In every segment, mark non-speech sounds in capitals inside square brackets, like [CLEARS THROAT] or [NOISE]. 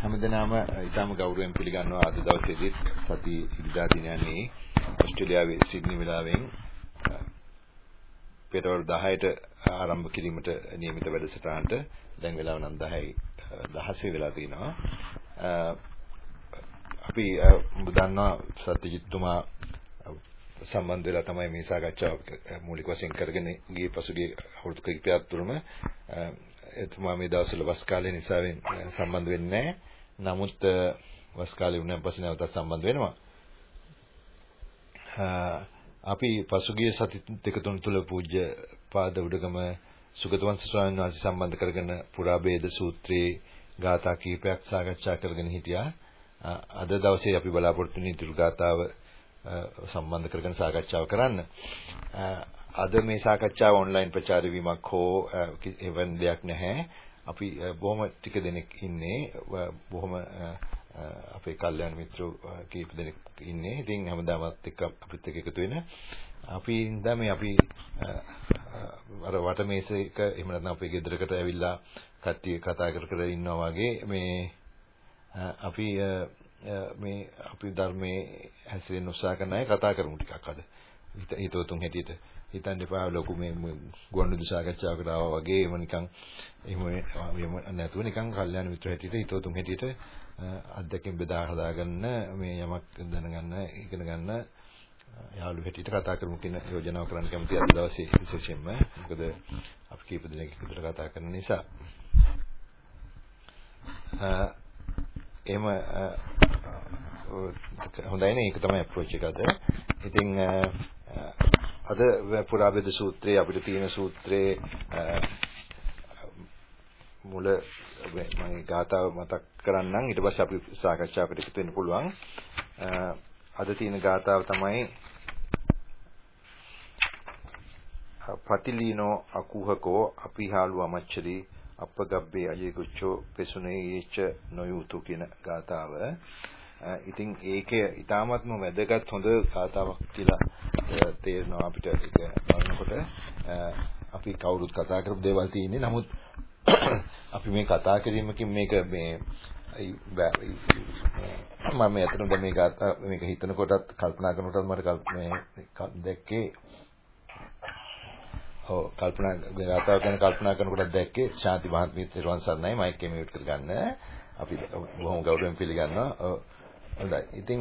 හැමදෙනාම ඊටම ගෞරවයෙන් පිළිගන්නවා අද දවසේදීත් සති ඉරිදා දිනයන්නේ ඕස්ට්‍රේලියාවේ සිඩ්නි වෙලාවෙන් පෙරවරු 10ට ආරම්භ කිරීමට නියමිත වැඩසටහනට දැන් වෙලාව නම් 10යි 16 වෙලා තිනවා. අපි දන්නවා සත්‍යජිත්තුමා සම්බන්ධ වෙලා තමයි මේ සාකච්ඡාව මූලික වශයෙන් කරගෙන ගියේ පසුගිය අවුරුදු කිහිපයක් තුරම එතුමා මේ දවස්වල වස් කාලේ නිසා සම්බන්ධ වෙන්නේ නැහැ. නමුත් වස් කාලේ වුණාන් පස්සේ නැවතත් සම්බන්ධ වෙනවා. අපි පසුගිය සති දෙක තුන තුල පූජ්‍ය පාද උඩගම සුගතවංශ ස්වාමීන් වහන්සේ සම්බන්ධ කරගෙන පුරාභේද සූත්‍රයේ ගාථා කීපයක් සාකච්ඡා කරගෙන හිටියා. අද දවසේ අපි බලාපොරොත්තු වෙන ඉතුරු ගාථාව සම්බන්ධ කරගෙන සාකච්ඡාව කරන්න. අද මේ සාකච්ඡාව ඔන්ලයින් ප්‍රචාර වීමක් හෝ එවන් දෙයක් නැහැ. අපි බොහොම ටික දෙනෙක් ඉන්නේ. බොහොම අපේ කල්යාණ මිත්‍රෝ කීප දෙනෙක් ඉන්නේ. ඉතින් හැමදාමත් එක්ක අපිත් එක්ක එකතු වෙන. අපි ඉඳන් මේ අපි අර වටමේසයක එහෙම නැත්නම් අපේ ගෙදරකට ඇවිල්ලා කට්ටිය කතා කර කර ඉන්නවා වගේ මේ අපි මේ අපි ධර්මයේ හැසිරෙන්න උත්සාහ කරන අය කතා කරමු ටිකක් අද. හිතවතුන් හැටියට හිතන්න එපා ලොකු මේ ගුවන්විදුලි සාකච්ඡාවකට ආවා වගේ. එහෙම නිකන් එහෙම එහෙම නැතුව නිකන් කල්යාණ මිත්‍ර හැටියට හිතවතුන් හැටියට අත්දැකීම් බෙදා හදාගන්න මේ යමක් දැනගන්න ඉගෙන ගන්න යාළු හැටියට කතා කරමු කියන යෝජනාව කරන්න කැමති අද දවසේ විශේෂයෙන්ම. මොකද අපි කීප දෙනෙක් විතර කතා කරන නිසා. එහෙම හොඳයි නේ. ඒක තමයි අප්‍රෝච් එක අද. ඉතින් අද පුරාබෙද සූත්‍රයේ අපිට තියෙන සූත්‍රයේ මුල මම ගාතාව මතක් කරන්නම් ඊට පස්සේ අපි සාකච්ඡාවකට එකතු වෙන්න පුළුවන්. අද තියෙන ගාතාව තමයි පතිලීනෝ අකුහකෝ අපිහාලු අමච්චරි අපගබ්බේ අයේගුච්චෝ පෙසුනේයච නොයුතු කියන ගාතාව. ඉතින් ඒකේ ඊටාත්ම වැදගත් හොඳ ගාතාවක් කියලා තේරෙනවා අපිට ඒක බලනකොට. අපි කවුරුත් කතා කරපු දේවල් තියෙන්නේ. නමුත් [COUGHS] අපි මේ කතා කිරීමකින් මේක මේ මම ඇත්තටම දැන් මේක මේක හිතනකොටත් කල්පනා කරනකොටත් මට මේ දැක්කේ ඔව් කල්පනා ගාතාව ගැන කල්පනා කරනකොටත් දැක්කේ ශාන්ති මහත්මිය තිරුවන් සරණයි මයික් එක මියුට් කරගන්න. අපි බොහොම ගෞරවයෙන් පිළිගන්නවා. හොඳයි ඉතින්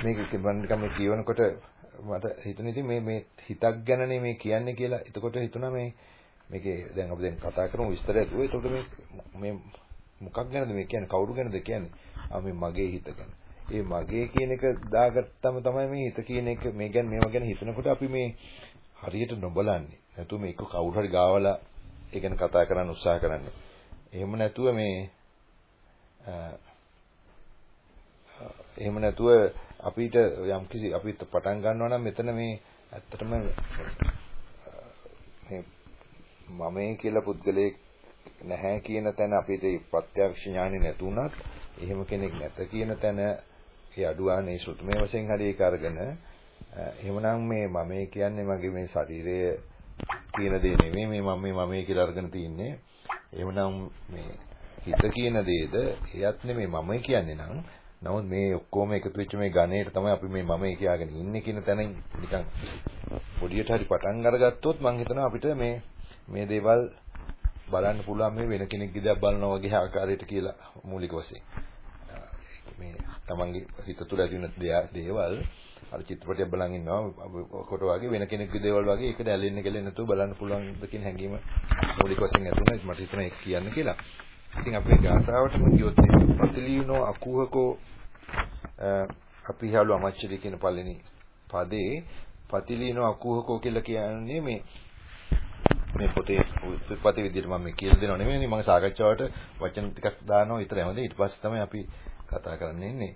මේක නිකන් මේ කියවනකොට මට හිතුන ඉතින් මේ මේ හිතක් ගැනනේ මේ කියන්නේ කියලා. එතකොට හිතුණා මේ මේකේ දැන් අපි දැන් කතා කරමු විස්තරය දුව. එතකොට මේ මේ මොකක් ගැනද මේ කියන්නේ? කවුරු ගැනද කියන්නේ? ආ මේ මගේ හිත ගැන. ඒ මගේ කියන එක දාගත්තම තමයි මේ හිත කියන එක මේ ගැන මේවා ගැන හිතනකොට අපි මේ හරියට නොබලන්නේ. නැතුව මේක කවුරු හරි ගාවලා ඒ ගැන කතා කරන්න උත්සාහ කරන්නේ. එහෙම නැතුව මේ එහෙම නැතුව අපිට යම්කිසි අපිට පටන් ගන්නවා නම් මෙතන මේ ඇත්තටම මේ මමයි කියලා පුද්ගලයෙක් නැහැ කියන තැන අපිට ප්‍රත්‍යක්ෂ ඥානෙ නැතුණත් එහෙම කෙනෙක් නැත කියන තැන ඒ අඩුවානේ ශ්‍රුතමේ වශයෙන් හරි ඒක අරගෙන එහෙමනම් මේ මමයි කියන්නේ මගේ මේ ශරීරය කියන දේ නෙමෙයි මේ මම මේ මමයි කියලා අරගෙන තින්නේ. එහෙමනම් මේ හිත කියන දේද එයත් නෙමෙයි මමයි කියන්නේ නම් නමුත් මේ ඔක්කොම එකතු වෙච්ච මේ ගණේට තමයි අපි මේ මම කියාගෙන ඉන්නේ කියන තැන නිකන් පොඩියට හරි පටන් අරගත්තොත් මම හිතනවා අපිට මේ මේ දේවල් බලන්න පුළුවන් මේ වෙන කෙනෙක් දිහා බලනවා වගේ ආකාරයට කියලා මූලික වශයෙන්. මේ තමන්ගේ හිත තුළ ඇති වෙන දේවල් අර චිත්‍රපටයක් බලන් ඉන්නවා කොට වගේ වෙන කෙනෙක්ගේ දේවල් වගේ ඒක දැලෙන්න ගැලෙන්න නැතුව බලන්න පුළුවන් දෙකින් හැංගීම මූලික වශයෙන් ඇතුණා මට හිතෙනවා ඒක කියන්න කියලා. ඉතින් අපේ ගාථාවටම ගියොත් පතිලිනෝ අකුහකෝ අපි හලු අමච්චරි කියන පළවෙනි පදේ පතිලිනෝ අකුහකෝ කියලා කියන්නේ මේ මේ පොතේ උත්පත්ති විදිහට මම මේ කියලා දෙනව නෙමෙයි. මම සාකච්ඡාවට වචන ටිකක් දානවා විතරයි හොඳ ඊට පස්සේ තමයි අපි කතා කරන්න ඉන්නේ.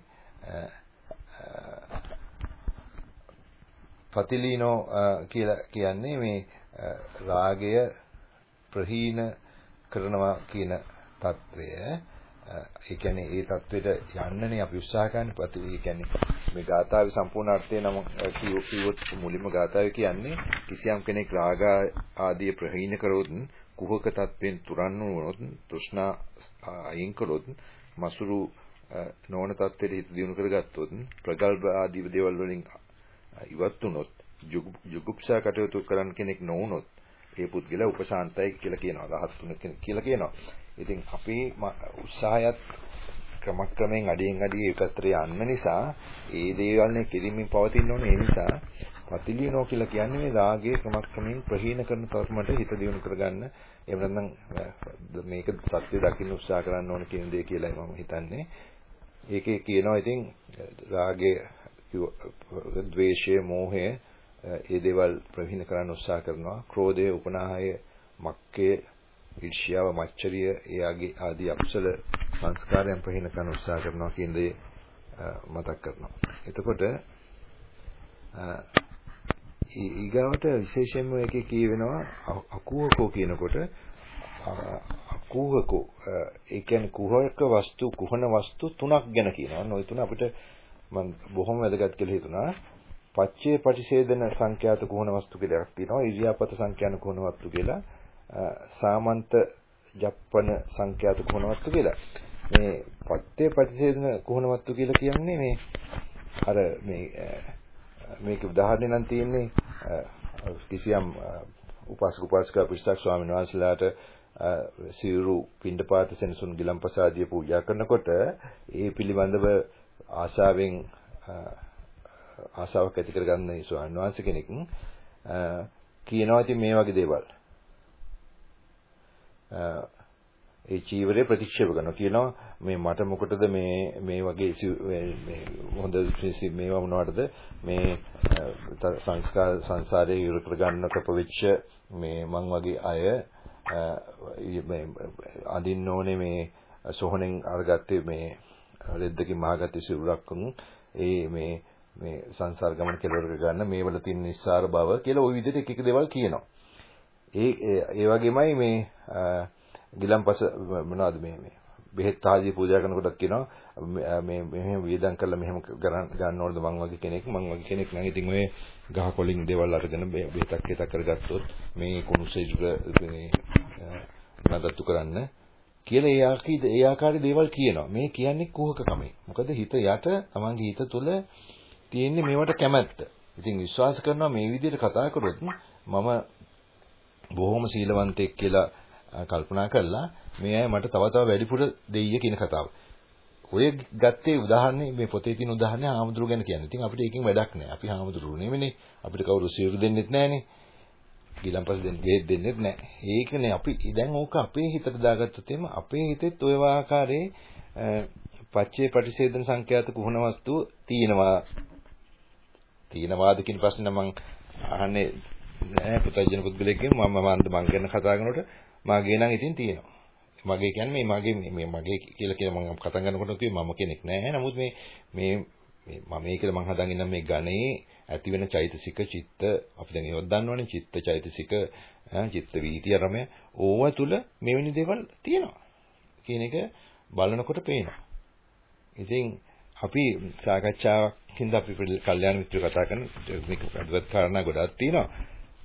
පතිලිනෝ කියලා කියන්නේ මේ රාගය ප්‍රහීන කරනවා කියන తත්වය ඒ කියන්නේ ඒ தത്വෙට යන්නනේ අපි උත්සාහ කරන්නේ. ප්‍රති ඒ කියන්නේ මේ ගාථාවේ සම්පූර්ණ අර්ථය නම් කියවොත් මුලින්ම ගාථාවේ කියන්නේ කිසියම් කෙනෙක් රාග ආදී ප්‍රහීන කරොත් කුහක தත්වෙන් තුරන් වුනොත් තෘෂ්ණා අයින් කළොත් මසුරු නොවන தත්වෙට හිත දියුණු කරගත්තොත් ප්‍රගල්භ ආදී දේවල් වලින් ඉවත් වුනොත් ජුගුප්සා කටයුතු කරන කෙනෙක් නොවුනොත් ඒ පුද්ගලයා උපශාන්තයි කියලා කියනවා. රහත් වුණ කෙනෙක් කියලා කියනවා. ඉතින් අපි උත්සාහයත් ක්‍රමක්‍රමයෙන් අඩියෙන් අඩිය එකතර යන්න නිසා ඒ දේවල්නේ කිරීමෙන් පවතින්න ඕනේ. ඒ නිසා පතිලියනෝ කියලා කියන්නේ මේ රාගයේ ක්‍රමක්‍රමයෙන් ප්‍රහීන කරන තරමට හිත දියුණු කරගන්න. එහෙම නැත්නම් මේක සත්‍ය දකින්න උත්සාහ කරන්න ඕන කියන දේ කියලායි මම හිතන්නේ. ඒකේ කියනවා ඉතින් රාගයේ ද්වේෂය, මෝහය ඒ දේවල් ප්‍රහීන කරන්න උත්සාහ කරනවා. ක්‍රෝධය, උපනාහය, මක්කය, ඊර්ෂ්‍යාව, මච්චරිය, එයාගේ ආදී අකුසල සංස්කාරයන් ප්‍රහීන කරන්න උත්සාහ කරනවා කියන දේ මතක් කරනවා. එතකොට ඊගාවට විශේෂයෙන්ම එකේ කියවෙනවා අකුහකෝ කියනකොට අකුහකෝ ඒ කියන්නේ කුහක වස්තු කුහන වස්තු තුනක් ගැන කියනවා. ඔය තුන අපිට මම බොහොම වැදගත් කියලා හිතුණා. පච්චේ පටිසේදන සංඛ්‍යාත කුහන වස්තු කියලා එකක් තියෙනවා. ඉරියාපත සංඛ්‍යාන කුහන වස්තු කියලා. සාමන්ත ජප්පන සංඛ්‍යාත කුහන වස්තු කියලා. මේ පච්චේ පටිසේදන කුහන වස්තු කියලා කියන්නේ මේ අර මේ මේක උදාහරණයක් නම් තියෙන්නේ කිසියම් උපාසක උපාසිකා පිරිසක් ස්වාමීන් වහන්සේලාට සිවුරු පින්ඩපාත සෙනසුන් ගිලම්පසාදිය පූජා කරනකොට ඒ පිළිබඳව ආශාවෙන් ආශාවක් ඇති කරගන්න ස්වාමීන් වහන්සේ කෙනෙක් කියනවා ඉතින් මේ වගේ දේවල්. ඒ චීවරය ප්‍රතික්ෂේප කරනවා. කියනවා මේ මට මොකටද මේ මේ වගේ මේ හොඳ මේවා මොනවටද මේ සංස්කාර සංසාරයේ ඉර කරගන්න කපවිච්ච මේ මං වගේ අය මේ අඳින්න ඕනේ මේ සොහනෙන් අරගත්තේ මේ රෙද්දකින් මහගත්තේ සිරුරක් ඒ මේ මේ සංසාර ගමන කෙලවර ගන්න මේවල තියෙන නිස්සාර බව කියලා ওই විදිහට එක එක දේවල් කියනවා. ඒ ඒ වගේමයි මේ ගිලම්පස මොනවද මේ මේ බෙහෙත් ආදී පූජා කරනකොටත් කියනවා මේ මෙහෙම වේදම් කරලා මෙහෙම ගන්න ඕනද මං වගේ කෙනෙක් මං වගේ කෙනෙක් නම් ඉතින් ඔය ගහ කොලින් දේවල් අරගෙන බෙහෙතක් හිතක් කරගත්තොත් මේ කුණු සෙජුර මේ නඩත්තු කරන්න කියලා ඒ ආකීද ඒ ආකාරයේ දේවල් කියනවා මේ කියන්නේ කුහකකමයි මොකද හිත යට තමන්ගේ හිත තුළ තියෙන්නේ මේවට කැමැත්ත ඉතින් විශ්වාස කරනවා මේ විදිහට කතා කරොත් මම බොහොම සීලවන්තයෙක් කියලා කල්පනා කළා මේ අය මට තව තව වැඩිපුර දෙයිය කියන කතාව. ඔය ගත්තේ උදාහරණේ මේ පොතේ තියෙන උදාහරණේ හාමුදුරු ගැන කියන්නේ. ඉතින් අපිට ඒකෙන් වැඩක් නැහැ. අපි හාමුදුරු නෙමෙයිනේ. අපිට කවුරු සියලු දෙන්නෙත් නැහනේ. ඊළඟපස්සේ දෙන්න දෙයක් දෙන්නෙත් නැහැ. ඒකනේ අපි දැන් ඕක අපේ හිතට දාගත්තොත් එimhe අපේ හිතෙත් ඔය ආකාරයේ පච්චේ පටිසේධන සංඛ්‍යාත කුහන වස්තු තියෙනවා. තියෙනවාද කියන ප්‍රශ්නේ නම් මම අහන්නේ නෑ පුතජන පුද්ගලයෙක්ගෙන් මම මම මං ගැන කතා කරනකොට මගේ නම් ඉතින් තියෙනවා. මගේ කියන්නේ මේ මගේ මේ මගේ කියලා කියලා මම කතා කරනකොට කිව්වේ මම කෙනෙක් නෑ. නමුත් මේ මේ මේ මම කියලා මම හදාගෙන ඉන්න මේ ගණේ ඇති වෙන චෛතසික චිත්ත අපි දැන් ඒවත් දන්නවනේ චිත්ත චෛතසික චිත්ත වීති අරමය ඕවා තුල මෙවැනි දේවල් තියෙනවා කියන එක බලනකොට පේනවා. ඉතින් අපි සාකච්ඡාවකින්ද අපි කල්යාණ මිත්‍රව කතා කරන මේක වැදගත් කාරණා ගොඩක් තියෙනවා.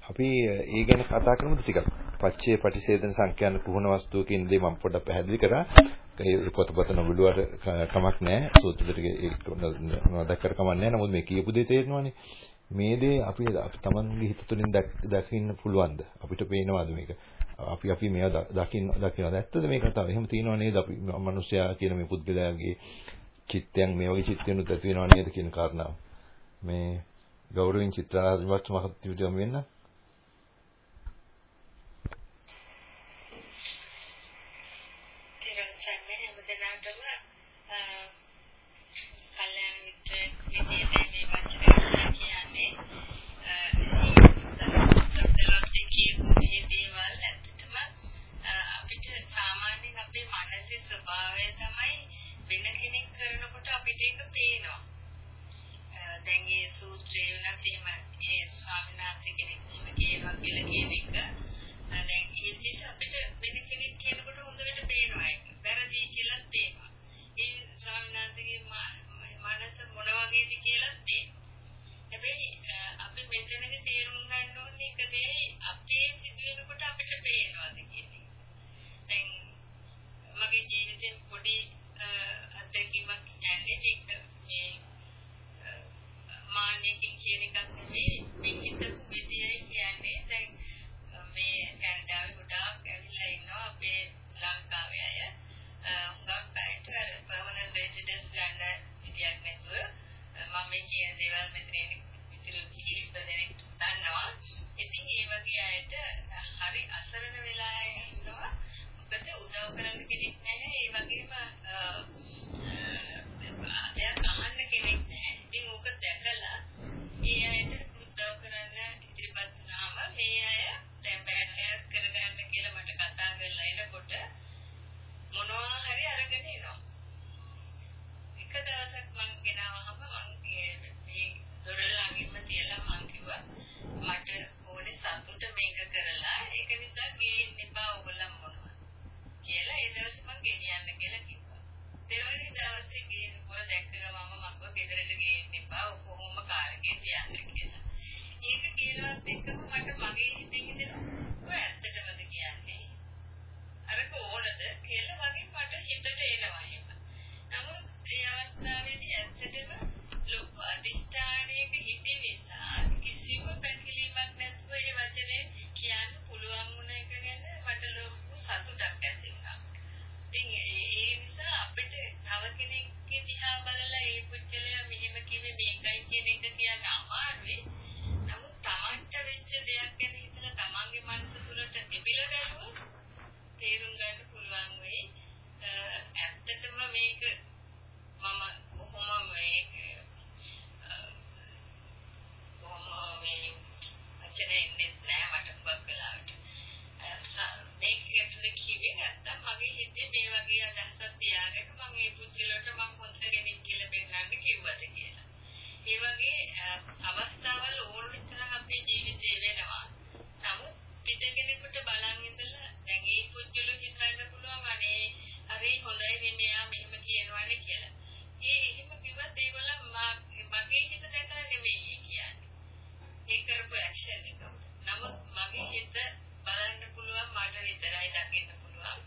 අපි ඒ ගැන කතා කරමු ටිකක්. පච්චේ පටිසේදන සංඛ්‍යාන කුහන වස්තුව කියන දේ මම පොඩ්ඩක් පැහැදිලි කරා. ඒ පොතපත නොබිලුවට කමක් නැහැ. සූත්‍ර ටික නොදැක්කට කමක් නැහැ. නමුත් මේ කියපු දේ තේරෙනවානේ. මේ දේ අපි තමන්ගේ හිත තුළින් දකින්න පුළුවන්ද? අපිට පේනවද මේක? අපි අපි මේවා දකින්න දකින්නද? ඇත්තද මේ කතාව? එහෙම තියෙනව නේද? අපි මිනිස්සයා කියන මේ පුද්ගලයාගේ චිත්තයන් මේ වගේ චිත්තයන් උදත් වෙනව නේද කියන කාරණාව. මේ ගෞරවයෙන් චිත්‍රාජවත් මහත්මියට වෙන්න කරපු ඇක්ෂන් එක. නමුත් මගේ හිත බලන්න පුළුවන් මට විතරයි දකින්න පුළුවන්.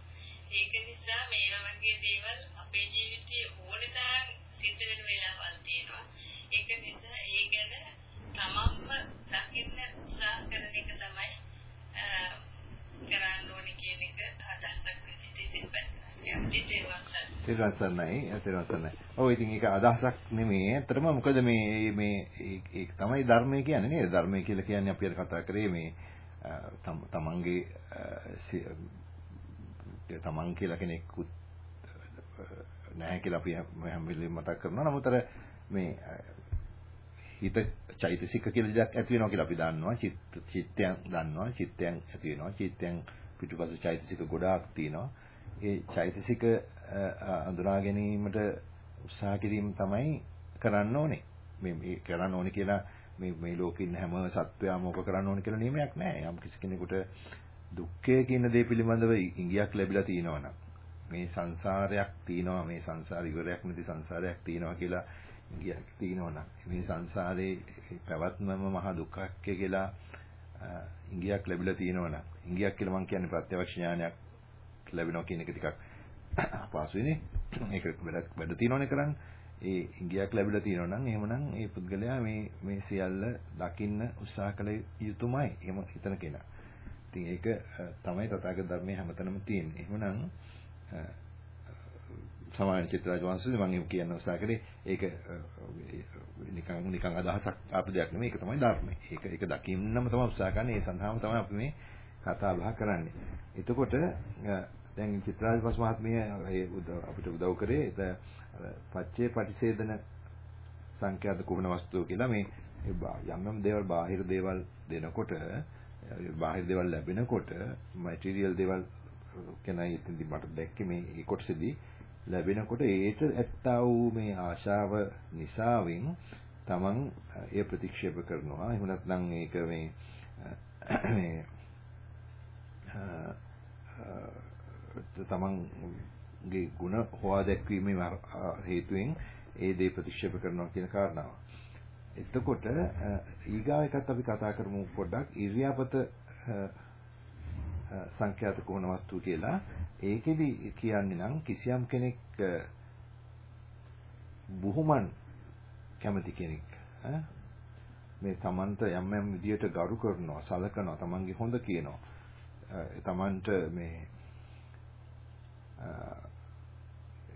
ඒක නිසා මේ වගේ දේවල් අපේ ජීවිතයේ ඕනෙ තරම් සිද්ධ වෙන වෙලාවල් තියෙනවා. ඒක නිසා ඒ ගැන තමන්ම දකින්න උත්සාහ කරන එක තමයි කරන්න ඕනේ කියන එක අදහසක් විදිහට ඉතිපත් තේරුවන් සරණයි තේරුවන් සරණයි. ඔව් ඉතින් ඒක අදහසක් නෙමෙයි. ඇත්තටම මොකද මේ මේ ඒක තමයි ධර්මය කියන්නේ නේද? ධර්මය කියලා කියන්නේ අපි අර කතා කරේ මේ තමන්ගේ තමන් කියලා කෙනෙකුත් නැහැ කියලා අපි හැම වෙලෙම මතක් කරනවා. නමුත් අර මේ හිත චෛතසික කියලා දෙයක් ඇති වෙනවා කියලා අපි දන්නවා. චිත්ත චිත්තයන් දන්නවා. චිත්තයන් ඇති වෙනවා. චිත්තයන් පිටුපස චෛතසික ගොඩාක් තියෙනවා. ඒ චෛතසික අඳුනා ගැනීමට උත්සාහ කිරීම තමයි කරන්න ඕනේ. මේ මේ කරන්න ඕනේ කියලා මේ මේ ලෝකේ ඉන්න හැම සත්වයාම ඕක කරන්න ඕනේ කියලා නියමයක් නැහැ. යම් කිසි කෙනෙකුට දුක්ඛය කියන දේ පිළිබඳව ඉඟියක් ලැබිලා තියෙනවා මේ සංසාරයක් තියෙනවා මේ සංසාර ඉවරයක් නැති සංසාරයක් තියෙනවා කියලා ඉඟියක් තියෙනවා මේ සංසාරේ පැවැත්මම මහ දුක්ඛක් කියලා ඉඟියක් ලැබිලා තියෙනවා ඉඟියක් කියලා මම කියන්නේ ප්‍රත්‍යක්ෂ ඥානයක් ලැබෙනවා කියන එක ටිකක් අපහසුයිනේ. ඒක වැඩ වැඩ තියෙනවනේ කරන්නේ. ඒ ඉඟියක් ලැබිලා තියෙනවා නම් එහෙමනම් ඒ පුද්ගලයා මේ මේ සියල්ල දකින්න උත්සාහ කළ යුතුමයි. එහෙම හිතන කෙනා. ඉතින් ඒක තමයි තථාගත ධර්මයේ හැමතැනම තියෙන්නේ. එහෙමනම් සමාන චිත්‍රාජ වංශයේ මම එහෙම කියන්න උත්සාහ කරේ ඒක නිකන් නිකන් අදහසක් ආපු දෙයක් නෙමෙයි ඒක තමයි ධර්මය. ඒක ඒක දකින්නම තමයි උත්සාහ කරන්නේ. ඒ සඳහාම තමයි අපි මේ කතා බහ කරන්නේ. එතකොට දැන් චිත්‍රාජ පස් මහත්මිය අපිට උදව් කරේ පච්චේ පටිසේදන සංඛ්‍යාත කුමන වස්තුව කියලා මේ යම් යම් දේවල් බාහිර දේවල් දෙනකොට බාහිර දේවල් ලැබෙනකොට මැටීරියල් දේවල් කෙනයි ඉතින් මට දැක්කේ මේ ඒ කොටසේදී ලැබෙනකොට ඒට ඇත්තා වූ මේ ආශාව නිසාවෙන් තමන් ඒ ප්‍රතික්ෂේප කරනවා. එහෙම නැත්නම් ඒක මේ මේ තමන්ගේ ಗುಣ හොවා දැක්වීමේ හේතුවෙන් ඒ දේ ප්‍රතික්ෂේප කරනවා කියන කාරණාව. එතකොට ඊගාව එකත් අපි කතා කරමු පොඩ්ඩක් ඉරියාපත සංඛ්‍යාත කුහන වස්තු කියලා. ඒකෙදි කියන්නේ නම් කිසියම් කෙනෙක් බුහුමන් කැමති කෙනෙක් මේ තමන්ට යම් යම් විදියට ගරු කරනවා සලකනවා තමන්ගේ හොඳ කියනවා තමන්ට මේ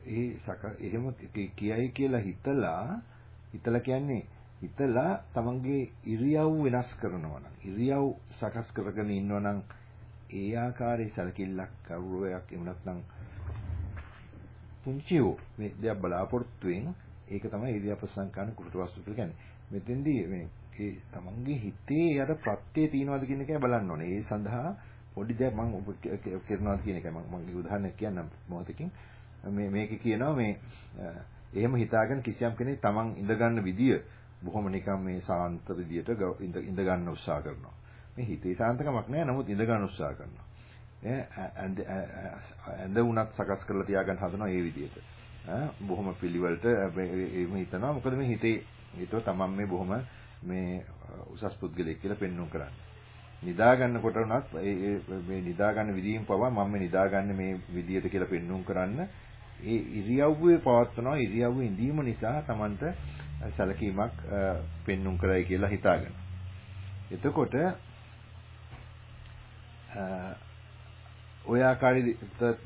ඒ සක එහෙම කියයි කියලා හිතලා හිතලා කියන්නේ හිතලා තමන්ගේ ඉරියව් වෙනස් කරනවා නම් ඉරියව් සකස් කරගෙන ඉන්නවා නම් ඒ ආකාරයේ සැලකිල්ලක් කරුවයක් එහෙම නැත්නම් පුංචිව මේ දෙයක් බලාපොරොත්තුෙන් ඒක තමයි ඉරියාප සංකාන කුරුට වස්තු කියලා කියන්නේ. මෙතෙන්දී මේ ඒ තමන්ගේ හිතේ අර ප්‍රත්‍ය තියනවාද කියන එකයි බලන්න ඕනේ. ඒ සඳහා පොඩි දෙයක් මම කරනවා කියන එකයි මම මගේ උදාහරණයක් කියන්නම් මොහොතකින්. මේ මේකේ කියනවා මේ එහෙම හිතාගෙන කිසියම් කෙනෙක් තමන් ඉඳ ගන්න විදිය බොහොම නිකන් මේ සාන්ත විදියට ඉඳ ගන්න උත්සාහ කරනවා. මේ හිතේ සාන්තකමක් නෑ නමුත් ඉඳ ගන්න උත්සාහ කරනවා. ඇඳ උනත් සකස් කරලා තියාගන්න හදනවා ඒ විදිහට. බොහොම පිළිවෙලට එහෙම හිතනවා. මොකද මේ හිතේ හිතුව තමන් මේ බොහොම මේ උසස් පුද්ගලයෙක් කියලා පෙන්වන්න කරන්නේ. නිදා ගන්නකොට උනත් මේ නිදා ගන්න විදිහින් පවා මම මේ නිදා ගන්න මේ විදියට කියලා පෙන්වන්න කරන්න ඒ ඉරියව්වේ පවත්වනවා ඉරියව්වේ ඉඳීම නිසා තමන්ට සැලකීමක් පෙන්වන්න කරයි කියලා හිතාගෙන. එතකොට ඔය ආකාරයේ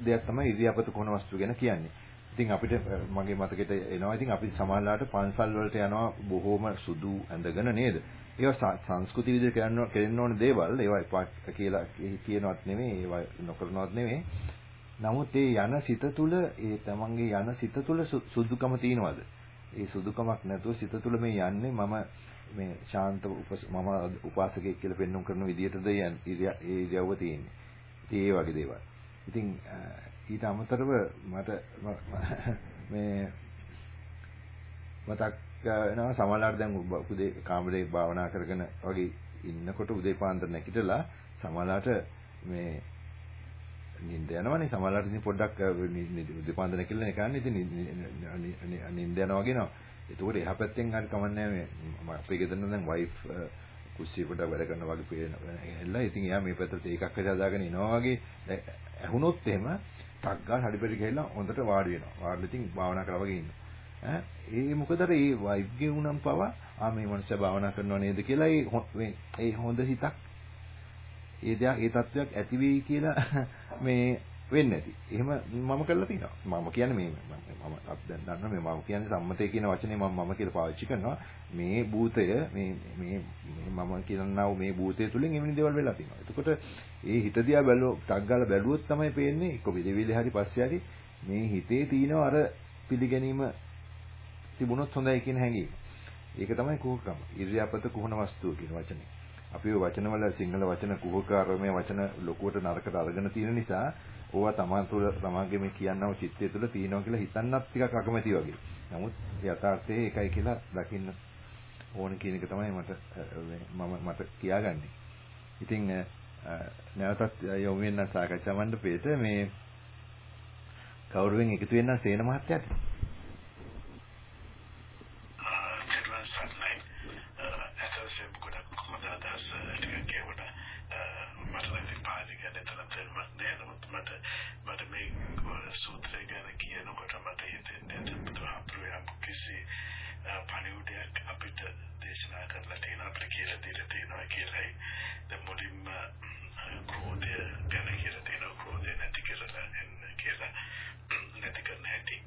දෙයක් තමයි ඉරියාපත කොන වස්තු ගැන කියන්නේ. ඉතින් අපිට මගේ මතකෙට එනවා ඉතින් අපි සමාජලාට පන්සල් වලට යනවා බොහොම සුදු ඇඳගෙන නේද? ඒවා සංස්කෘති විදිහට කරන්න කෙරෙන්න ඕන දේවල් ඒවා එපා කියලා කියනවත් නෙමෙයි ඒවා නොකරනවත් නෙමෙයි. නමුත් ඒ යන සිත තුළ ඒ තමන්ගේ යන සිත තුළ සුදුකම තියනවාද? ඒ සුදුකමක් නැතුව සිත තුළ මේ යන්නේ මම මේ ශාන්ත මම උපාසකයෙක් කියලා පෙන්වන්න කරන විදිහටද ඒ ඉරියව්ව තියෙන්නේ. ඉතින් ඒ වගේ දේවල්. ඉතින් ඊට අමතරව මට මේ මතක් වෙනවා සමහරවිට දැන් උදේ කාමරේ භාවනා කරගෙන වගේ ඉන්නකොට උදේ පාන්දර නැගිටලා සමහරවිට මේ නිින්ද යනවනේ සමහරවිට ඉතින් පොඩ්ඩක් උදේ පාන්දර නැගිටලා නිකන් ඉතින් නිින්ද යනවා වගේ නෝ. ඒකෝට එහා පැත්තෙන් හරි කමන්නේ මේ අපේ ගෙදර දැන් වයිෆ් කුස්සිය පොඩ වැඩ කරන වගේ පේනවා. ඉතින් එයා මේ පැත්තට ඒකක් හදාගෙන ඉනවා වගේ ඇහුනොත් එහෙම ටක් ගාලා හඩිපෙට ගිහලා හොඳට වාඩි වෙනවා. වාඩිලා ඉතින් භාවනා කරලා වගේ ඉන්නවා. ඈ ඒ මොකද අර ඒ වයිෆ්ගේ උනම් පවා ආ මේ මනුස්සයා භාවනා කරනවා නේද කියලා ඒ ඒ හොඳ හිතක් ඒ දෙයක් ඒ තත්වයක් ඇති වෙයි කියලා [LAUGHS] මේ වෙන්නේ නැති. එහෙම මම කරලා තිනවා. මම කියන්නේ මේ මම දැන් දන්නවා මේ මම කියන්නේ සම්මතය කියන වචනේ මම මම කියලා පාවිච්චි කරනවා. මේ භූතය මේ මේ මම කියනවා මේ භූතය තුලින් එවැනි දේවල් වෙලා තිනවා. එතකොට ඒ හිත දිහා බැලුව ටක් ගාලා බැලුවොත් තමයි පේන්නේ එක්ක විදවිලි හරි පස්සේ හරි මේ හිතේ තියෙන අර පිළිගැනීම තිබුණොත් හොඳයි කියන හැඟීම. ඒක තමයි කුහකම. ඉරියාපත කුහන වස්තුව කියන වචනේ. අපි ඔය වචනවල සිංහල වචන කුහකාරමේ වචන ලොකුවට නරකට අරගෙන තියෙන නිසා ඕවා තමන් තුළ තමන්ගේ මේ කියන්නව චිත්තය තුළ තියෙනවා කියලා හිතන්නත් ටිකක් අකමැති වගේ. නමුත් යථාර්ථයේ ඒකයි කියලා දකින්න ඕන කියන එක තමයි මට මම මට කියාගන්නේ. ඉතින් නැවතත් යොමු වෙන සාකච්ඡා මණ්ඩපයේට මේ කවුරුවෙන් එකතු වෙන්න සේන මහත්තයාට සූත්‍රය ගැන කියනකොට මට හිතෙන්නේ බුදුහාමුදුරුවෝ යම් කිසි පණිවිඩයක් අපිට දේශනා කරලා තියෙනවා අපිට කියලා දීලා තියෙනවා කියලායි. දැන් මුලින්ම ක්‍රෝධය ගැන කියලා තියෙනවා. ක්‍රෝධය නැති කරලා එන්න කියලා නැති කරන්න හැටි.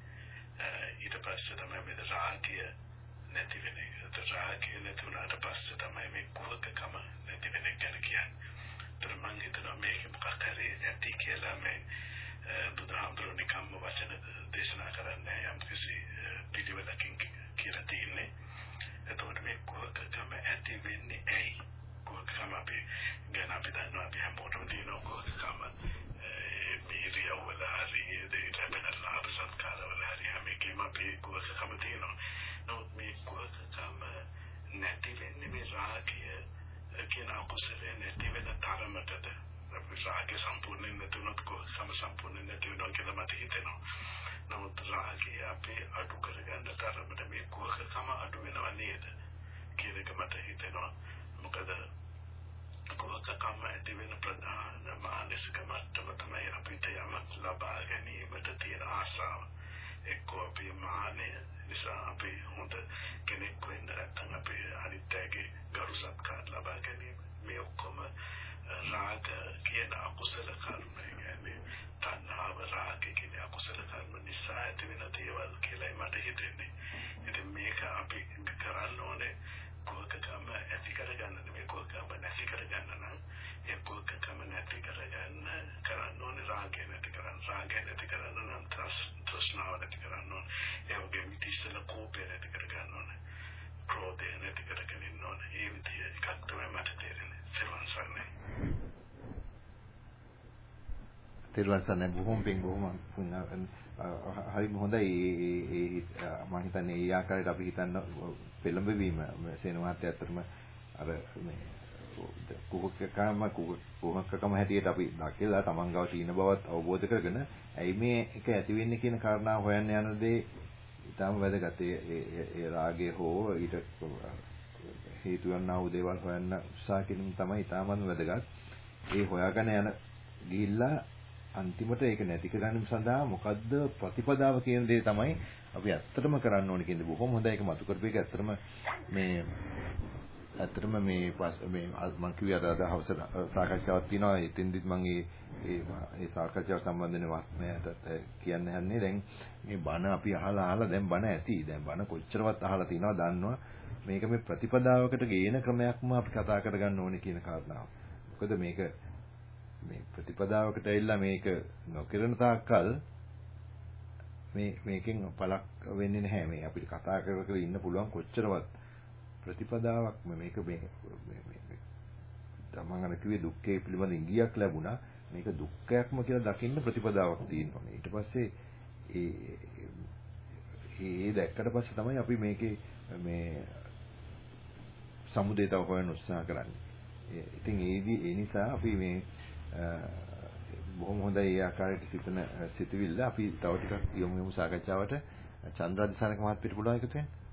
ඊට පස්සේ තමයි මේ රාගය නැති වෙන එක. රාගය නැති වුණාට පස්සේ තමයි මේ කුහකකම නැති වෙන එක ගැන කියන්නේ. ඒතර මම හිතනවා මේක මොකක් හරි නැති කියලා මේ බුදුහාමුදුරුවෝ නිකම්ම වචන දේශනා කරන්නේ යම් කිසි පිළිවෙලකින් කියලා තියෙන්නේ. එතකොට මේ කුහකකම ඇති වෙන්නේ ඇයි? කුහකකම අපි ගැන අපි දන්නවා අපි හැමෝටම තියෙන කුහකකම මේ රියවල හරි ඒ ලැබෙන ලාභ සත්කාරවල හරි හැම එකෙම අපි කුහකකම තියෙනවා. නමුත් මේ කුහකකම නැති වෙන්නේ මේ රාගය කියන අකුසලය නැති වෙන තරමටද රාගය සම්පූර්ණයෙන් නැති වුණොත් කොහොම සම්පූර්ණයෙන් නැති වෙනවා කියලා මට හිතෙනවා. නමුත් රාගය අපේ අඩු කරගන්න තරමට මේ කුහකකම අඩු වෙනව නේද කියන එක මට හිතෙනවා. මොකද කුහක කුහකකම ඇති වෙන ප්‍රධාන මානසික මට්ටම තමයි අපිට යමක් ලබා ගැනීමට තියෙන ආසාව. එක්කෝ අපි මානය නිසා අපි හොඳ කෙනෙක් වෙන්න නැත්නම් අපි අනිත් අයගේ ගරු සත්කාර ලබා ගැනීම මේ ඔක්කොම රාග කියන අකුසල කර්ම කියන්නේ තණ්හාව රාග කියන අකුසල කර්ම නිසා ඇති වෙන දේවල් කියලායි මට හිතෙන්නේ. ඉතින් මේක අපි කරන්න ඕනේ කුහකකම ඇති කරගන්න. නෙමෙයි කුහකකම නැති කරගන්න නම් ඒ කුහකකම නැති කරගන්න කරන්න ඕනේ රාගය නැති කරන්න. රාගය නැති කරන්න නම් තෘෂ්ණාව නැති කරන්න ඕනේ. ඒ වගේම ඉතිස්සල කෝපය නැති කරගන්න ඕනේ. ක්‍රෝධය නැති කරගෙන ඉන්න ඕනේ. ඒ විදිහ එකක් තමයි මට තේරෙන්නේ. සර්වන් තෙරුවන් සරණයි. බොහොම පිං බොහොම හරිම හොඳයි. ඒ මම හිතන්නේ ඒ ආකාරයට අපි හිතන්න පෙළඹවීම. සේන මහත්තයා ඇත්තටම අර මේ කුහකකම කුහකකම හැටියට අපි දැකලා තමන් ගාව තියෙන බවත් අවබෝධ කරගෙන ඇයි මේ එක ඇති වෙන්නේ කියන කාරණාව හොයන්න යන දේ ඊටම වැදගත්. ඒ රාගය හෝ ඊට හේතු වන්නා වූ දේවල් හොයන්න උත්සාහ කිරීම තමයි ඊටමත් වැදගත්. ඒ හොයාගෙන යන ගිහිල්ලා අන්තිමට ඒක නැති කරගන්න සඳහා මොකද්ද ප්‍රතිපදාව කියන දේ තමයි අපි ඇත්තටම කරන්න ඕනේ කියන්නේ බොහොම හොඳයි. ඒක මතු කරපු එක ඇත්තටම මේ ඇත්තටම මේ මේ මම කිව්වේ අද හවස සාකච්ඡාවක් තියෙනවා. එතෙන්දිත් මම ඒ ඒ සාකච්ඡාව සම්බන්ධ වෙන කියන්න යන්නේ දැන් මේ බණ අපි අහලා අහලා දැන් බණ ඇති. දැන් බණ කොච්චරවත් අහලා තිනවා දන්නවා. මේක මේ ප්‍රතිපදාවකට ගේන ක්‍රමයක්ම අපි කතා කරගන්න ඕනේ කියන කාරණාව. මොකද මේක මේ ප්‍රතිපදාවකට ඇවිල්ලා මේක නොකිරන තාක්කල් මේ මේකෙන් පළක් වෙන්නේ නැහැ. මේ අපිට කතා කර කර ඉන්න පුළුවන් කොච්චරවත් ප්‍රතිපදාවක් මේක මේ මේ තමන් අර කිව්වේ දුක්ඛේ පිළිබඳ ඉඟියක් ලැබුණා. මේක දුක්ඛයක්ම කියලා දකින්න ප්‍රතිපදාවක් තියෙනවා. ඊට පස්සේ ඒ ඒ දැක්කට පස්සේ තමයි අපි මේකේ මේ සමුදේ තව හොයන්න උත්සාහ කරන්නේ. ඉතින් ඒදී ඒ නිසා අපි මේ බොහොම හොඳයි ඒ ආකාරයට සිතන සිතවිල්ල. අපි තව ටිකක් යොමු යමු සාකච්ඡාවට. චන්ද්‍රාදිසාරක මහත්මියට පුළුවන් එකතු වෙන්න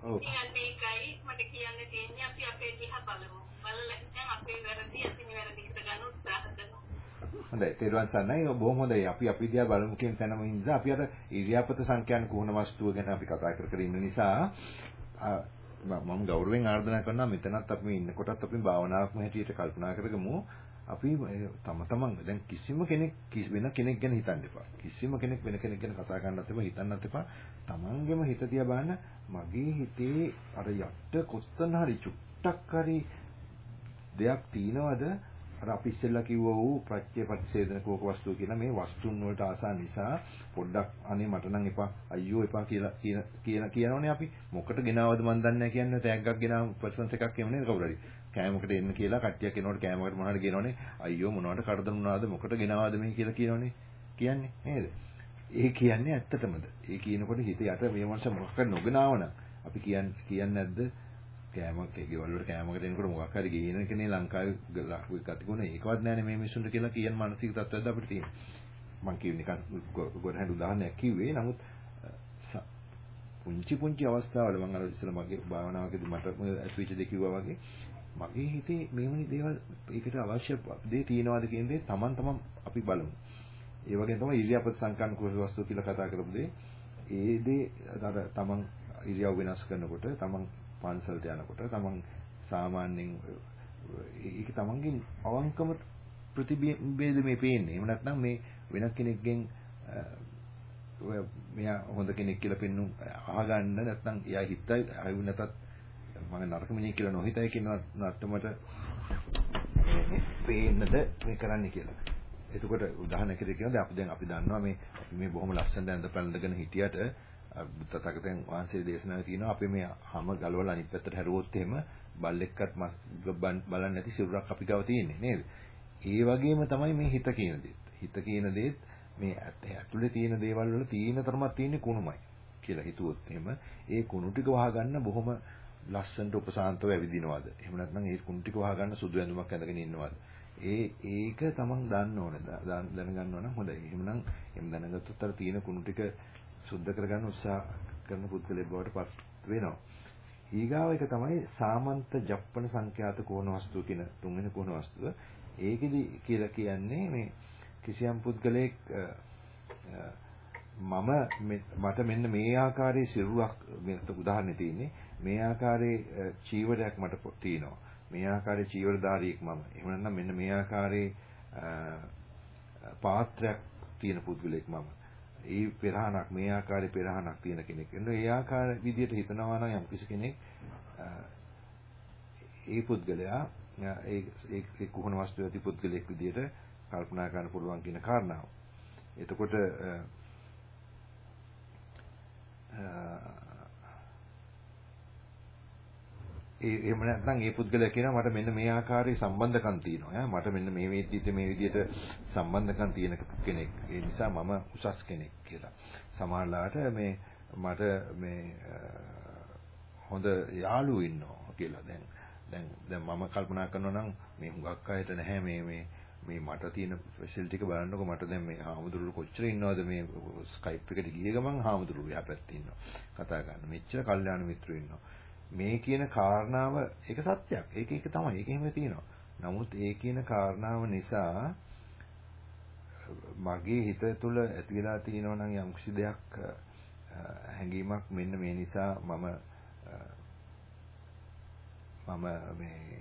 ඔව් මේකයි මට කියන්න තියෙන්නේ අපි අපේ දිහා බලමු බලලා දැන් අපේ වැරදි අපි නිවැරදි කරගන්න උත්සාහ කරනවා හොඳයි. තේරුවන් සන්නයි. බොහොම හොඳයි. අපි අපි දිහා බලමු කියන තැනම ඉඳලා අපි අර ඉරියාපත සංඛ්‍යාන කුහන වස්තුව ගැන අපි කතා කර කර ඉන්න නිසා මම ගෞරවයෙන් ආර්දනා කරනවා මෙතනත් අපි ඉන්නකොටත් අපි භාවනාවක්ම හැටියට කල්පනා කරගමු. අපි තම තමන් දැන් කිසිම කෙනෙක් වෙන කෙනෙක් ගැන හිතන්න එපා. කිසිම කෙනෙක් වෙන කෙනෙක් ගැන කතා කරන්නත් එපා, හිතන්නත් එපා. තමන්ගේම හිත දිහා බලන්න මගේ හිතේ අර යට කොත්තන හරි චුට්ටක් හරි දෙයක් තියනවද අර අපි ඉස්සෙල්ලා කිව්ව වූ ප්‍රත්‍ය ප්‍රතිසේධන කෝක වස්තුව කියලා මේ වස්තුන් වලට ආසා නිසා පොඩ්ඩක් අනේ මට නම් එපා අයියෝ එපා කියලා කියන කියන කියනෝනේ අපි මොකට ගෙනාවද මන් දන්නේ නැහැ කියන්නේ තෑග්ගක් ගෙනාව පර්සන්ස් එකක් එමුනේ කවුරු හරි කෑමකට එන්න කියලා කට්ටියක් එනකොට කෑමකට මොනවද ගෙනවනේ අයියෝ මොනවද කරදර වුණාද මොකට ගෙනාවද මේ කියලා කියනෝනේ කියන්නේ නේද? ඒ කියන්නේ ඇත්තටමද? ඒ කියනකොට හිත යට මේ මනස මොකක් නොගෙනාවනම් අපි කියන්නේ කියන්නේ නැද්ද? කෑමක් ඒ ගෙවල් වල කෑමකට එනකොට මොකක් හරි ගේන කෙනේ ලංකාවේ ගතිගුණ ඒකවත් නැහැනේ මේ මිනිස්සුන්ට කියලා කියන මානසික තත්ත්වයක්ද අපිට තියෙන්නේ. මම කියුවේ නිකන් ගොඩනැගු උදාහරණයක් කිව්වේ. නමුත් පුංචි පුංචි අවස්ථාවල මම අර ඉස්සෙල්ලා මගේ භාවනාවකදී මට ඇතුවිච්ච දේ කිව්වා වගේ මගේ හිතේ මේවනි දේවල් ඒකට අවශ්‍ය දේ තියනවාද කියන දේ Taman Taman අපි බලමු. ඒ වගේම තමයි ඉරියාපත සංකල්ප කුසල වස්තු කියලා කතා කරපු දේ. ඒ දේ අර Taman ඉරියව් වෙනස් කරනකොට Taman පන්සලට යනකොට තමන් සාමාන්‍යයෙන් ඒක තමන්ගේ අවංකම ප්‍රතිබිම්බයද මේ පේන්නේ. එහෙම නැත්නම් මේ වෙනත් කෙනෙක්ගෙන් ඔය මෙයා හොඳ කෙනෙක් කියලා පෙන්නුම් අහගන්න නැත්නම් එයා හිතයි ආයු නැතත් මම නරක මිනිහ කියලා නොහිතයි කියන නට්ටමට පේන්නද මේ කරන්නේ කියලා. එතකොට උදාහරණයකට කියනවා අපි දැන් අපි දන්නවා මේ අපි මේ බොහොම ලස්සනට ඇඳ පැළඳගෙන හිටියට තථාගතයන් වහන්සේ දේශනාවේ තියෙනවා අපි මේ හැම ගලවලා අනිත් පැත්තට හැරුවොත් එහෙම බල්ලෙක්වත් බලන්නේ නැති සිරුරක් අපි ගාව තියෙන්නේ නේද? ඒ වගේම තමයි මේ හිත කියන දේත්. හිත කියන දේත් මේ ඇතුලේ තියෙන දේවල් වල තියෙන තරමක් තියෙන්නේ කුණුමයි කියලා හිතුවොත් එහෙම ඒ කුණු ටික වහගන්න බොහොම ලස්සනට උපසාන්තව ඇවිදිනවද? එහෙම නැත්නම් ඒ කුණු ටික වහගන්න සුදු ඇඳුමක් ඇඳගෙන ඉන්නවද? ඒ ඒක තමන් දන්න ඕනේ. දැනගන්න ඕන හොඳයි. එහෙමනම් එම් දැනගත්තොත් අර තියෙන කුණු ටික සුද්ධ කරගන්න උත්සාහ කරන පුද්ගලයෙක් බවට පත් වෙනවා. ඊගාව එක තමයි සාමන්ත ජප්පන සංඛ්‍යාත කෝණ වස්තුව කියන තුන්වෙනි කෝණ වස්තුව. ඒකෙදි කියලා කියන්නේ මේ කිසියම් පුද්ගලයෙක් මම මට මෙන්න මේ ආකාරයේ සිරුරක් මේ උදාහරණේ තියෙන්නේ මේ ආකාරයේ චීවරයක් මට තියෙනවා මේ ආකාරයේ චීවරධාරියෙක් මම එහෙම නැත්නම් මෙන්න මේ ආකාරයේ පාත්‍රයක් තියෙන පුද්ගලයෙක් මම ඒ පෙරහනක් මේ ආකාරයේ පෙරහනක් තියෙන කෙනෙක්. එන්න ඒ ආකාර විදියට හිතනවා නම් යම් කිසි කෙනෙක් ඒ පුද්ගලයා ඒ ඒ කුහන වස්තු ඇති පුද්ගලයෙක් විදියට කල්පනා කරන්න පුළුවන් කියන කාරණාව. එතකොට ඒ එහෙම නැත්නම් ඒ පුද්ගලයා කියනවා මට මෙන්න මේ ආකාරයේ සම්බන්ධකම් තියෙනවා. ඈ මට මෙන්න මේ විදිහට මේ විදිහට සම්බන්ධකම් තියෙන කෙනෙක්. ඒ නිසා මම උසස් කෙනෙක් කියලා. සමහරලාට මේ මට මේ හොඳ යාළුවෝ ඉන්නවා කියලා. දැන් දැන් දැන් මම කල්පනා කරනවා නම් මේ හුඟක් අයට නැහැ මේ මේ මේ මට තියෙන ෆැසිලිටි එක බලන්නකො මට දැන් මේ හාමුදුරුවෝ කොච්චර ඉන්නවද මේ ස්කයිප් එකට ගිය ගමන් හාමුදුරුවෝ එහා පැත්තේ ඉන්නවා. කතා කරන්න. මෙච්චර කල්යාණ මිත්‍රයෝ ඉන්නවා. මේ කියන කාරණාව ඒක සත්‍යයක්. ඒක ඒක තමයි. ඒක එහෙම තියෙනවා. නමුත් ඒ කියන කාරණාව නිසා මගේ හිත තුළ ඇති වෙලා තියෙනවා නම් යම් කිසි දෙයක් හැඟීමක් මෙන්න මේ නිසා මම මම මේ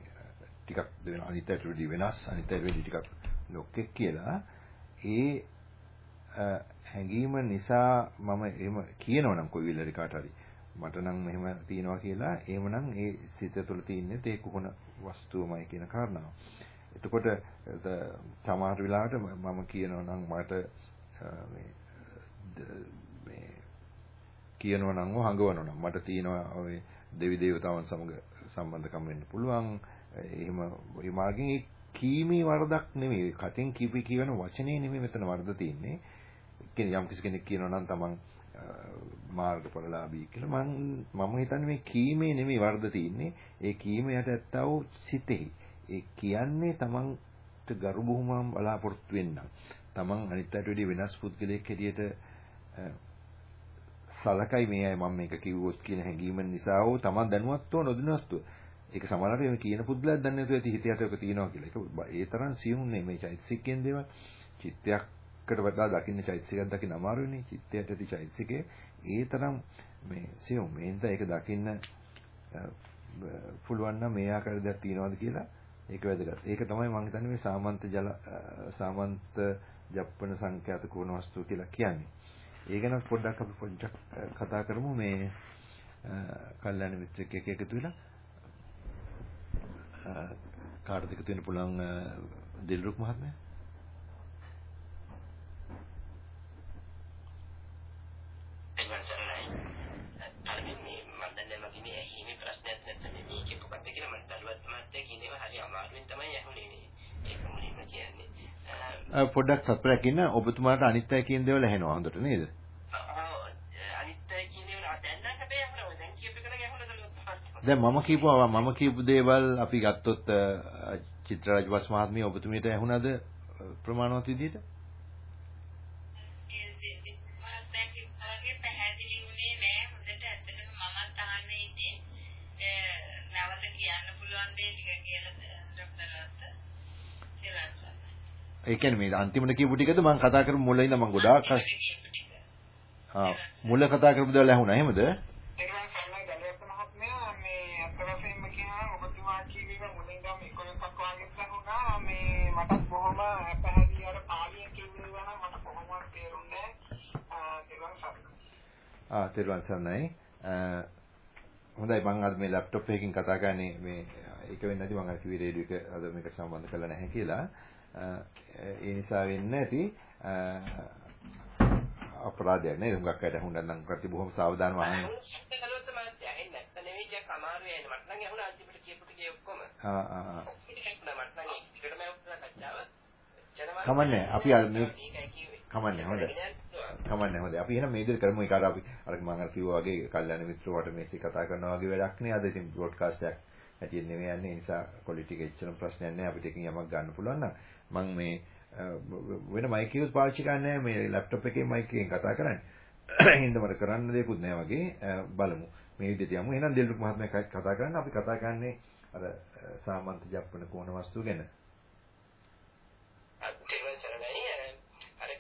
ටිකක් වෙන අනිත් අයට වඩා වෙනස් අනිත් අයට වඩා ටිකක් ලොක්ෙක් කියලා ඒ හැඟීම නිසා මම එහෙම කියනවනම් කොයි වෙලාවරි කාට හරි මට නම් මෙහෙම තියනවා කියලා එහෙමනම් ඒ සිත තුළ තියෙන්නේ ඒ කුහුණ වස්තුවමයි කියන කාරණාව. එතකොට සමහර වෙලාවට මම කියනවා නම් මට මේ මේ කියනවා නම් හංගවනවා නම් මට තියෙනවා ඔය දෙවි දේවතාවුන් සමග සම්බන්ධකම් වෙන්න පුළුවන්. එහෙම ඒ මාර්ගෙන් ඒ කීමේ වරදක් නෙමෙයි. කටින් කීපි කියවන වචනේ නෙමෙයි මෙතන වරද තියෙන්නේ. යම් කිසි කෙනෙක් කියනවා නම් තමන් මාර්ගඵලලාභී කියලා මම මම හිතන්නේ මේ කීමේ නෙමෙයි වර්ධ තියෙන්නේ ඒ කීම යට ඇත්තා වූ සිතෙහි. ඒ කියන්නේ තමන්ට ගරු බුහුමම් බලාපොරොත්තු වෙන්න. තමන් අනිත් අයට වඩා වෙනස් පුද්ගලයෙක් හැටියට සලකයි මේ අය මම මේක කිව්වොත් කියන හැඟීම නිසා හෝ තමන් දැනුවත්ව නොදැනුවත්ව ඒක සමහරවිට මේ කියන පුද්ගලයාත් දන්නේ නැතුව ඇති හිතයට ඔක තියෙනවා කියලා. ඒක ඒ තරම් සියුම් නේ මේ චෛතසිකයෙන් දේවල්. චිත්තයකට වඩා දකින්න චෛතසිකයක් දකින්න අමාරුනේ. චිත්තයට ඇති චෛතසිකේ ඒ තරම් මේ සියුම්. මේ හින්දා ඒක දකින්න පුළුවන් නම් මේ ආකාර දෙයක් තියනවාද කියලා ඒක වැදගත්. ඒක තමයි මම හිතන්නේ මේ සාමන්ත ජල සාමන්ත ජප්පන සංඛ්‍යාත කෝණ වස්තු කියලා කියන්නේ. ඒ ගැන පොඩ්ඩක් අපි පොඩ්ඩක් කතා කරමු මේ කල්යනා මිත්‍රෙක් එක්ක එකතු වෙලා කාටද එකතු වෙන්න පුළුවන් දිල්රුක් මහත්මයා පොඩ්ඩක් සත්‍යයක් ඉන්න ඔබතුමාට අනිත් අය කියන දේවල් ඇහෙනවා හොඳට නේද? දැන් මම කියපුවා මම කියපු දේවල් අපි ගත්තොත් චිත්‍රරාජ් වස් මහත්මිය ඔබතුමියට ඇහුණාද ප්‍රමාණවත් විදිහට? ඒ කියන්නේ මේ අන්තිමට කියපු ටිකද මම කතා කරපු මුල ඉඳන් මම ගොඩාක් ආ මුල කතා කරපු දේවල් ඇහුණා එහෙමද? මටත් බොහොම පැහැදිලි අර පාලියෙන් කියුවා නම් මට කොහොමවත් තේරුන්නේ නැහැ. ආ තෙරුවන් සරණයි. හොඳයි මම අද මේ ලැප්ටොප් එකකින් කතා කරන්නේ මේ ඒක වෙන්නේ නැති මම අර කිව්වේ රේඩියෝ එක අද මේක සම්බන්ධ කරලා නැහැ කියලා. ඒ නිසා වෙන්නේ නැති අපරාධයක් නේද? හුඟක් අයට හුඟක් නම් කරති බොහොම සාවධානව අහන්න. ආ ආ ආ. කමන්නේ අපි අර මේ කමන්නේ හොඳයි. කමන්නේ හොඳයි. අපි එහෙනම් මේ විදිහට කරමු ඒක අර අපි අර මම අර කිව්වා වගේ කල්යනා මිත්‍රවට මේසි කතා කරනවා වගේ වැඩක් නේ අද ඉතින් බ්‍රෝඩ්කාස්ට් එකක් හැටියට නෙමෙයි යන්නේ. ඒ නිසා ක්වොලිටි එක එච්චරම ප්‍රශ්නයක් නෑ. අපිට එකකින් යමක් ගන්න පුළුවන් නම් මම මේ වෙන මයික් එකක් පාවිච්චි කරන්නේ මේ ලැප්ටොප් එකේ මයික් එකෙන් කතා කරන්නේ. [COUGHS] එහෙනම් මට කරන්න දෙයක්වත් නෑ වගේ බලමු. මේ විදිහට යමු. එහෙනම් දෙල්රුක් මහත්මයා කතා කරන්න අපි කතා කරන්නේ අර සාමන්ත ජප්පන කෝණ වස්තු ගැන. අත්‍යවශ්‍ය සරණයි අර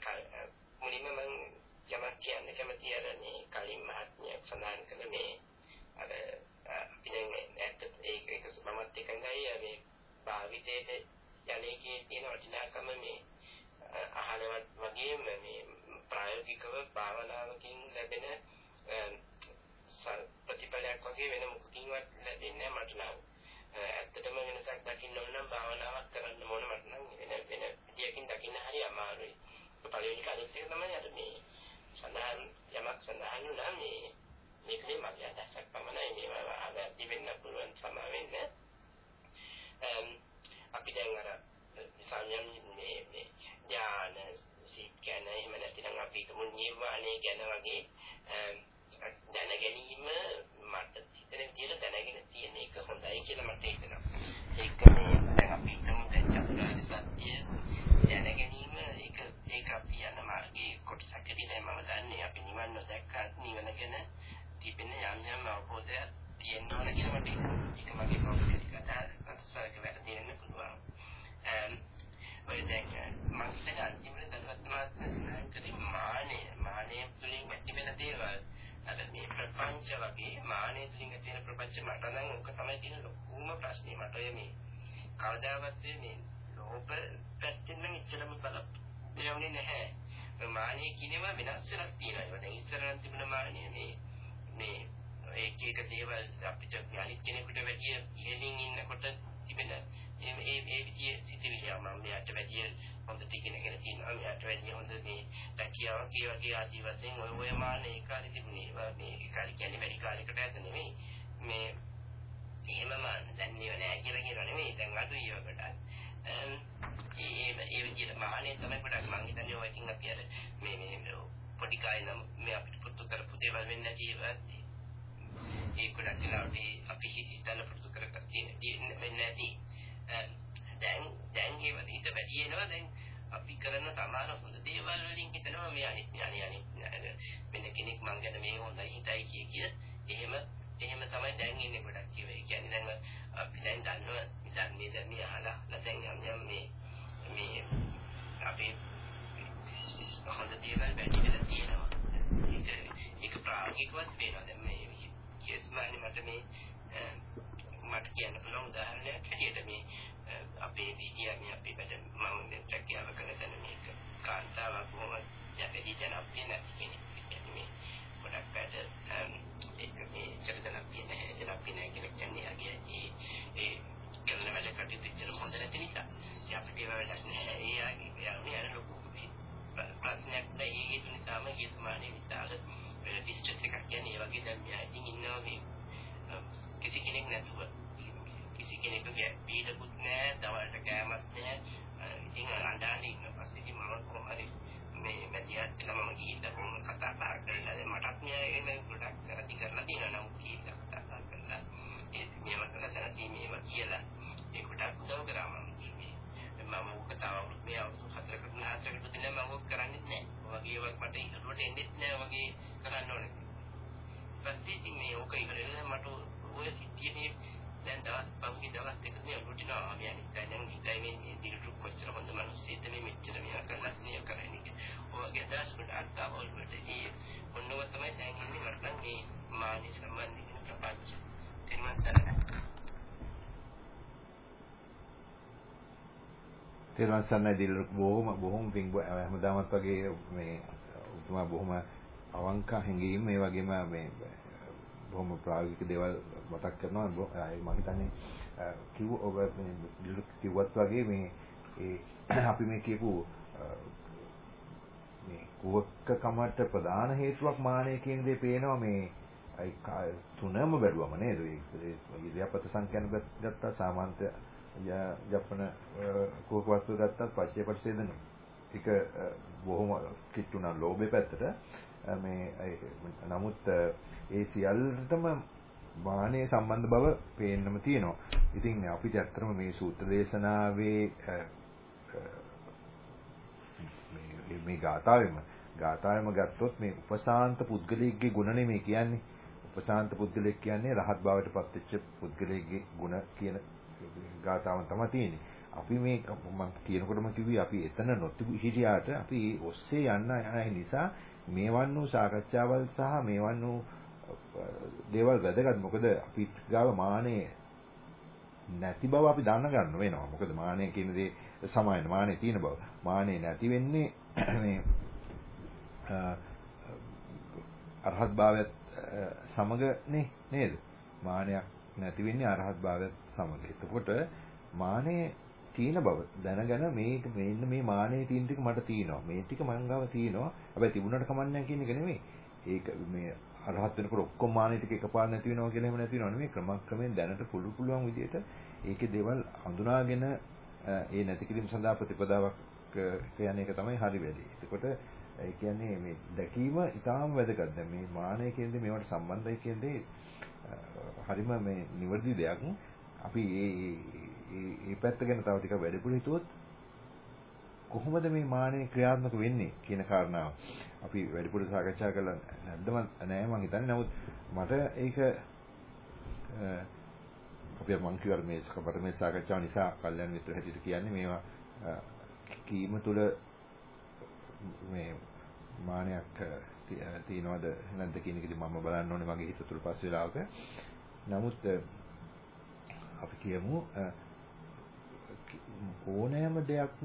මුලින්ම මම යමක් කියන්න කැමතියි අර මේ කලින් මහත්මයා සඳහන් කළ මේ අර අපි දැන් ඇත්ත ඒක ඒක මමත් එකඟයි මේ භාවිතයේ යන්නේකේ තියෙන වටිනාකම මේ අහලවත් වගේම මේ ප්‍රායෝගිකව භාවනාවකින් ලැබෙන ප්‍රතිඵලයක් වගේ වෙන මොකකින්වත් ලැබෙන්නේ මට නම් ඇත්තටම වෙනසක් දකින්න ඕන නම් භාවනාවක් කරන්න ඕන මට නම් වෙන වෙන විදියකින් දකින්න හරි අමාරුයි. පළවෙනි කාලෙත් එක තමයි අර මේ සඳහන් යමක් සඳහන් වුණා මේ මේකේ මගේ අදහසක් පමණයි මේවා ආවැදි වෙන්න පුළුවන් සමා වෙන්න. අපි දැන් අර සංයම් මේ මේ ඥාන සිත් ගැන එහෙම නැතිනම් අපි හිතමු නිර්වාණය ගැන වගේ දැන ගැනීම මට හිතෙන විදිහට දැනගෙන තියෙන එක හොඳයි කියලා මට හිතෙනවා. ඒක මේ දැන් අපි හිතමු දැන් චතුරාර්ය සත්‍ය දැන ගැනීම ඒක ඒක අපි යන මාර්ගයේ කොටසක් හැටියට මම දන්නේ අපි නිවන් නොදැක්කත් නිවන ගැන තිබෙන යම් යම් අවබෝධයක් තියෙන්න ඕන කියලා මට ඒක මගේ පෞද්ගලික අදහසක් වැරදි වෙන්න පුළුවන්. ඔය දැන් මම හිතන්නේ අන්තිමට දරුවත් මාත්ම සඳහන් කරේ මානෙ මානෙ තුලින් ඇති වෙන දේවල් අර මේ ප්‍රපංච වගේ මානෙ තුලින් ඇති වෙන ප්‍රපංච මට නම් ඔක තමයි තියෙන ලොකුම ප්‍රශ්නේ මට ඔය මේ කවදාවත් මේ ලෝභ පැත්තෙන් නම් ඉච්චරම බල දෙන්නේ නැහැ. මානෙ කියනවා වෙනස් වෙනස් තියෙනවා. දැන් ඉස්සර නම් තිබුණ මානෙ මේ මේ ඒක එක දේවල් අපිට අනිත් කෙනෙකුට වැඩිය ඉහළින් ඉන්නකොට තිබෙන ඒ ඒ ඒ විදිහේ සිතිවිලි මම මෙයාට වැඩිය හොඳට ඉගෙනගෙන තියෙනවා මෙයාට වැඩිය හොඳ මේ රැකියාවක් ඒ වගේ ආදි වශයෙන් ඔය ඔය මාන ඒ කාලේ තිබුණේ. මේ ඒ කාලේ කියන්නේ වැඩි කාලයකට ඇත නෙමෙයි. මේ එහෙම මාන දැන් නේව නෑ කියලා කියනවා නෙමෙයි. දැන් අඩුයි ඒකට ඒ ඒ විදිහට මානේ තමයි පොඩක් මම හිතන්නේ ඔය ඉතින් අපි අර මේ මේ පොඩි කාලේ නම් මේ අපිට පුතු කරපු දේවල් වෙන්නේ නැති ඒවත් ඒ ගොඩක් වෙලාවට අපි හිතලා පුරුදු කරගත්ත තියෙන නැති දැන් දැන් ඒව හිත වැඩි වෙනවා දැන් අපි කරන සමහර හොඳ දේවල් වලින් හිතනවා මේ අනිත් අනේ අනේ මෙන්න කෙනෙක් මං ගැන මේ හොඳයි හිතයි කිය කිය එහෙම එහෙම තමයි දැන් ඉන්නේ ගොඩක් කියව. ඒ කියන්නේ දැන් අපි දැන් දන්නවා ධර්මයේ දැන් මේ අහලා නැත්නම් යම් යම් මේ මේ අපේ හොඳ දේවල් වැඩි වෙලා තියෙනවා. ඒක ඒක ප්‍රායෝගිකවත් වෙනවා. දැන් මේ කේස් මානේ මට මේ මට කියන්න පුළුවන් උදාහරණයක් හැටියට මේ අපේ විදිය මේ අපේ වැඩ මම මේ ප්‍රක්‍රියාව කරන මේක කාන්තාවක් බොහොම යටදී ජනප්‍රිය නැති කෙනෙක්. මේ ගොඩක් අය ඒක මේ ජනප්‍රිය නැහැ ජනප්‍රිය නැහැ කියලා කියන්නේ අගේ ඒ ඒ කරන වැඩ කටයුතු ඉච්චර හොඳ නැති නිසා. ඒ අපිට ඒව වැඩක් නැහැ. ඒ ආගේ එයානේ අර ලොකු ප්‍රශ්නයක් නෑ ඒ හේතු නිසාම ගිය සමානේ විතාල ඩිස්ට්‍රෙස් එකක් කියන්නේ ඒ වගේ දැන් මෙයා ඉතින් ඉන්නවා මේ කිසි කෙනෙක් නැතුව. කිසි කෙනෙකුගේ පීඩකුත් නෑ දවල්ට කෑමක් නෑ ඉතින් අඬන්නේ ඉන්න පස්සේ ඉතින් මම කොහොම හරි මේ මැදිහත් කියලා මම ගිහින් කොහොම කතා බහ කරලා දැන් මටත් මෙයා එහෙම ගොඩක් වැඩි කරලා තියෙනවා නම් කීයක් කතා බහ කරලා ඒ මේව කරලා මේව කියලා ඒ ගොඩක් උදව් කරා මම. මම ඔක තව මේ අවුරුදු හතරකට නහතරකට දින මම ඔක් කරන්නේ නැහැ. වගේ ඒවා මට ඉහළට එන්නෙත් නැහැ වගේ කරන්න ඕනේ. පස්සේ ඉතින් මේ ඔක ඉවරලා මට ඔය සිටියේ දැන් දවස් පහුගිය දවස් දෙකක් මේ රුටිනවා මම යන්නේ. දැන් හිතයි මේ මේ දිලුටු කොච්චර හොඳ මිනිස්සෙක්ද මේ මෙච්චර මෙයා කරලා ස්නේහ කරන්නේ. ඔයගේ දවස් වලට අත්තාවල් වලට ඒ ඔන්නව තමයි දැන් ඉන්නේ මට නම් මේ මානසික සම්බන්ධයෙන් ප්‍රපංච. තේරුම් ගන්න. තේරුවන් සන්නයි දිල් බොහොම බොහොම පිං හැමදාමත් වගේ මේ උතුමා බොහොම අවංක හැඟීම් මේ වගේම මේ බොහොම ප්‍රායෝගික දේවල් මතක් කරනවා. මම හිතන්නේ කිව්ව ඔබ මේ දිල් කිව්වත් වගේ මේ ඒ [CLEARS THROAT] අපි මේ කියපු මේ කුවක්ක කමට ප්‍රධාන හේතුවක් මානය කියන දේ පේනවා මේ අයි තුනම බැලුවම නේද? ඒ ඉරියාපත සංඛ්‍යාන ගත්තා සාමාන්‍ය ජපන කෝක වස්තු ගත්තත් පච්චේ පරිච්ඡේදන ටික බොහොම කිට්ටුනා ලෝභේ පැත්තට මේ නමුත් ඒ සියල්ලටම මානෙ සම්බන්ධ බව පේන්නම තියෙනවා. ඉතින් අපිට ඇත්තටම මේ සූත්‍ර දේශනාවේ මේ මේ ගාථාවෙම ගාථාවෙම ගත්තොත් මේ උපසාන්ත පුද්ගලයෙක්ගේ ගුණ නෙමෙයි කියන්නේ. උපසාන්ත පුද්ගලයෙක් කියන්නේ රහත් බවට පත්වෙච්ච පුද්ගලයෙක්ගේ ගුණ කියන ගාතාවන් තමයි තියෙන්නේ. අපි මේ මම කියනකොටම කිව්වේ අපි එතන නොතිබු හිටියාට අපි ඔස්සේ යන්න යන නිසා මේවන් වූ සාකච්ඡාවල් සහ මේවන් වූ දේවල් වැදගත්. මොකද අපි ගාව මානෙ නැති බව අපි දැන ගන්න වෙනවා. මොකද මානෙ කියන දේ සමායන මානෙ තියෙන බව. මානෙ නැති වෙන්නේ [CLEARS THROAT] මේ අරහත් භාවයත් සමගනේ නේද? මානයක් නැති වෙන්නේ අරහත් භාවයත් සමග. එතකොට මානෙ තියෙන බව දැනගෙන මේක මෙන්න මේ මානෙ තියෙන ටික මට තියෙනවා. මේ ටික මං ගාව තියෙනවා. හැබැයි තිබුණාට කමන්නේ කියන එක නෙමෙයි. ඒක මේ අරහත් වෙනකොට ඔක්කොම මානෙ ටික එකපාර නැති වෙනවා කියලා එහෙම නැති වෙනව නෙමෙයි. ක්‍රමක්‍රමයෙන් දැනට පුළු පුළුවන් විදිහට ඒකේ දේවල් හඳුනාගෙන ඒ නැති කිරීම සඳහා ප්‍රතිපදාවක් කියන එක තමයි හරි වැඩි. එතකොට ඒ කියන්නේ මේ දැකීම ඉතාම වැදගත්. දැන් මේ මානය කියන්නේ මේවට සම්බන්ධයි කියන්නේ හරිම මේ නිවැරදි දෙයක්. අපි මේ මේ පැත්ත ගැන තව ටිකක් වැඩිපුර හිතුවොත් කොහොමද මේ මානෙ ක්‍රියාත්මක වෙන්නේ කියන කාරණාව අපි වැඩිපුර සාකච්ඡා කළා නැද්ද නෑ මම හිතන්නේ. නමුත් මට ඒක අපි මං කියවල මේ අපට මේ සාකච්ඡාව නිසා කල්යන මිත්‍ර හැටියට කියන්නේ මේවා කීම තුළ මේ මානයක් තියනවද නැද්ද කියන එක ඉතින් මම බලන්න ඕනේ මගේ හිත තුළ පස් වෙලාවක. නමුත් අපි කියමු ඕනෑම දෙයක්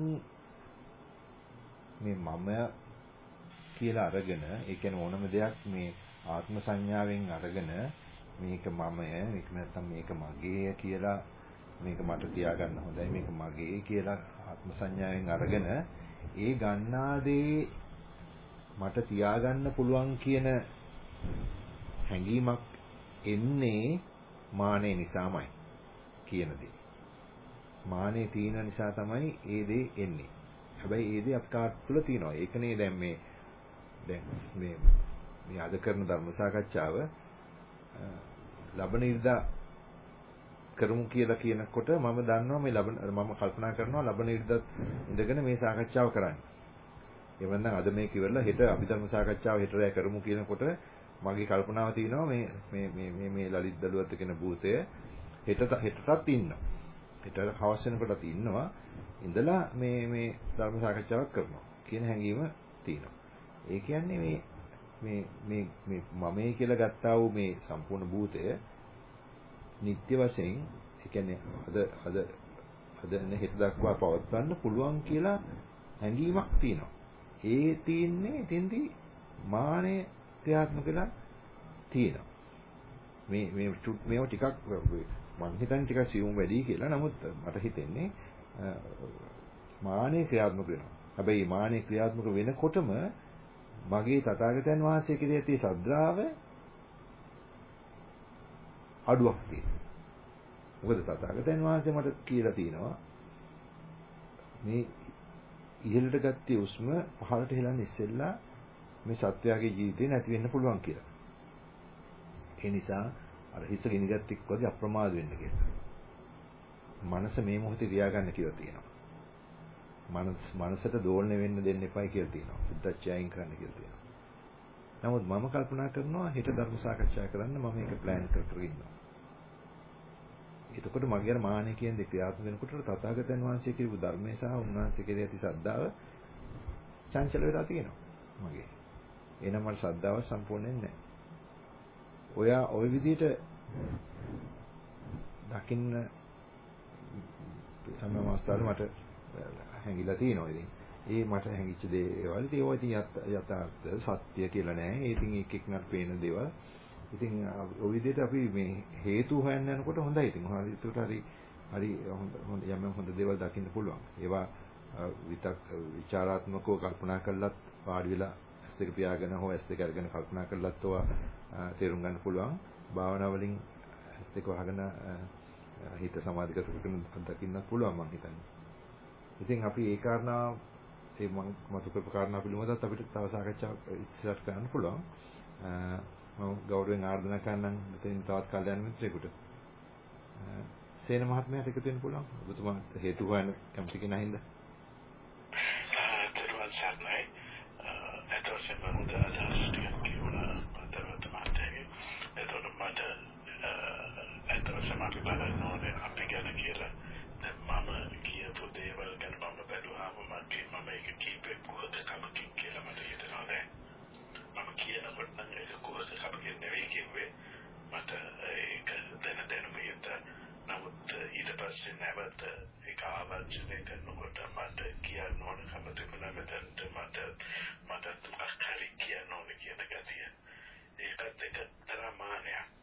මේ මම කියලා අරගෙන ඒ කියන්නේ ඕනම දෙයක් මේ ආත්ම සංඥාවෙන් අරගෙන මේක මමය මේක නැත්තම් මේක මගේ කියලා මේක මට තියාගන්න හොඳයි. මේක මගේ කියලා ආත්ම සංඥාවෙන් අරගෙන ඒ ගන්නා දේ මට තියාගන්න පුළුවන් කියන හැඟීමක් එන්නේ මානෙ නිසාමයි. කියන දේ. මානෙ තියෙන නිසා තමයි ඒ දේ එන්නේ. හැබැයි ඒ දේ අපට තුළ තියෙනවා. ඒකනේ දැන් මේ දැන් මේ මේ අද කරන ධර්ම සාකච්ඡාව ලබන ඉරිදා කරමු කියලා කියනකොට මම දන්නවා මේ ලබන මම කල්පනා කරනවා ලබන ඉරිදා ඉඳගෙන මේ සාකච්ඡාව කරන්න. එවනම් අද මේක ඉවරලා හෙට අභිධර්ම සාකච්ඡාව හෙට රැ කරමු කියනකොට මගේ කල්පනාව තියෙනවා මේ මේ මේ මේ ලලිත් දලුවත් කියන භූතය හෙටට හෙටටත් ඉන්නවා. හෙට හවස වෙනකොටත් ඉන්නවා. ඉඳලා මේ මේ ධර්ම සාකච්ඡාවක් කරනවා කියන හැඟීම තියෙනවා. ඒ කියන්නේ මේ මේ මේ මේ මමයි කියලා ගත්තා වූ මේ සම්පූර්ණ භූතය නිත්‍ය වශයෙන් ඒ කියන්නේ අද අද අද හෙට දක්වා පවත්වන්න පුළුවන් කියලා හැඟීමක් තියෙනවා. ඒ තියෙන්නේ එතෙන්දී මානය ක්‍රියාත්මක වෙලා තියෙනවා. මේ මේ මේව ටිකක් මම හිතන්නේ ටිකක් සියුම් වැඩි කියලා. නමුත් මට හිතෙන්නේ මානෙ ක්‍රියාත්මක වෙනවා. හැබැයි මානෙ ක්‍රියාත්මක වෙනකොටම මගේ තථාගතයන් වහන්සේ කෙරෙහි ඇති ශ්‍රද්ධාව අඩුවක් තියෙනවා. මොකද තථාගතයන් වහන්සේ මට කියලා තියෙනවා මේ ඉහළට ගත්තේ උස්ම පහළට හෙලන්නේ ඉස්සෙල්ලා මේ සත්වයාගේ ජීවිතේ නැති වෙන්න පුළුවන් කියලා. ඒ නිසා අර හිස ගිනිගත් එක්ක වගේ අප්‍රමාද වෙන්න කියලා. මනස මේ මොහොතේ තියාගන්න කියලා තියෙනවා. මනස මනසට දෝලණය වෙන්න දෙන්න එපයි කියලා තියෙනවා. බුද්ධච්චයයින් කරන්න කියලා තියෙනවා. නමුත් මම කල්පනා කරනවා හෙට ධර්ම සාකච්ඡා කරන්න මම මේක ප්ලෑන් කර කර ඉන්නවා. එතකොට මගේ අර මානෙ කියන දේ ක්‍රියාත්මක වෙනකොට තථාගතයන් වහන්සේ කියපු ධර්මයේ සහ උන්වහන්සේ කෙරෙහි ඇති ශ්‍රද්ධාව චංචල වෙලා තියෙනවා මගේ. එහෙනම් මට ශ්‍රද්ධාව සම්පූර්ණයෙන් නැහැ. ඔයා ওই විදිහට දකින්න සම්මා මාස්ටර් මට හැංගිලා තියෙනවා ඉතින්. ඒ මට හැංගිච්ච දේවල් ඒවා ඉතින් යථාර්ථ සත්‍ය කියලා නෑ. ඒ ඉතින් එක එකනට පේන දේවල්. ඉතින් ওই විදිහට අපි මේ හේතු හොයන්න යනකොට හොඳයි. ඉතින් හරි ඒකට හරි හරි හොඳ යම් හොඳ දේවල් දකින්න පුළුවන්. ඒවා විතක් ਵਿਚਾਰාත්මකව කල්පනා කළත් පාඩි වෙලා ඇස් දෙක පියාගෙන හෝ ඇස් දෙක අරගෙන කල්පනා කළත් ඔවා තේරුම් ගන්න පුළුවන්. භාවනා වලින් ඇස් දෙක වහගෙන හිත සමාධි කරගෙන දකින්නත් පුළුවන් මම හිතන්නේ. ඉතින් අපි ඒ කාරණා ඒ මම මතු කරපු කාරණා පිළිබඳව අපිට තව සාකච්ඡාවක් ඉස්සරහට කරන්න පුළුවන්. මම ගෞරවයෙන් ආරාධනා කරනම් මෙතනින් තවත් කල්යනා මිත්‍රයෙකුට. සේන මහත්මයාට එකතු වෙන්න පුළුවන්. ඔබතුමා හේතු හොයන කැමති කෙනා හින්දා. දරුවන් සර්ණයි. එතකොට මම උදා අදහස් ටිකක් කියවලා පතරවත් මාතේ. එතකොට මට එතකොට සමාපි බලන්න ඕනේ අපි ගැන කියලා. දැන් මම කියපු දේවල් ගැන මම බැලුවාම මගේ මම ඒක කීපෙක් කොහොමද කමකින් කියලා මට හිතෙනවා දැන්. මම කියනකොට නම් ඒක කොහොමද කමකින් නෙවෙයි කිව්වේ. මට ඒක දැන දැනුම හිත. නමුත් ඊට පස්සේ නැවත ඒක ආවර්ජනය කරනකොට මට කියන්න ඕන කම තිබුණා මෙතනට මට මට තුනක් හරි කියන්න ඕන කියන ගතිය. ඒකත් එක තරමානයක්.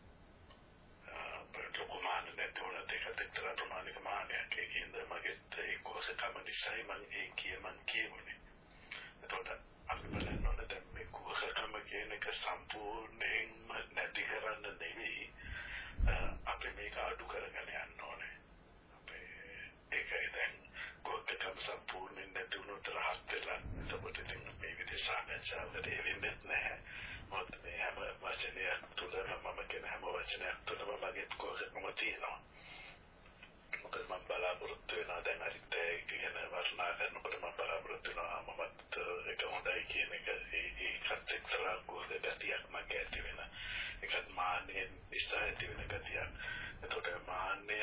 ලොකුමාන නැති වුණත් ඒකත් එක්තරා ප්‍රමාණික මානයක්. ඒකින්ද මගෙත් ඒ කුහකකම නිසායි මම ඒ කිය මං කියවුනේ. එතකොට අපි බලන්න ඕන දැන් මේ කුහකකම කියන එක සම්පූර්ණයෙන්ම නැති කරන්න නෙවෙයි අපි මේක අඩු කරගෙන යන්න ඕනේ. අපේ ඒකයි දැන් කුහකකම සම්පූර්ණයෙන් නැති වුණොත් රහත් වෙලා එතකොට ඉතින් මේ විදිහ සාකච්ඡාවකට එවෙන්නේ නැහැ. මොකද මේ හැම වචනයක් තුළම මම කියන හැම වචනයක් තුළම මගේ කොහොමද තියෙනවා. මොකද මම බලාපොරොත්තු වෙනවා දැන් අරිත් කියන වර්ණනා කරනකොට මම බලාපොරොත්තු වෙනවා මමත් ඒක හොඳයි කියන එක ඒකත් එක්තරා කොහොමද ගතියක් මගේ ඇති වෙන. ඒකත් මාන්නේ නිසා ඇති වෙන ගතියක්. එතකොට මාන්නය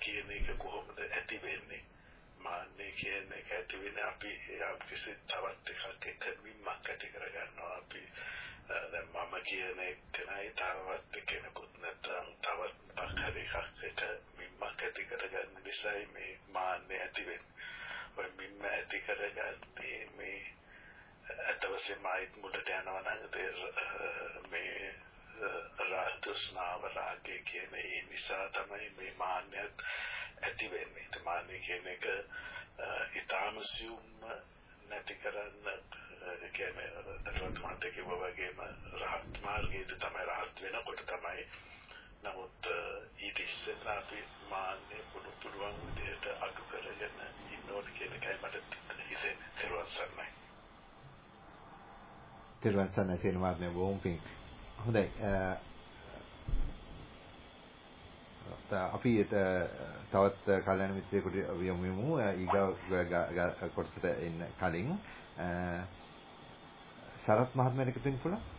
කියන එක කොහොමද ඇති වෙන්නේ? මාන්නේ කියන එක ඇති වෙන අපි කිසි තවත් එකක් එක්ක මිම්මක් ඇති කරගන්නවා අපි දැන් මම කියන එකනයි තවත් කෙනෙකුත් නැත්නම් තවත් අකරි එකක් මිම්මක් ඇති කරගන්න නිසායි මේ මාන්නේ ඇති වෙන්නේ. ඔය මිම්ම ඇති කරගත්තේ මේ අත වශයෙන්ම ආයිත් මුලට යනවා නම් මේ රාගස්නාව රාගය කියන ඒ නිසා තමයි මේ මාන්නයත් ඇති වෙන්නේ. ඒ මාන්නය කියන එක ඊටාම සියුම් නැති කරන්න කියන්නේ දරුවත් මාත් කිව්වා වගේම රහත් මාර්ගයේ තමයි රහත් වෙනකොට තමයි නමුත් ඊට ඉස්සෙල්ලා අපි මාන්නේ පුදු පුදුවන් විදිහට අඩු කරගෙන ඉන්න ඕන කියන එකයි මට හිතෙන්නේ තේරුවන් සරණයි. තේරුවන් සරණයි කියන මාර්ගය බොහොම පිං. හොඳයි. අපි තවත් කල්යනා මිත්‍රයෙකුට යමු යමු ඊගා කොටසට එන්න කලින් සරත් මහත්මයාට එකතු වෙන්න පුළුවන්?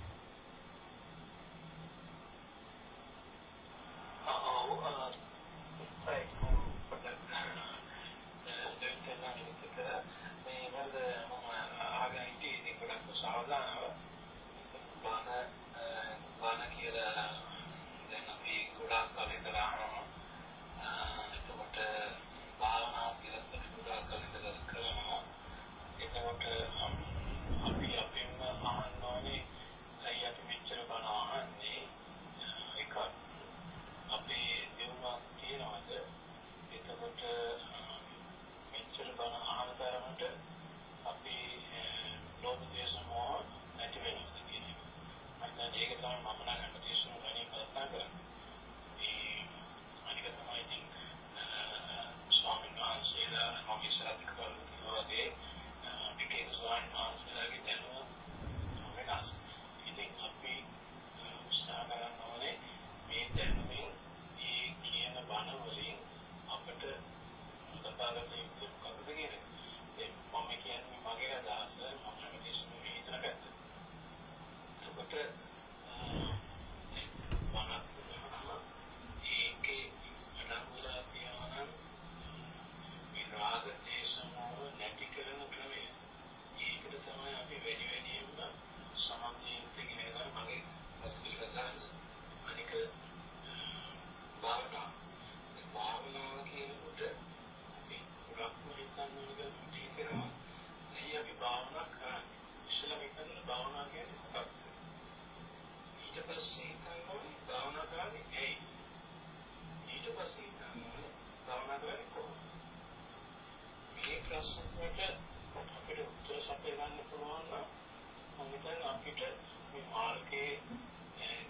මාර්ගයේ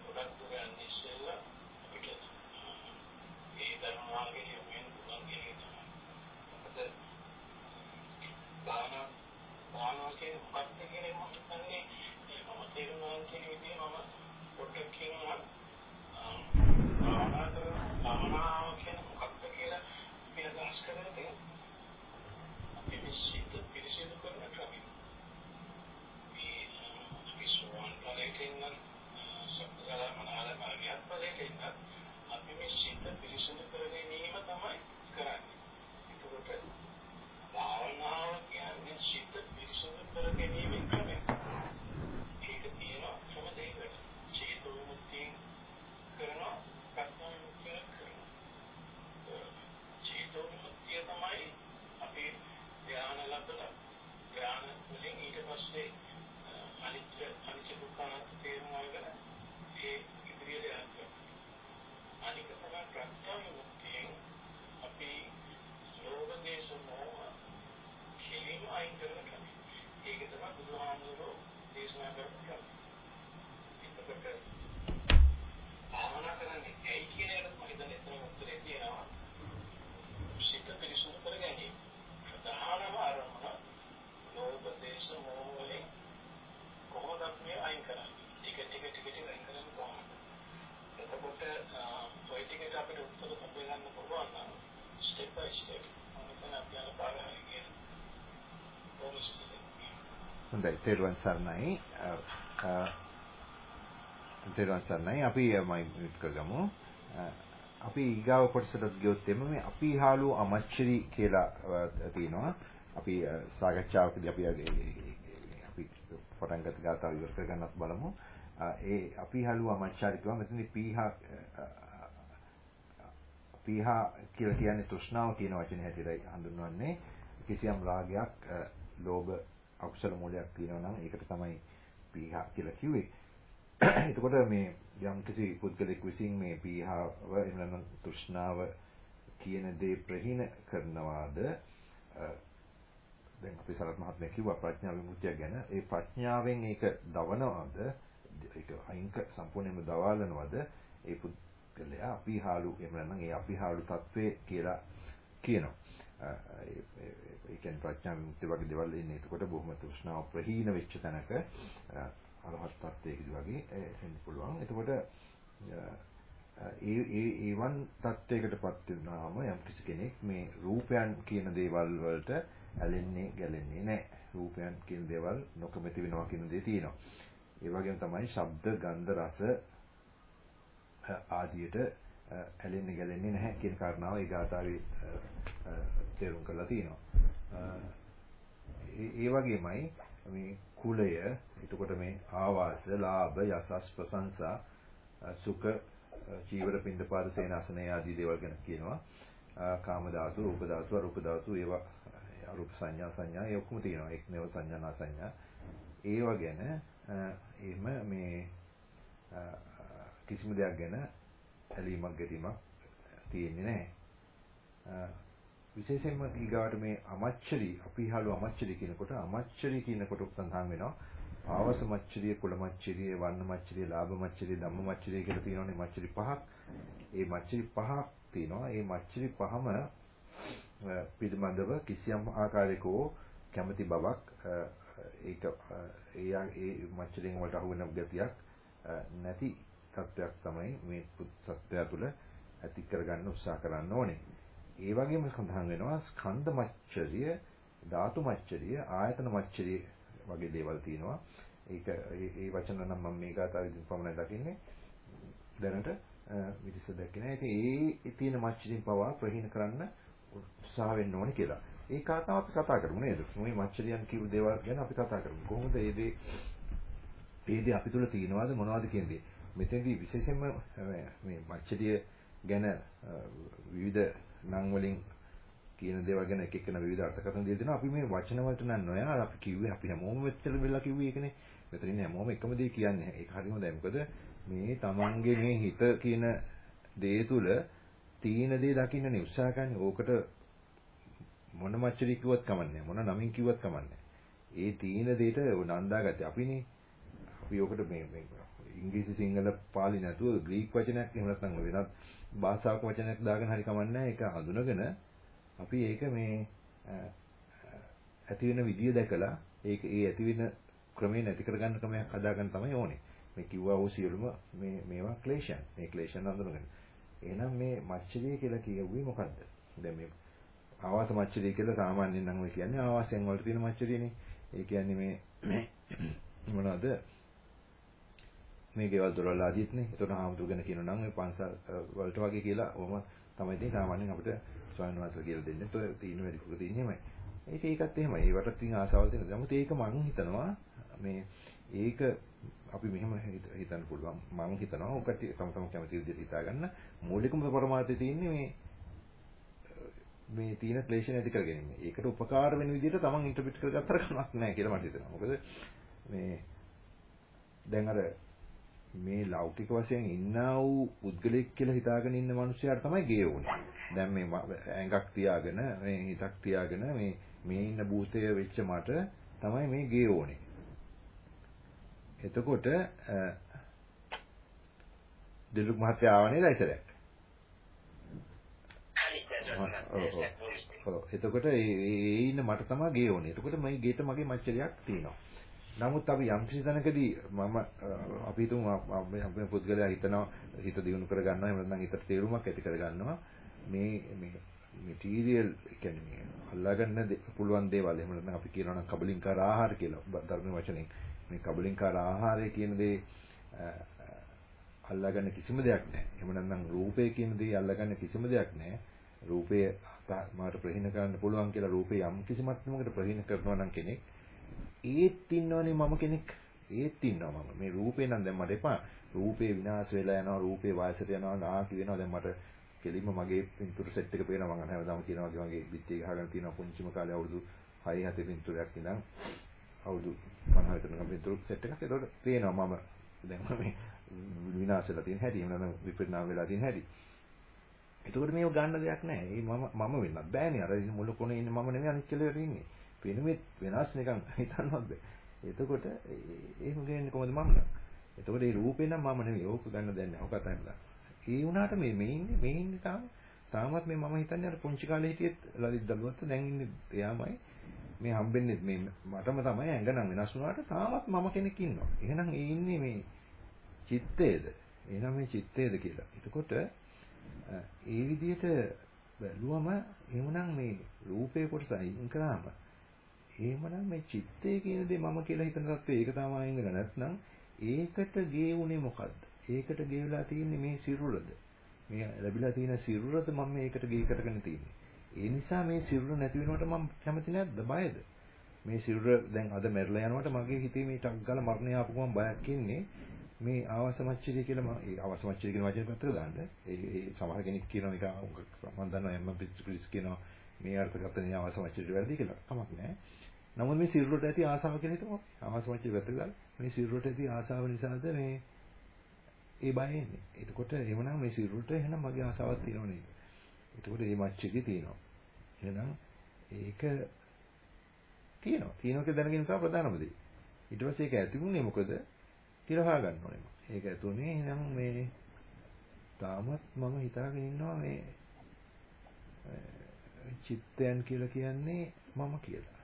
ගොඩක් දුර යන්න ඉස්සෙල්ලා අපිට ඒ ධර්ම මාර්ගයේ යොමු වෙන පුළුවන් කියන එක තමයි. මොකද භාවනා භාවනා කියන මොකක්ද කියන එක මම හිතන්නේ මම තේරුම් ගන්න කියන විදිහ මම පොඩ්ඩක් කියනවා භාවනා කරන භාවනාව කියන මොකක්ද කියලා අපි අදහස් කරන්නේ අපි මේ සිත පිරිසිදු කරන ක්‍රමය. මේ අපි සෝවාන් ඵලයට ඉන්න සත්‍යලා මනහල මාර්ගයත් ඵලයට ඉන්න අපි මේ සිත පිරිසිදු කර ගැනීම තමයි කරන්නේ. ඒකකොට භාවනාව කියන්නේ සිත පිරිසිදු කර ගැනීමේ ක්‍රමය. ඒක තියෙනවා ක්‍රම දෙකකට. චේතෝ මුක්තිය කරනවා ප්‍රඥා මුක්තිය කරනවා. චේතෝ මුක්තිය තමයි අපි ධ්‍යාන ලබන ධ්‍යාන වලින් ඊට පස්සේ අනිත්‍ය අනිත්‍ය දුක්ඛ අනාත්ම තේරුම් අරගෙන ඒ ඉදිරියට යන්න. අනික තමයි ප්‍රඥා මුක්තියෙන් අපි ලෝභ දේශ මොහ කෙලින් අයින් කරන ක්‍රමය. ඒක තමයි බුදුහාමුදුරුවෝ දේශනා කරපු ක්‍රමය. එතකොට භාවනා කරන්නේ ඇයි කියන එකට මම හිතන්නේ එතන උත්තරේ තියෙනවා. සිත පිරිසුදු කර ගැනීම. ප්‍රධානම අරමුණ ලෝභ දේශ මොහ වලින් කොහොමද මේ අයින් කරන්නේ? ටික ටික ටික ටික අයින් කරන්නේ කොහොමද? එතකොට ඔය ටිකට අපිට උත්තර සම්පේ ගන්න පුළුවන් නම් ස්ටෙප් බයි ස්ටෙප් මොකද අපි යන පාරයි කියන හොඳයි. තෙරුවන් සරණයි. තෙරුවන් සරණයි. අපි මයි මියුට් කරගමු. අපි ඊගාව කොටසට ගියොත් එමු මේ අපි හාලු අමච්චරි කියලා තියෙනවා. අපි සාකච්ඡාවකදී අපි අපි පටන් ගත්ත ගාතාව ඉවර කරගන්නත් බලමු. ඒ අපි හාලු අමච්චරි කියවා මෙතනදී පීහා පීහා කියලා කියන්නේ තෘෂ්ණාව කියන වචනේ හැටියට හඳුන්වන්නේ. කිසියම් රාගයක් ලෝභ අකුසල මූලයක් තියෙනවා නම් ඒකට තමයි පීහා කියලා කිව්වේ. එතකොට මේ යම් කිසි පුද්ගලෙක් විසින් මේ පීහාව එනනම් තෘෂ්ණාව කියන දේ ප්‍රහීන කරනවාද? දැන් අපි සරත් මහත්මයා කිව්වා ප්‍රඥා විමුක්තිය ගැන. ඒ ප්‍රඥාවෙන් ඒක දවනවද? ඒක අයින්ක සම්පූර්ණයෙන්ම දවාලනවද? ඒ පුද්ගලයා අපිහාලු එහෙම නැත්නම් ඒ අපිහාලු తත්වේ කියලා කියනවා. ඒ කියන්නේ ප්‍රඥා විමුක්තිය වගේ දේවල් ඉන්නේ. එතකොට බොහොම තෘෂ්ණාව ප්‍රහීන වෙච්ච තැනක අරහත් ත්‍ත්වයකදී වගේ එන්න පුළුවන්. එතකොට ඒ ඒ ඒවන් තත්වයකටපත් වෙනාම යම් කිසි කෙනෙක් මේ රූපයන් කියන දේවල් වලට ඇලෙන්නේ ගැලෙන්නේ නැහැ. රූපයන් කියන දේවල් නොකමැති වෙනවා කියන දේ තියෙනවා. ඒ වගේම තමයි ශබ්ද, ගන්ධ, රස ආදියට ඇලෙන්නේ ගැලෙන්නේ නැහැ කියන කාරණාව ඒ ගාථාවේ තේරුම් කරලා තියෙනවා. ඒ වගේමයි මේ කුලය, එතකොට මේ ආවාස, ලාභ, යසස්, ප්‍රශංසා, සුඛ, චීවර, පින්දපාත, සේනාසනය ආදී දේවල් ගැන කියනවා. කාම ධාතු, රූප ධාතු, අරූප ධාතු ඒවා අරූප සංඥා සංඥා ඒ ඔක්කොම තියෙනවා. එක්නේව සංඥා නා සංඥා. ඒවා ගැන එහෙම මේ කිසිම දෙයක් ගැන ඇලීමක් ගැටීමක් තියෙන්නේ නැහැ. විශේෂයෙන්ම ඊගාට මේ අමච්චරි අපිහාලු අමච්චරි කියනකොට අමච්චරි කියනකොට සඳහන් වෙනවා ආවස මච්චරිය කුල මච්චරිය වර්ණ මච්චරිය ලාභ මච්චරිය ධම්ම මච්චරිය කියලා තියෙනවානේ මච්චරි පහක්. ඒ මච්චරි පහක් තියෙනවා. ඒ මච්චරි පහම පිළිබඳව කිසියම් ආකාරයක කැමැති බවක් ඒක ඒ ඒ මච්චරින් වලට අහු වෙන ගතියක් නැති තත්වයක් තමයි මේ සත්‍යය තුළ ඇති කරගන්න උත්සාහ කරන්න ඕනේ. ඒ වගේම සඳහන් වෙනවා ස්කන්ධ මච්චරිය, ධාතු මච්චරිය, ආයතන මච්චරිය වගේ දේවල් තියෙනවා. ඒක ඒ වචන නම් මම මේ ගාතාවෙන් පමණයි දකින්නේ. දැනට විදිස දැක්කේ නැහැ. ඒ තියෙන මච්චරින් පවා ප්‍රහීන කරන්න උත්සාහ වෙන්න ඕනේ කියලා. ඒ කාරණාව අපි කතා කරමු නේද? මේ මච්චරියන් කියපු දේවල් ගැන අපි කතා කරමු. කොහොමද මේ දේ මේ දේ අපි තුල තියෙනවද මොනවද කියන්නේ? මෙතෙන්දී විශේෂයෙන්ම මේ මච්චරිය ගැන විවිධ නම් වලින් කියන දේවල් ගැන එක එකන විවිධ අර්ථකථන දෙලා දෙනවා. අපි මේ වචන වලට නම් නොයා අපි කිව්වේ අපි හැමෝම මෙච්චර වෙලා කිව්වේ ඒකනේ. මෙතන ඉන්නේ හැමෝම එකම දේ කියන්නේ. ඒක හරියම දැන් මොකද මේ තමන්ගේ මේ හිත කියන දේ තුල තීන දේ දකින්නනේ උත්සාහ කරන්නේ. ඕකට මොන මච්චරි කිව්වත් කමන්නේ මොන නමින් කිව්වත් කමන්නේ. ඒ තීන දෙයට නන්දාගත්තේ අපිනේ. අපි අපි ඔකට මේ මේ ඉංග්‍රීසි සිංහල පාලි නැතුව ග්‍රීක වචනයක් එහෙම නැත්නම් වෙනත් භාෂාවක වචනයක් දාගෙන හරි කමන්නේ ඒක හඳුනගෙන අපි ඒක මේ ඇති වෙන විදිය දැකලා ඒක ඒ ඇති වෙන ක්‍රමේ නැති කරගන්න ක්‍රමයක් හදාගන්න තමයි ඕනේ. මේ කිව්වා වූ සියලුම මේ මේවා ක්ලේශයන්. මේ ක්ලේශයන් හඳුනගන්න. එහෙනම් මේ මච්චරිය කියලා කියුවේ මොකද්ද? දැන් මේ ආවාස මච්චරිය කියලා සාමාන්‍යයෙන් නම් ඔය කියන්නේ ආවාසයන් වලට තියෙන මච්චරියනේ. ඒ කියන්නේ මේ [COUGHS] මොනවද? මේ ගෙවල් දොරවල් ආදීත් නේ. ඒතකොට හාමුදුරු ගැන කියනවා නම් මේ පන්සල් වලට වගේ කියලා ඔහම තමයි ඉතින් සාමාන්‍යයෙන් අපිට ස්වාමීන් වහන්සේ කියලා දෙන්නේ. ඒතකොට තීන වැඩිපුර තියෙන්නේ එහෙමයි. ඒක ඒකත් එහෙමයි. ඒවටත් තියෙන ආසාවල් තියෙනවා. නමුත් ඒක මං හිතනවා මේ ඒක අපි මෙහෙම හිතන්න පුළුවන්. මම හිතනවා ඔකට තම තම කැමති විදිහට හිතා ගන්න. මූලිකම පරමාර්ථය තියෙන්නේ මේ මේ තියෙන ක්ලේශ නැති කර ගැනීම. ඒකට උපකාර වෙන විදිහට තමන් ඉන්ටර්ප්‍රිට් කරගත්තර කමක් නැහැ කියලා මට හිතෙනවා. මොකද මේ දැන් අර මේ ලෞකික වශයෙන් ඉන්නා වූ පුද්ගලෙක් කියලා හිතාගෙන ඉන්න මිනිස්සයාට තමයි ගේ ඕනේ. දැන් මේ ඇඟක් තියාගෙන මේ හිතක් තියාගෙන මේ මේ ඉන්න භූතය වෙච්ච මට තමයි මේ ගේ ඕනේ. එතකොට දිලුක් මහත්තයා ආව නේද? ඔව් එතකොට ඒ ඉන්න මට තමයි ගේ ඕනේ. එතකොට මේ ගේට මගේ මච්චරියක් තියෙනවා. නමුත් අපි යම් කිසි තැනකදී මම අපි හිතමු අපේ පුද්ගලයා හිතනවා හිත දියුණු කර ගන්නවා එහෙම නැත්නම් හිතට තේරුමක් ඇති කර ගන්නවා මේ මේ මැටීරියල් කියන්නේ අල්ලා ගන්න පුළුවන් දේවල් එහෙම නැත්නම් අපි කියනවා නම් කබලින්කාර ආහාර කියලා ධර්ම වචනෙන් මේ කබලින්කාර ආහාරය කියන දේ අල්ලා ගන්න කිසිම දෙයක් නැහැ. එහෙම නැත්නම් රූපය කියන දේ අල්ලා ගන්න කිසිම දෙයක් නැහැ. රූපය මාට ප්‍රහීන කරන්න පුළුවන් කියලා රූපේ යම් කිසි මට්ටමකට ප්‍රහීන කරනවා නම් කෙනෙක් ඒත් ඉන්නවනේ මම කෙනෙක්. ඒත් ඉන්නවා මම. මේ රූපේ නම් දැන් මට එපා. රූපේ විනාශ වෙලා යනවා රූපේ වයසට යනවා නාකි වෙනවා. දැන් මට කෙලින්ම මගේ පින්තූර සෙට් එක පේනවා. මම හැමදාම කියනවා වගේ මගේ පිටිය ගහගෙන තියෙනවා පුංචිම කාලේ අවුරුදු 6 7 පින්තූරයක් ඉඳන් අවුරුදු 50 විතර පින්තූර සෙට් එකක්. ඒකට පේනවා මම. දැන් මේ විනාශ වෙලා තියෙන හැටි එහෙම නැත්නම් විපරිණාම වෙලා තියෙන හැටි. එතකොට මේව ගන්න දෙයක් නැහැ. ඒ මම මම වෙන්නත් බෑනේ. අර මුල කොනේ ඉන්නේ මම නෙමෙයි අනිත් කෙලෙට ඉන්නේ. පෙනුමෙත් වෙනස් නිකන් [LAUGHS] හිතන්නවත් බෑ. එතකොට එහෙම කියන්නේ කොහොමද මම නම්? එතකොට මේ රූපේ නම් මම නෙමෙයි. ඕක ගන්න දෙයක් නැහැ. ඕක අතහැරලා. ඒ වුණාට මේ මේ ඉන්නේ මේ ඉන්නේ තාම තාමත් මේ මම හිතන්නේ අර පුංචි කාලේ හිටියෙත් ලලිත් දළුවත් දැන් ඉන්නේ එයාමයි. මේ හම්බෙන්නේ මේ මටම තමයි ඇඟ නම් වෙනස් වුණාට තාමත් මම කෙනෙක් ඉන්නවා. එහෙනම් ඒ ඉන්නේ මේ චිත්තේද? එහෙනම් මේ චිත්තේද කියලා. එතකොට ඒ විදිහට බැලුවම එහෙමනම් මේ රූපේ කොටස අයින් කරාම එහෙමනම් මේ චිත්තය කියන දේ මම කියලා හිතන තත්ත්වය ඒක තමයි අයින් කරලා නැත්නම් ඒකට ගේ උනේ මොකද්ද? ඒකට ගේ වෙලා තියෙන්නේ මේ සිරුරද? මේ ලැබිලා තියෙන සිරුරද මම මේකට ගේ කරගෙන තියෙන්නේ. ඒ නිසා මේ සිරුර නැති වෙනවට මම කැමති නැද්ද? බයද? මේ සිරුර දැන් අද මැරලා යනකොට මගේ හිතේ මේ ටක් ගාලා මරණය ආපු ගමන් බයක් ඉන්නේ. මේ ආවසමච්චරිය කියලා මම ඒ ආවසමච්චරිය කියන වචනේ පැත්තට දාන්න. ඒ ඒ සමහර කෙනෙක් කියනවා ඒක මම දන්නවා එම්ම පිටිස් කියනවා මේ අර්ථකථනය ආවසමච්චරිය වැරදි කියලා. කමක් නැහැ. නමුත් මේ සිරුරට ඇති ආසාව කියලා හිතමු. ආවසමච්චරිය වැරදි දාලා මේ සිරුරට ඇති ආසාව නිසාද මේ ඒ බය එන්නේ. එතකොට එහෙමනම් මේ සිරුරට එහෙනම් මගේ ආසාවක් තියෙනව නේද? එතකොට මේ මච්චරිය තියෙනවා. එහෙනම් ඒක තියෙනවා. තියෙනවා කියලා දැනගෙන තමයි ප්‍රධානම දේ. ඊට පස්සේ ඒක ඇතිුනේ මොකද? කියලා හොයාගන්න ඕනේ. ඒක ඇතුනේ එහෙනම් මේ තාමත් මම හිතාගෙන ඉන්නවා මේ චිත්තයන් කියලා කියන්නේ මම කියලා.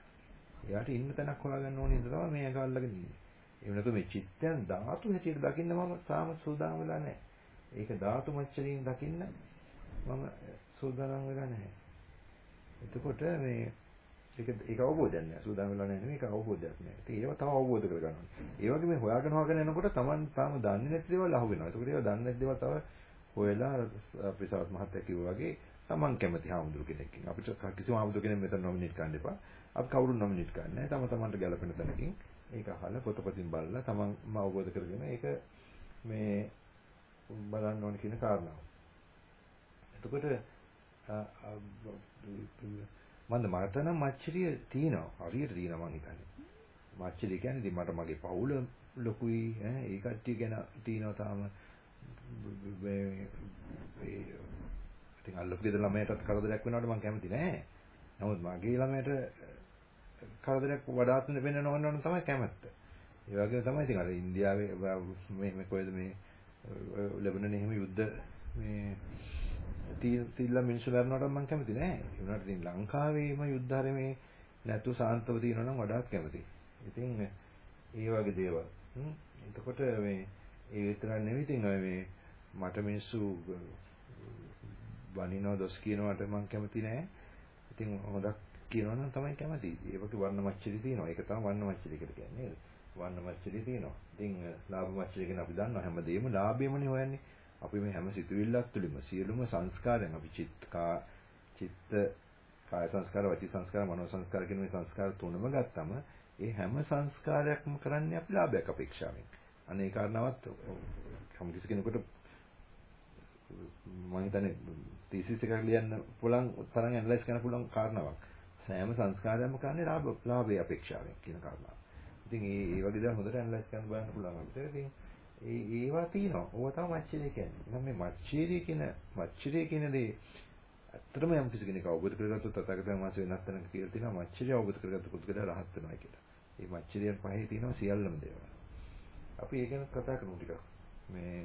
එයාට ඉන්න තැනක් හොයාගන්න ඕනේ ඉඳ තමයි මේ එක අල්ලගෙන ඉන්නේ. ඒ වෙනතු මේ චිත්තයන් ධාතු හැටියට දකින්න මම තාම සූදානම් වෙලා නැහැ. ඒක ධාතු මච්චරින් දකින්න මම සූදානම් වෙලා නැහැ. එතකොට මේ ඒක ඒක අවබෝධයක් නෑ. සූදානම් වෙලා නැහැ නෙමෙයි ඒක අවබෝධයක් නෑ. ඉතින් ඒව තව අවබෝධ කරගන්න ඕනේ. ඒ වගේ මේ හොයාගෙන හොයාගෙන යනකොට Taman තාම දන්නේ නැති දේවල් අහු වෙනවා. ඒකට ඒව දන්නේ නැති දේවල් තව හොයලා ප්‍රසාරත් මහත්තයා කිව්වා වගේ Taman කැමති හාමුදුරු කෙනෙක්ගෙන්. අපිට කිසිම හාමුදුරු කෙනෙක් මෙතන නොමිනේට් කරන්න එපා. අපි කවුරුන් නොමිනේට් කරන්නේ නැහැ. තම තමන්ට ගැළපෙන තැනකින් ඒක අහලා පොතපතින් බලලා තමන්ම අවබෝධ කරගෙන ඒක මේ බලන්න ඕන කියන කාරණාව. එතකොට මන්ද මට නම් මච්චරිය තියෙනවා. හරියට තියෙනවා මං හිතන්නේ. මච්චරිය කියන්නේ ඉතින් මට මගේ පවුල ලොකුයි ඈ ඒ කට්ටිය ගැන තියෙනවා තාම මේ ඉතින් අල්ලපු ගෙදර ළමයටත් කරදරයක් වෙනවට මම කැමති නෑ. නමුත් මගේ ළමයට කරදරයක් වඩාත් වෙන්න ඕන ඕන තමයි කැමැත්ත. ඒ වගේම තමයි ඉතින් අර ඉන්දියාවේ මේ මේ කොහෙද මේ ලෙබනන් එහෙම යුද්ධ මේ තීල්ලා මිනිස්සු මරනවට මම කැමති නෑ. ඒ වුණාට ඉතින් ලංකාවේම යුද්ධ හරමේ නැතු සාන්තව තියෙනවා නම් වඩාත් කැමතියි. ඉතින් ඒ වගේ දේවල්. එතකොට මේ ඒ විතරක් නෙවෙයි ඉතින් මේ මට මිනිස්සු වනිනව දොස් කියනවට මම කැමති නෑ. ඉතින් හොඳක් කියනවා නම් තමයි කැමති. ඒ වගේ වර්ණ මච්චරි තියෙනවා. ඒක තමයි වර්ණ මච්චරි කියලා කියන්නේ නේද? වර්ණ මච්චරි තියෙනවා. ඉතින් ලාභ මච්චරි කියන අපි දන්නවා හැමදේම ලාභයමනේ හොයන්නේ. අපි මේ හැම සිතුවිල්ලක් තුළින්ම සියලුම සංස්කාරයන් අපි චිත්ත චිත්ත කාය සංස්කාර, වචී සංස්කාර, මනෝ සංස්කාර කියන මේ සංස්කාර තුනම ගත්තම ඒ හැම සංස්කාරයක්ම කරන්නේ අපි ලාභයක් අපේක්ෂාවෙන්. අනේ ඒ කාරණාවත් කම් කිසි කෙනෙකුට මම හිතන්නේ තීසිස් එකක් ලියන්න පුළුවන් තරම් ඇනලයිස් කරන්න පුළුවන් කාරණාවක්. සෑම සංස්කාරයක්ම කරන්නේ ලාභ ලාභයේ අපේක්ෂාවෙන් කියන කාරණාව. ඉතින් ඒ ඒ වගේ දේවල් හොඳට ඇනලයිස් කරන්න බලන්න පුළුවන් අපිට. ඉතින් ඒ ඒවා තියෙනවා. ඕවා තමයි මච්චරිය කියන්නේ. එහෙනම් මේ මච්චරිය කියන මච්චරිය කියන දේ ඇත්තටම යම් කිසි කෙනෙක් අවබෝධ කරගත්තොත් තථාගතයන් වහන්සේ වෙනස් තැනක කියලා තියෙනවා මච්චරිය අවබෝධ කරගත්ත පුද්ගලයා රහත් වෙනවා කියලා. මේ මච්චරියන් පහේ තියෙනවා සියල්ලම දේවල්. අපි ඒක ගැන කතා කරමු ටිකක්. මේ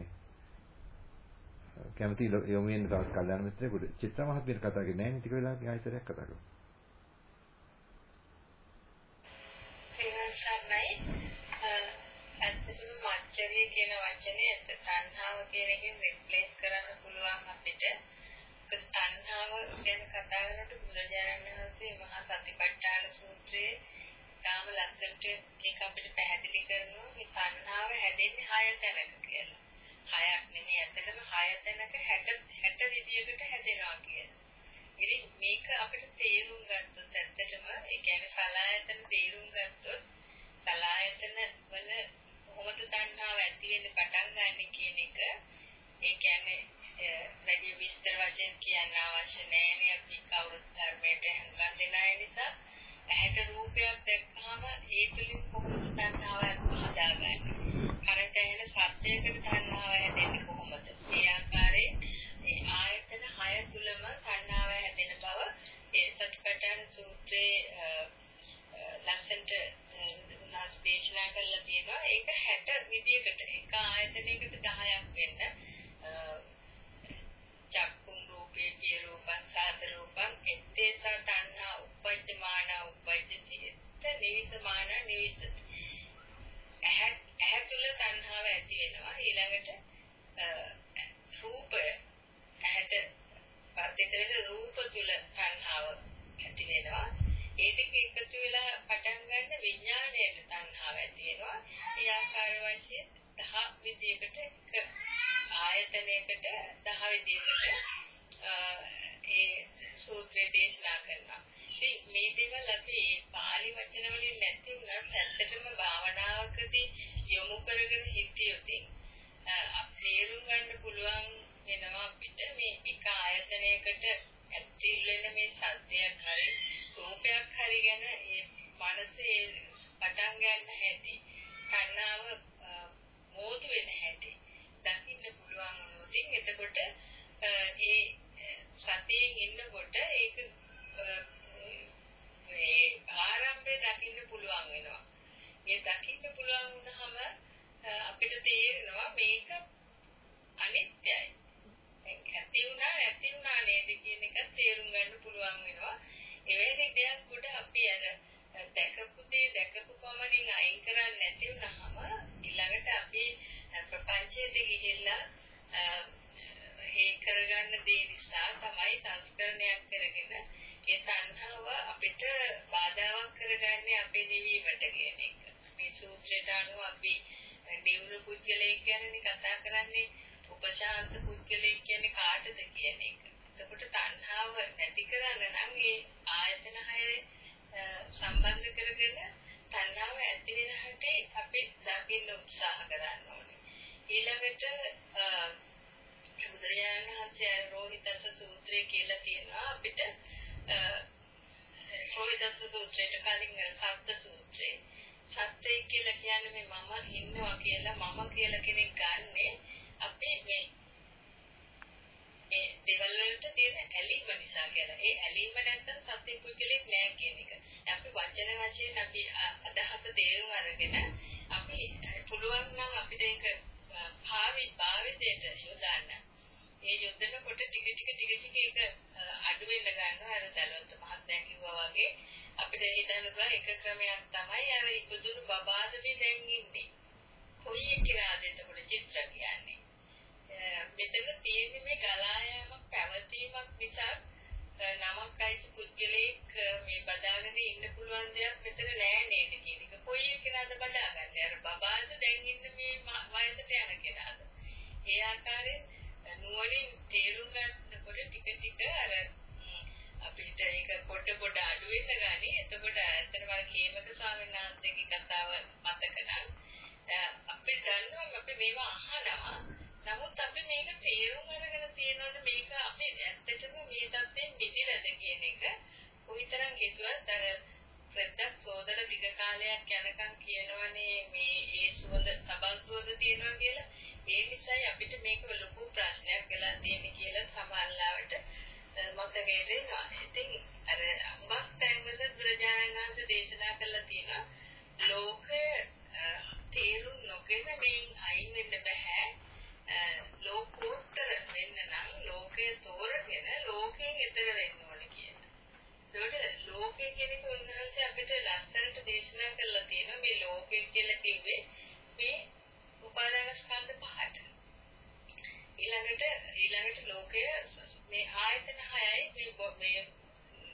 කැමති යොමු වෙන තවත් කල්යාණ මිත්‍රයෙකුට චිත්‍ර මහත්මියට කතා කරන්නේ නැහැ නේ ටික වෙලාවකින් ආයෙසරයක් කතා කරමු. ඇත්තටම මච්චරිය කියන වචනේ ඇත්ත තණ්හාව කියන එකෙන් රිප්ලේස් කරන්න පුළුවන් අපිට. තණ්හාව ගැන කතා කරනකොට බුදුරජාණන් වහන්සේ මහා සතිපට්ඨාන සූත්‍රයේ තාම ලස්සනට ඒක අපිට පැහැදිලි කරනවා මේ තණ්හාව හැදෙන්නේ හය තැනක කියලා. හයක් නෙමෙයි. ඇත්තටම හය තැනක 60 60 විදියකට හැදෙනවා කියලා. ඉතින් මේක අපිට තේරුම් ගත්තොත් ඇත්තටම ඒ කියන්නේ සලායතන තේරුම් ගත්තොත් සලායතන වල කොහොමද තණ්හාව ඇති වෙන්න පටන් ගන්න කියන එක ඒ කියන්නේ වැඩි විස්තර වශයෙන් කියන්න අවශ්‍ය නැහැ අපි කවුරුත් ධර්මයට හංගන් දෙන අය නිසා. ඇහැට රූපයක් දැක්කම ඒ තුලින් කොහොමද තණ්හාව හදාගන්නේ? කනට ඇහෙන ශබ්දයකට තණ්හාව හැදෙන්නේ කොහොමද? මේ ආකාරයෙන් ඒ ආයතන හය තුලම තණ්හාව හැදෙන බව ඒ සත්පට්ඨාන සූත්‍රයේ ලස්සන්ට උනාස් දේශනා කරලා තියෙනවා. ඒක 60 විදියකට එක ආයතනයකට 10ක් වෙන්න චක්කුම් රූපේ පිය රූපං සාත රූපං එත්තේසා තණ්හා උපජ්ජමාන උපජ්ජති. එත්ත නිවිසමාන නිවිසති. ඇහැ ඇහැ තුල තණ්හාව ඇති වෙනවා. ඊළඟට රූපය ඇහැට පස්සේ වෙන රූප තුල තණ්හාව ඇති වෙනවා. ඒ දෙක එකතු වෙලා පටන් ගන්න විඥාණයට තණ්හාව ඇති වෙනවා. ඒ ආකාර වශයෙන් දහ විදියකට එක ආයතනයකට දහ විදියකට ඒ සූත්‍රය දේශනා කරනවා. ඉතින් මේ දේවල් අපි පාලි වචන වලින් නැති වුණත් ඇත්තටම භාවනාවකදී යොමු කරගෙන හිටියොත් තේරුම් ගන්න පුළුවන් වෙනවා අපිට මේ එක ආයතනයකට ඇතුල් වෙන මේ සත්‍යයක් හරි රූපයක් හරි ගැන ඒ මනසේ පටන් ගන්න හැටි කන්නාව මෝතු වෙන හැටි දකින්න පුළුවන් වුණොත් එතකොට ඒ සතියෙන් ඉන්නකොට ඒක මේ ආරම්භය දකින්න පුළුවන් වෙනවා. මේ දකින්න පුළුවන් වුණාම අපිට තේරෙනවා මේක අනිත්‍යයි. ඇති වුණා නැති වුණා නේද කියන එක තේරුම් ගන්න පුළුවන් වෙනවා. එවැනි දෙයක් උඩ අපි අර දැකපු දේ දැකපු පමණින් අයින් කරන්නේ නැති වුනහම ඊළඟට අපි ප්‍රපංචයට ගිහිල්ලා ඒ කරගන්න දේ නිසා තමයි සංස්කරණයක් කරගෙන ඒ තණ්හාව අපිට බාධාවක් කරගන්නේ අපේ නිවීමට කියන එක. මේ සූත්‍රයට අනුව අපි නිවුණු පුද්ගලයෙක් ගැනනේ කතා කරන්නේ උපශාන්ත පුද්ගලයෙක් කියන්නේ කාටද කියන එක. එතකොට තණ්හාව නැති කරන්න නම් ඒ ආයතන හයේ සම්බන්ධ කරගෙන තණ්හාව ඇති වෙන හැටි අපි දකින්න උත්සාහ කරන්න ඕනේ. ඊළඟට බුදුරජාණන් වහන්සේ රෝහිතස සූත්‍රය කියලා තියෙනවා අපිට රෝහිතස සූත්‍රයට කලින් සත්ත්‍ය සූත්‍රේ සත්‍යය කියලා කියන්නේ මේ මම ඉන්නවා කියලා මම කියලා කෙනෙක් ගන්නෙ අපේ මේ ඒ දේවල් වලට තියෙන ඇලීම නිසා කියලා. ඒ ඇලීම නැත්තම් සත්‍ය පුද්ගලෙක් නෑ කියන එක. අපි වචන වශයෙන් අපි අදහස තේරුම් අරගෙන අපි පුළුවන් නම් අපිට ඒක භාවි භාවිතයට යොදන්න. ඒ යොදනකොට ටික ටික ටික ටික ඒක අඩු වෙන්න ගන්නවා. අර දලොත් මහත්මයා කිව්වා වගේ අපිට හිතන්න පුළුවන් එක ක්‍රමයක් තමයි අර ඉපදුණු බබාදමේ දැන් ඉන්නේ. කොයි එක්කලාද එතකොට චිත්‍ර කියන්නේ. මෙතන තියෙන්නේ මේ ගලා යාමක් පැවතීමක් නිසා නමක් අයිති පුද්ගලයෙක් මේ බදාගෙන ඉන්න පුළුවන් දෙයක් මෙතන නෑ නේද කියන එක. කොයි එක්කලාද බදාගන්නේ? අර බබාද දැන් ඉන්න මේ වයසට යන කෙනාද? ඒ ආකාරයෙන් නුවණින් තේරුම් ගන්නකොට ටික ටික අර අපිට ඒක පොඩ පොඩ අඩු වෙන ගානේ. එතකොට ඇත්තටම අර කේමක ස්වාමීන් වහන්සේගේ කතාව මතක නම් අපි දන්නවා අපි මේවා අහනවා. නමුත් අපි මේක තේරුම් අරගෙන තියෙනවද? මේක අපි ඇත්තටම මේ தත්යෙන් මිදිලාද කියන එක කොයිතරම් හිතුවත් අර ප්‍රද්දක් සෝදර දිග කාලයක් යනකම් කියනවනේ මේ ඒ සුවඳ සබන් සුවඳ තියෙනවා කියලා ඒ නිසායි අපිට මේක ලොකු ප්‍රශ්නයක් වෙලා තියෙන්නේ කියලා සමහරවිට මතකයේ දෙනවා. ඉතින් අර අම්බක් තැන්වල බුදුරජාණන් වහන්සේ දේශනා කළා තියෙනවා ලෝකය තේරුම් නොගෙන මේන් අයින් වෙන්න බෑ. ලෝකෝත්තර වෙන්න නම් ලෝකය තෝරගෙන ලෝකයෙන් එතර වෙන්න ඕනේ කියලා. ඒකට ලෝකය කියන එක උන්වහන්සේ අපිට ලස්සනට දේශනා කළා තියෙනවා මේ ලෝකය කියලා කිව්වේ මේ උපාදාන ස්කන්ධ පහට. ඊළඟට ඊළඟට ලෝකය මේ ආයතන හයයි මේ මේ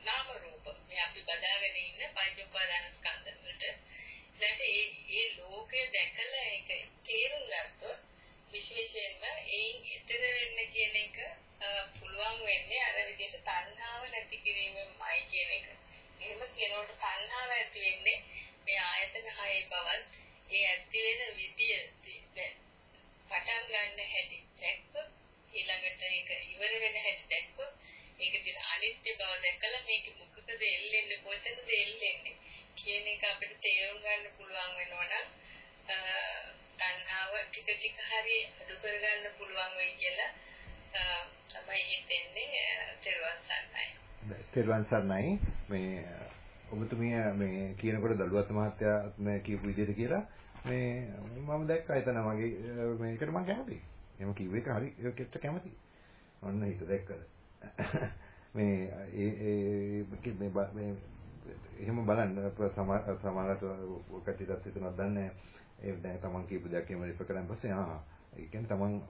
නාම රූප මේ අපි බදාගෙන ඉන්න පංච උපාදාන ස්කන්ධ වලට ඊට ඒ ඒ ලෝකය දැකලා ඒක තේරුම් ගත්තොත් විශේෂයෙන්ම ඒන් ඊතර වෙන්න කියන එක පුළුවන් වෙන්නේ අර විදිහට තණ්හාව නැති කිරීමෙන්මයි කියන එක. එහෙම කියනකොට තණ්හාව ඇති වෙන්නේ මේ ආයතන හයේ බවත් ඒ ඇති වෙන විදිය පටන් ගන්න හැටි දැක්කොත් ඊළඟට ඒක ඉවර වෙන හැටි දැක්කොත් ඒක දින අනිත්‍ය බව දැකලා මේක මොකකද එල්ලෙන්නේ කොතනද එල්ලෙන්නේ කියන එක අපිට තේරුම් ගන්න පුළුවන් වෙනවා නම් තණ්හාව ටික ටික හරි අඩු කරගන්න පුළුවන් වෙයි කියලා තමයි හිතෙන්නේ තෙරුවන් සරණයි. තෙරුවන් සරණයි මේ ඔබතුමිය මේ කියනකොට දලුවත් මහත්තයා මේ කියපු විදිහට කියලා මේ මම දැක්කා එතන මගේ මේකට මම කැමතියි. එහෙම කිව්ව එක හරි ඒකට කැමතියි. ඔන්න හිත දැක්කද. මේ ඒ මේ මේ එහෙම බලන්න සමහර සමහරට කටිදත් හිතනවා දන්නේ ඒ දැන් තමන් කියපු දෙයක් එහෙම රිප කරන් පස්සේ ආ ඒ කියන්නේ තමන්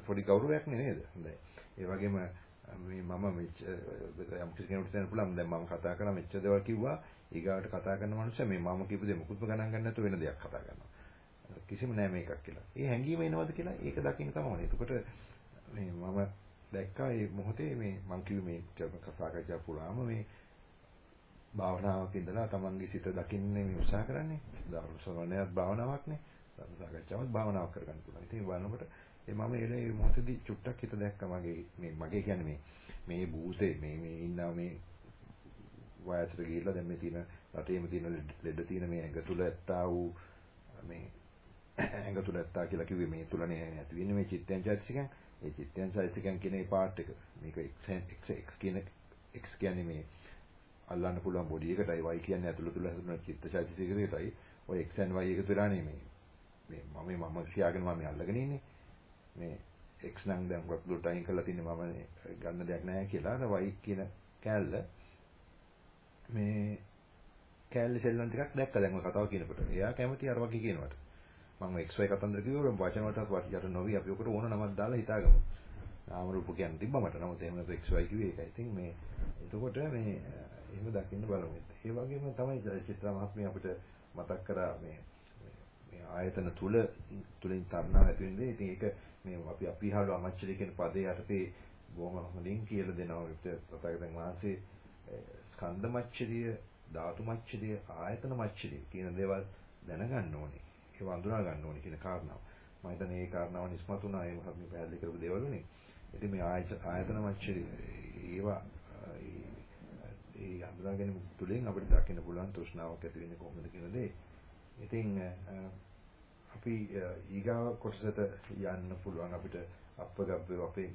පොඩි ගෞරවයක් නේද හොඳයි ඒ වගේම මේ මම යම් කිසි කෙනෙකුට කියන්න පුළුවන් දැන් මම කතා කරා මෙච්චර දේවල් කිව්වා ඊගාවට කතා කරන මනුස්සයා මේ මම කියපු දේ මොකුත්ම ගණන් ගන්න නැතුව වෙන දෙයක් කතා කරනවා කිසිම නෑ මේකක් කියලා. ඒ හැංගීම එනවද කියලා ඒක දකින්න තමයි. එතකොට මේ මම දැක්කා මේ මොහොතේ මේ මං කිව්වේ මේ කතා කරලා පුරාම මේ භාවනාවක ඉඳලා තමන්ගේ සිත දකින්නේ මේ උත්සාහ කරන්නේ. ධර්ම ශ්‍රවණයත් භාවනාවක්නේ. ධර්ම සාකච්ඡාවත් භාවනාවක් කරගන්න පුළුවන්. ඉතින් බලනකොට ඒ මම ඒ මොහොතේදී චුට්ටක් හිත දැක්කා මගේ මේ මගේ කියන්නේ මේ මේ භූතේ මේ මේ ඉන්නා මේ වයසට ගිහිල්ලා දැන් මේ තියෙන රටේම තියෙන ලෙඩ තියෙන මේ ඇඟ තුල ඇත්තා වූ මේ ඇඟ තුල ඇත්තා කියලා කිව්වේ මේ තුලනේ ඇති වෙන්නේ මේ චිත්තයන් චෛතසිකයන්. ඒ චිත්තයන් චෛතසිකයන් කියන ඒ පාර්ට් එක. මේක x x කියන x කියන්නේ මේ අල්ලන්න පුළුවන් බොඩි එකටයි y කියන්නේ ඇතුළ තුල හැදුන චිත්තචෛතසිකයකටයි ඔය x and y එකතු වෙලානේ මේ මේ මම මම කියාගෙන මම අල්ලගෙන ඉන්නේ මේ x නම් දැන් වක් දුරට අයින් කරලා තින්නේ මම ගන්න දෙයක් නැහැ කියලා. අර y කියන කෑල්ල මේ කෑල්ල සෙල්ලම් ටිකක් දැක්ක දැන් ඔය කතාව කියනකොට. එයා කැමති අර වගේ කියනවට. මම xy කතන්දර කිව්වොත් වචන වලට යට නොවි. අපි ඔකට ඕන නමක් දාලා හිතාගමු. නාම රූප කියන්නේ තිබ්බ මට. නමුත් එහෙම නැත්නම් xy කිව්වේ ඒකයි. ඉතින් මේ එතකොට මේ එහෙම දකින්න බලමු. ඒ වගේම තමයි චිත්‍රා මහත්මිය අපිට මතක් කරා මේ මේ ආයතන තුල තුලින් තරණා ඇති වෙන්නේ. ඉතින් ඒක මේ අපි අපිහාලු අමච්චරි කියන පදේ යටතේ බොහොම හොඳින් කියලා දෙනවා. ඒත් තථාගතයන් වහන්සේ ස්කන්ධ මච්චරිය, ධාතු මච්චරිය, ආයතන මච්චරිය කියන දේවල් දැනගන්න ඕනේ. ඒක වඳුනා ගන්න ඕනේ කියන කාරණාව. මම හිතන්නේ මේ කාරණාව නිස්මතුණා ඒ මහත්මිය පැහැදිලි කරපු දේවල් උනේ. ඉතින් මේ ආයතන මච්චරිය ඒවා ඒ හඳුනා ගැනීම තුළින් අපිට දකින්න පුළුවන් තෘෂ්ණාවක් ඇති වෙන්නේ කොහොමද කියන දේ. ඉතින් අපි ඊගාව කොටසට යන්න පුළුවන් අපිට අපගබ්බේ අපේ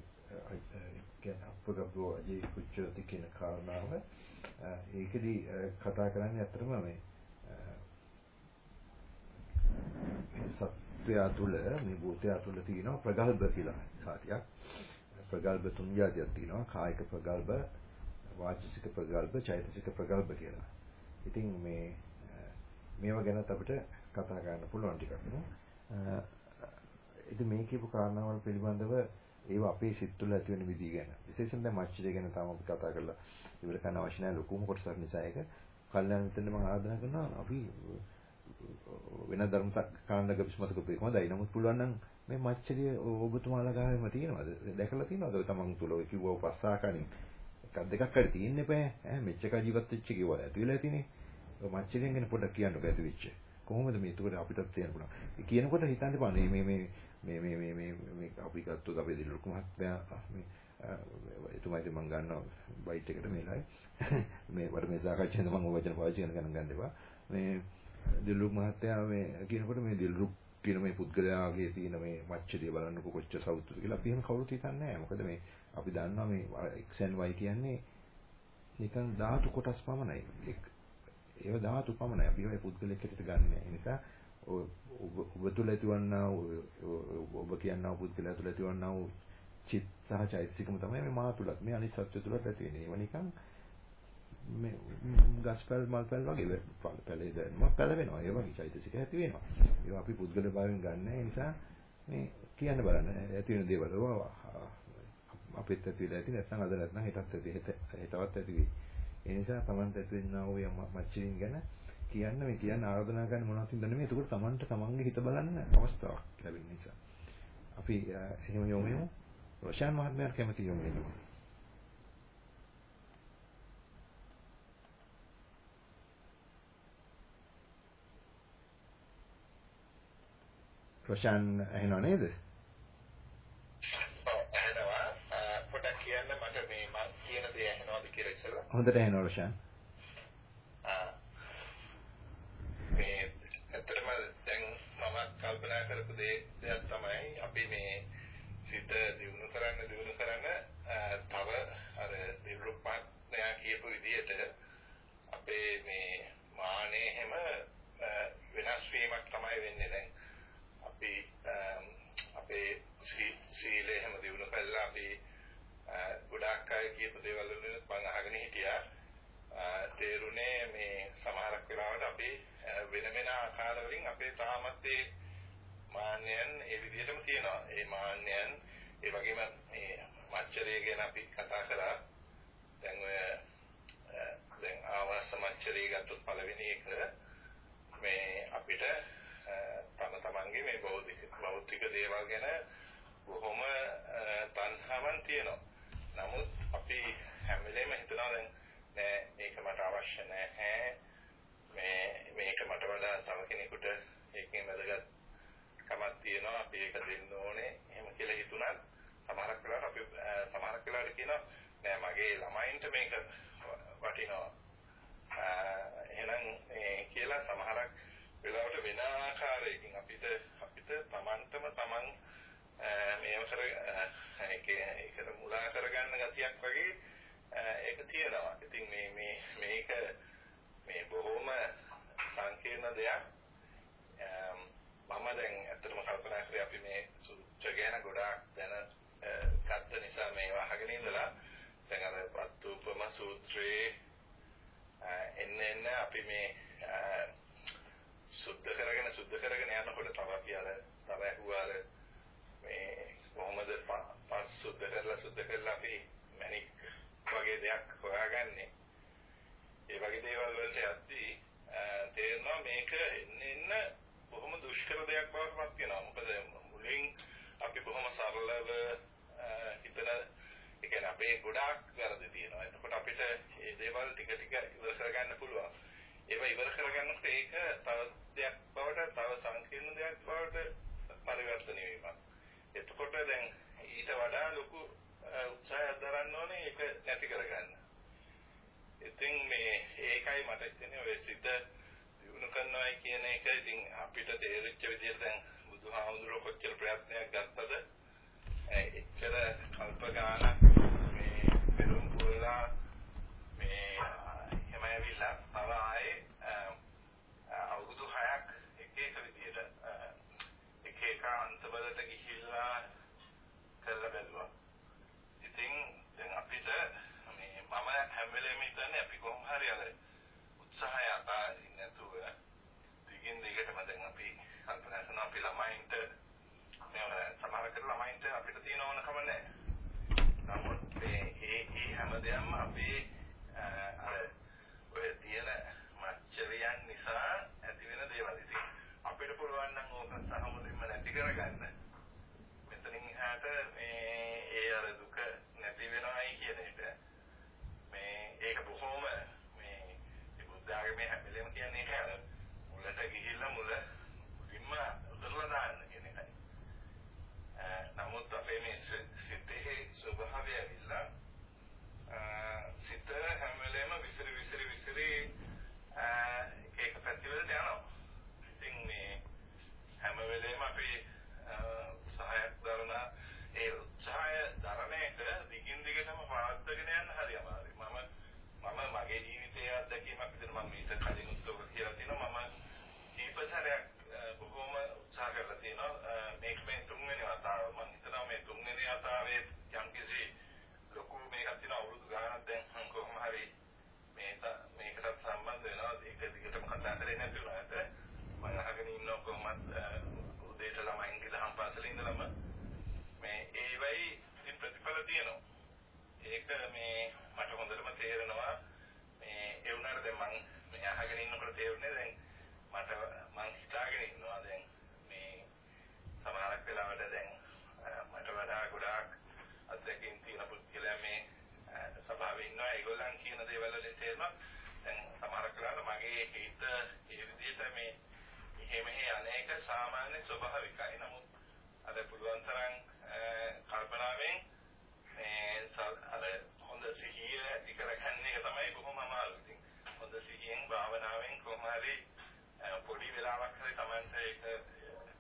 කියන්නේ අපගබ්බෝ අජේ කුච්චති කියන කාරණාව ඒකෙදි කතා කරන්නේ අතරම මේ සත්වයා තුළ මේ භූතයා තුළ තියෙනවා ප්‍රගල්භ කියලා සාතියක්. ප්‍රගල්භ තුන් જાතියක් තියෙනවා. කායික ප්‍රගල්භ, වාචික ප්‍රගල්භ, චෛතසික ප්‍රගල්භ කියලා. ඉතින් මේ මේවා ගැනත් අපිට කතා කරන්න පුළුවන් ටිකක්. ඉතින් මේ කියපු කාරණාවල් පිළිබඳව ඒව අපේ සිත් තුළ ඇති වෙන විදිහ ගැන. විශේෂයෙන් දැන් මච්චිරය ගැන තාම අපි කතා කරලා ඉවර කරන්න අවශ්‍ය නැහැ ලොකුම කොටසක් නිසා ඒක. කල්යනා මිත්‍රෙන් මම ආරාධනා කරනවා අපි වෙන ධර්ම කාණ්ඩ ගබිස්මතක පේ හොඳයි. නමුත් පුළුවන් නම් මේ මච්චරිය ඔබතුමාලා ගාවෙම තියෙනවද? දැකලා තියෙනවද? ඔය තමන් තුල ඔය කිව්ව උපස්සාකණින් එකක් දෙකක් හරි තියෙන්න එපා. ඈ මෙච්චක ජීවත් වෙච්ච කිව්වා ඇති වෙලා තියෙන්නේ ඔය මච්චරියෙන් ගැන පොඩ්ඩක් කියන්නකෝ ඇති වෙච්ච. කොහොමද මේ ඒකට අපිටත් තේරෙන්න පුළුවන්? කියනකොට හිතන්න එපා. මේ මේ මේ මේ මේ මේ මේ අපි ගත්තොත් අපේ දිලුක මහත්මයා මේ එතුමා ඉතින් මම ගන්නවා බයිට් එකට මේලයි මේ වර [LAUGHS] මේ සාකච්ඡාවෙන් මම වචන පාවිච්චි කරන ගණන් ගන්න එපා. මේ දිලුක මහත්තයා මේ කියනකොට මේ දිලුක කියන මේ පුද්ගලයාගේ තියෙන මේ මච්චරිය බලන්නකො කොච්චර සෞතුද කියලා අපි එහෙම කවුරුත් හිතන්නේ නැහැ. මොකද මේ අපි දන්නවා මේ x and y කියන්නේ නිකන් ධාතු කොටස් පමණයි. ඒව ධාතු පමණයි අපි ඔය පුද්ගලෙක් හැටියට ගන්න නැහැ ඒ නිසා ඔබ තුළ ඇතිවන්නා ඔබ කියන්නා පුද්ගලයා තුළ ඇතිවන්නා වූ චිත්ත සහ චෛතසිකම තමයි මේ මා තුලත් මේ අනිත් සත්‍ය තුලත් ඇති වෙන්නේ. ඒව නිකන් මේ ගස්පල් මල්පල් වගේ පැලේ දැම්ම පැලවෙනවා. ඒ වගේ චෛතසික ඇති වෙනවා. ඒවා අපි පුද්ගල භාවයෙන් ගන්න. ඒ නිසා මේ කියන්න බලන්න ඇති වෙන දේවල් අපිත් ඇති වෙලා ඇති නැත්නම් අද නැත්නම් හෙටත් ඇති හෙටවත් ඇති වෙයි. ඒ නිසා Tamanට ඇති වෙනා වූ මච්චරින් ගැන කියන්න මේ කියන්න ආරාධනා කරන්න මොනවද හින්දා නෙමෙයි. ඒකට Tamanට Tamanගේ හිත බලන්න අවස්ථාවක් ලැබෙන නිසා. අපි එහෙම යොමු වෙමු. රොෂාන් මහත්මයා කැමති යොමු වෙනවා. රොෂාන් ඇහෙනව නේද? කියලා ඉස්සෙල්ලා. හොඳට ඇහෙනවා රොෂාන්. කල්පනා කරපු දෙයක් තමයි අපි මේ සිත දියුණු කරන්න දියුණු කරන්න තව අර දෙවලොප්මන්ට් කියපු විදිහට අපේ මේ මානේ හැම වෙනස් වීමක් තමයි වෙන්නේ දැන් අපි අපේ සීලය හැම දියුණු කළා අපි ගොඩාක් අය කියපු දේවල් වලින් මම අහගෙන හිටියා තේරුනේ මේ සමහරක් වෙලාවට අපි වෙන වෙන ආකාර වලින් අපේ තාමත් ඒ මාන්නයන් ඒ විදිහටම තියෙනවා. ඒ මාන්නයන් ඒ වගේම මේ මච්චරය ගැන අපි කතා කරා. දැන් ඔය දැන් ආවාස මච්චරය ගත්තොත් පළවෙනි එක මේ අපිට තම තමන්ගේ මේ බෞද්ධික භෞතික දේවල් ගැන බොහොම තණ්හාවක් තියෙනවා. නමුත් අපි හැම වෙලේම හිතනවා දැන් නෑ මේක මට අවශ්‍ය නැහැ. මේ මේක මට වඩා තව කෙනෙකුට ඒකෙන් වැදගත් කමක් තියෙනවා. අපි ඒක දෙන්න ඕනේ. එහෙම කියලා හිතුණත් සමහරක් වෙලාවට අපි සමහරක් වෙලාවට කියනවා නෑ මගේ ළමයින්ට මේක වටිනවා. එහෙනම් මේ කියලා සමහරක් වෙලාවට වෙන ආකාරයකින් අපිට අපිට Tamanටම Taman මේව කර ඒක ඒකට මුලා කරගන්න ගතියක් වගේ ඒක තියෙනවා. ඉතින් මේ මේ මේක මේ බොහොම සංකීර්ණ දෙයක්. මම දැන් ඇත්තටම කල්පනා කරේ අපි මේ සූත්‍ර ගැන ගොඩාක් දැන ගත්ත නිසා මේවා අහගෙන ඉඳලා දැන් අර පත්තුපම සූත්‍රයේ එන්න එන්න අපි මේ සුද්ධ කරගෙන සුද්ධ කරගෙන යනකොට තව අපි අර තව ඇහුවාර මේ කොහොමද පස් සුද්ධ කරලා සුද්ධ කරලා අපි මැනික් වගේ දෙයක් හොයාගන්නේ ඒ වගේ දේවල් වලට යද්දී තේරෙනවා මේක එන්න එන්න බොහොම දුෂ්කර දෙයක් බවට පත් වෙනවා. මොකද මුලින් අපි බොහොම සරලව හිතන ඒ කියන්නේ අපේ ගොඩාක් වැරදි තියෙනවා. එතකොට අපිට මේ දේවල් ටික ටික ඉවර කරගන්න පුළුවන්. ඒවා ඉවර කරගන්නකොට ඒක තව දෙයක් බවට තව සංකීර්ණ දෙයක් බවට පරිවර්තනය වීමක්. එතකොට දැන් ඊට වඩා ලොකු උත්සාහයක් දරන්න ඕනේ ඒක නැති කරගන්න. ඉතින් මේ ඒකයි මට හිතෙන්නේ ඔය සිත දිනු කරනවා කියන එක ඉතින් අපිට තේරිච්ච විදිහට දැන් බුදුහාමුදුරුවෝ කොච්චර ප්‍රයත්නයක් ගත්තද එච්චර කල්ප ගානක් මේ පෙරම් පුරලා මේ එහෙම ඇවිල්ලා තව ආයේ කරලා කරලා බැලුවා. ඉතින් දැන් අපිට මේ මම හැම වෙලේම හිතන්නේ අපි කොහොම හරි අර උත්සාහය අතාරින්න නැතුව දිගින් දිගටම දැන් අපි කල්පනා කරන අපි ළමයින්ට මේ සමහර කර ළමයින්ට අපිට තියෙන ඕනකම නැහැ. නමුත් මේ මේ හැම දෙයක්ම අපේ අර ඔය තියෙන මච්චරියන් නිසා ඇති වෙන දේවල්. ඉතින් අපිට පුළුවන් නම් ඕක සමුලින්ම නැති කරගන්න. මේ ඒ අර දුක නැති වෙනවයි කියන එක මේ ඒක බොහොම මේ බුද්ධ ආගමේ හැමලෙම කියන්නේ ඒක අර මුලට ගිහිල්ලා මුල මුලින්ම උදරලා දාන්න කියන එකයි. නමුත් අපේ මේ සිතේ ස්වභාවය ඇවිල්ලා සිත හැම වෙලේම විසිරි විසිරි විසිරි ඒක පැතිවලට යනවා. ඉතින් මේ හැම වෙලේම අපි උත්සාහයක් දරන උත්සාහය දරන එක දිගින් දිගටම පවත්වාගෙන යන්න හරි අමාරුයි. මම මම මගේ ජීවිතයේ අත්දැකීමක් විදිහට මම ඊට කලින් උත්සව කියලා තියෙනවා. මම කීප සැරයක් බොහෝම උත්සාහ කරලා තියෙනවා. මේක මේ තුන්වෙනි වතාව. මම හිතනවා මේ තුන්වෙනි වතාවේ යම්කිසි ලොකු මේකක් තියෙන අවුරුදු ගානක් දැන් කොහොම හරි මේක මේකටත් සම්බන්ධ වෙනවා. ඒක දිගටම කතා කරේ නැති වුණාට මම අහගෙන ඉන්නවා කොහොමද ඒක මේ මට හොඳටම තේරෙනවා. මේ ඒ වුණාට දැන් මම මේ අහගෙන ඉන්නකොට තේරුනේ දැන් මට මං හිතාගෙන ඉන්නවා දැන් මේ සමහරක් වෙලාවට දැන් මට වඩා ගොඩාක් අත්දැකීම් තියෙන පුද්ගලයා මේ සභාවේ ඉන්නවා. ඒගොල්ලන් කියන දේවල් වලින් තේරෙනවා දැන් සමහරක් වෙලාවට මගේ හිත ඒ විදිහට මේ එහෙම අනේක සාමාන්‍ය ස්වභාවිකයි. නමුත් අද පුළුවන් තරම් කල්පනාවෙන් මේ අර හොඳ සිහිය ඇති කරගන්න එක තමයි බොහොම අමාරු. ඉතින් හොඳ සිහියෙන් භාවනාවෙන් කොහොම හරි පොඩි වෙලාවක් හරි Tamanට ඒක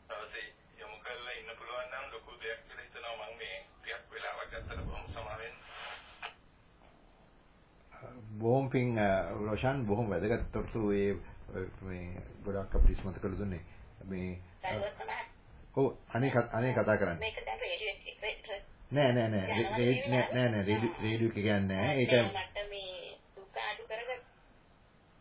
දවසේ යොමු කරලා ඉන්න පුළුවන් නම් ලොකු දෙයක් කියලා හිතනවා. මම මේ ටිකක් වෙලාවක් ගත්තට බොහොම සමාවෙන්. බොහොම පිං රොෂන් බොහොම වැදගත්. තොරතුරු ඒ මේ ගොඩක් අපිට ඉස්මතු කරලා දුන්නේ. මේ ඔව් අනේ අනේ කතා කරන්නේ. මේක දැන් එකේ නෑ නෑ. නෑ නෑ නෑ. රේඩියෝ එක කියන්නේ නෑ. ඒක මට මේ දුක අඩු කරගන්න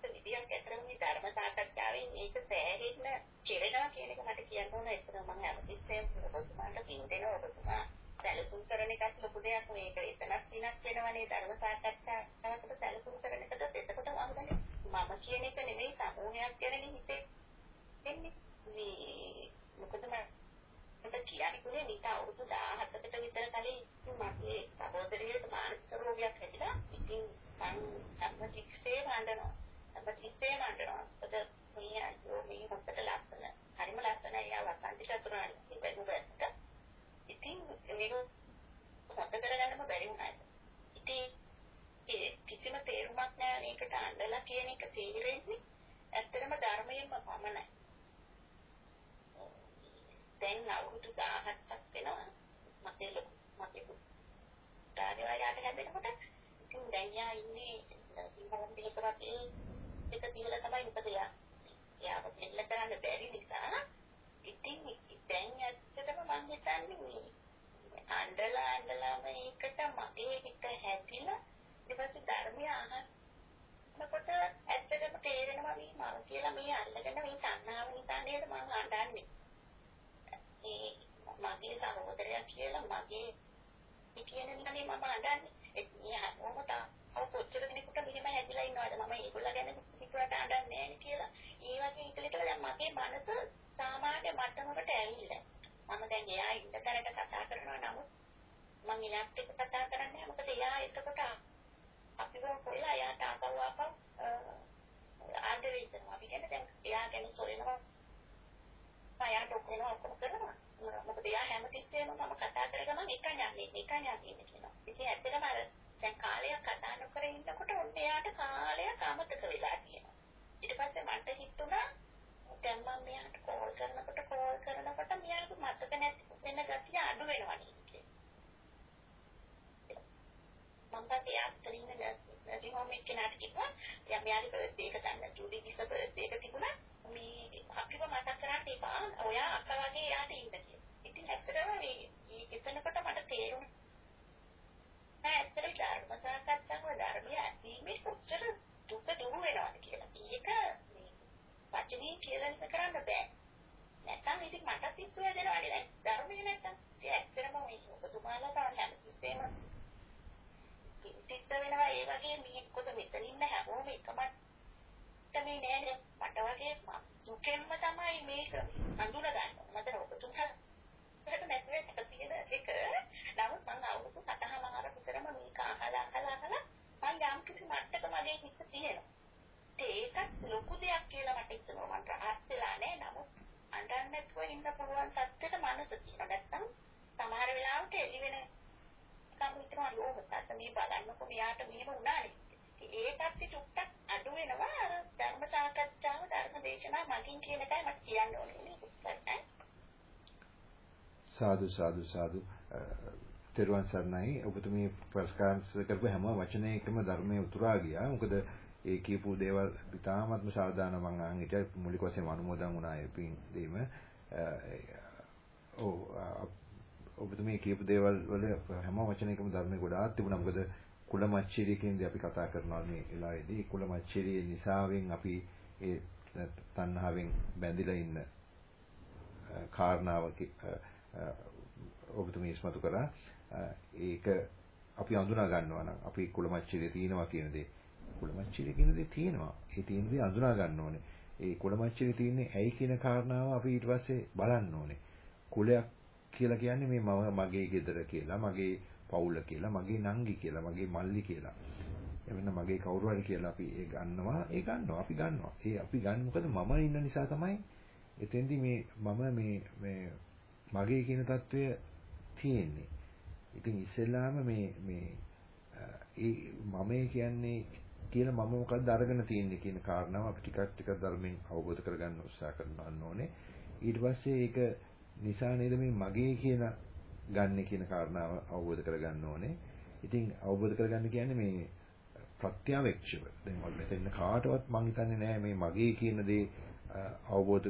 විදියක් ඇතරම මේ ධර්ම සාකච්ඡාවෙන් මේක සෑහෙන්න කෙරෙනවා කියන එක මට කියන්න ඕන. එතන මම හැමතිස්සෙම ඔබතුමාට පින් දෙනවා ඔබතුමා සැලසුම් කරන එකත් ලොකු දෙයක්. මේක එතනක් පිනක් වෙනවනේ ධර්ම සාකච්ඡාවකට සැලසුම් කරන එකටත්. එතකොට මම කියන එක නෙමෙයි සමූහයක් ගැන හිතේ එන්නේ මේ මොකද මම මට කියන්නේ මීට අවුරුදු 17කට විතර කලින් මගේ සහෝදරියට මානසික රෝගයක් හැදිලා ඉතින් මම හැමතිස්සේ හඬනවා හැමතිස්සේ හඬනවා ඒකද මේ අයෝ මේ හොත්තට ලස්සන හරිම ලස්සනයි යා වසන්ති චතුරාර්ය ඉබෙනුවට ඉතින් මේක හොත කරගන්නම බැරි වුණා ඉතින් ඒ කිසිම තේරුමක් නැහැ මේකට අඬලා කියන එක තේරෙන්නේ ඇත්තටම ධර්මයෙන්ම පමණයි. දැන් අවුරුදු 17ක් වෙනවා. මගේ ලොකු මගේ පුතාගේ හැදෙනකොට ඉතින් දැන් යා ඉන්නේ සිංහලෙන් දෙක වගේ එක තියලා තමයි උපදලා යාව දෙල්ල කරන්න බැරි නිසා ඉතින් දැන් ඇත්තටම මම හිතන්නේ මේ අඬලා අඬලා මේකට මගේ හිත හැදිලා ඊට පස්සේ ධර්මය අහනකොට ඇත්තටම තේරෙනවා මේ මම කියලා මේ අල්ලගෙන මේ තණ්හාව නිසා නේද මම අඬන්නේ. ඒ මගේ සහෝදරයා කියලා මගේ කියන නිකනේ මම අඬන්නේ. ඒ හැමෝම තාම කොච්චර කෙනෙකුට මෙහෙම හැදිලා ඉන්නවද? මම ඒගොල්ලෝ ගැන කිව්වට අඬන්නේ නැහැ කියලා. ඒ වගේ ඉතලට දැන් මගේ මනස සාමාන්‍ය මට්ටමකට ඇවිල්ලා. මම දැන් එයා ඉන්න තැනට කතා කරනවා. නමුත් මම එයාත් එක්ක කතා කරන්නේ මොකද එයා එතකොට අපිව කොල්ලා එයාට ආපහු ආපහු ආදරේ ඉතනවා අපි කියන්නේ දැන් එයා ගැන සොයනවා. අයාට ඔක්කොම ඔක්කොම කරනවා. මොකද එයා හැමතිස්සෙම මම කතා කරගමන් එක යන්නේ එක යන්නේ කියනවා. ඉතින් ඇත්තටම අර දැන් කාලයක් කතා නොකර ඉන්නකොට ඔන්න එයාට කාලයක් අමතක වෙලා තියෙනවා. ඊට පස්සේ මට හිතුණා දැන් මම මෙයාට කෝල් කරනකොට කෝල් කරනකොට මෙයාට මතක නැති වෙන ගතිය අඩු වෙනවා නේද මම පස්සේ අත්රින්න නැති මොම එක්කනට කිව්වා දැන් මෙයාගේ බර්ත්ඩේ එක ගන්න ජූලි 20 බර්ත්ඩේ එක තිබුණා මේ අපිව මතක් කරන්න එපා. ඔයා අක්කා වගේ යාට ඉන්න කියලා. ඉතින් ඇත්තටම මේ එතනකොට මට තේරුණා නෑ ඇත්තටම ධර්ම සාකච්ඡාව ධර්මය ඇසීමේ කොච්චර දුක දුරු වෙනවද කියලා. ඒක මේ වචනේ කියලා ඉඳ කරන්න බෑ. නැත්නම් ඉතින් මට පිස්සු හැදෙනවානේ දැන් ධර්මය නැත්නම්. ඒ ඇත්තටම මේ ඔබතුමාලා තමයි හැම තිස්සෙම සිද්ධ වෙනවා ඒ වගේ මේ කොත මෙතන ඉන්න හැමෝම එකමත් මට්ටමේ නෑනේ. මට වගේ දුකෙන්ම තමයි මේක අඳුනගන්න. මට ඔබ දුක නැත්නම් තියෙන එක. නමුත් මම අවුරුදු 7මාර විතරම මේක අහලා අහලා අහලා මම යම් කිසි මට්ටක මගේ හිත තියෙනවා. ඒකත් ලොකු දෙයක් කියලා මට හිතෙනවා. මම රහත් වෙලා නෑ. නමුත් අඬන්න නැතුව ඉන්න පුළුවන් සත්‍යෙට මනස තියෙනවා. නැත්තම් සමහර වෙලාවට එළි වෙන කම් හිතනවා ලෝකත් මේ බලන්නකො මෙයාට මෙහෙම වුණානේ. ඒකත් ටිකක් අඩු වෙනවා අර ධර්ම සාකච්ඡාව ධර්ම දේශනා මගින් කියන එකයි මට කියන්න ඕනේ සාදු සාදු සාදු තෙරුවන් සරණයි ඔබතුමී ප්‍රස්කාරස් කරපු හැම වචනයකම ධර්මයේ උතුරා ගියා. මොකද ඒ කියපු දේවල් ඉතාමත්ම සාධාරණ මම අහන් හිටිය මූලික වශයෙන් අනුමෝදන් වුණා ඒ පින් දෙීම. ඔව් ඔබතුමී කියපු දේවල් වල හැම වචනයකම ධර්මයේ ගොඩාක් තිබුණා. මොකද කුලමච්චරිය කියන්නේ අපි කතා කරනවා මේ වෙලාවේදී. කුලමච්චරිය නිසාවෙන් අපි ඒ තණ්හාවෙන් බැඳිලා ඉන්න කාරණාව ඔබතුමී ඉස්මතු කරා. ඒක අපි අඳුනා ගන්නවා නම් අපි කුලමච්චරිය තියෙනවා කියන දේ. කුලමච්චරිය කියන දේ තියෙනවා. ඒ තියෙන දේ අඳුනා ගන්න ඕනේ. ඒ කුලමච්චරිය තියෙන්නේ ඇයි කියන කාරණාව අපි ඊට පස්සේ බලන්න ඕනේ. කුලයක් කියලා කියන්නේ මේ මම මගේ ගෙදර කියලා, මගේ පවුල කියලා, මගේ නංගි කියලා, මගේ මල්ලි කියලා. එවන මගේ කවුරු හරි කියලා අපි ඒ ගන්නවා, ඒ ගන්නවා, අපි ගන්නවා. ඒ අපි ගන්න මොකද මම ඉන්න නිසා තමයි එතෙන්දී මේ මම මේ මේ මගේ කියන తত্ত্বය තියෙන්නේ. ඉතින් ඉස්සෙල්ලාම මේ මේ ඒ මම කියන්නේ කියලා මම මොකද්ද අරගෙන තියෙන්නේ කියන කාරණාව අපි ටිකක් ටිකක් ධර්මයෙන් අවබෝධ කරගන්න උත්සාහ කරනවා ඕනේ. ඊට පස්සේ ඒක නිසා නේද මේ මගේ කියන ගන්න කියන කාරණාව අවබෝධ කරගන්න ඕනේ. ඉතින් අවබෝධ කරගන්න කියන්නේ මේ ප්‍රත්‍යවේක්ෂව. දැන් මම මෙතන කාටවත් මං හිතන්නේ නෑ මේ මගේ කියන දේ අවබෝධ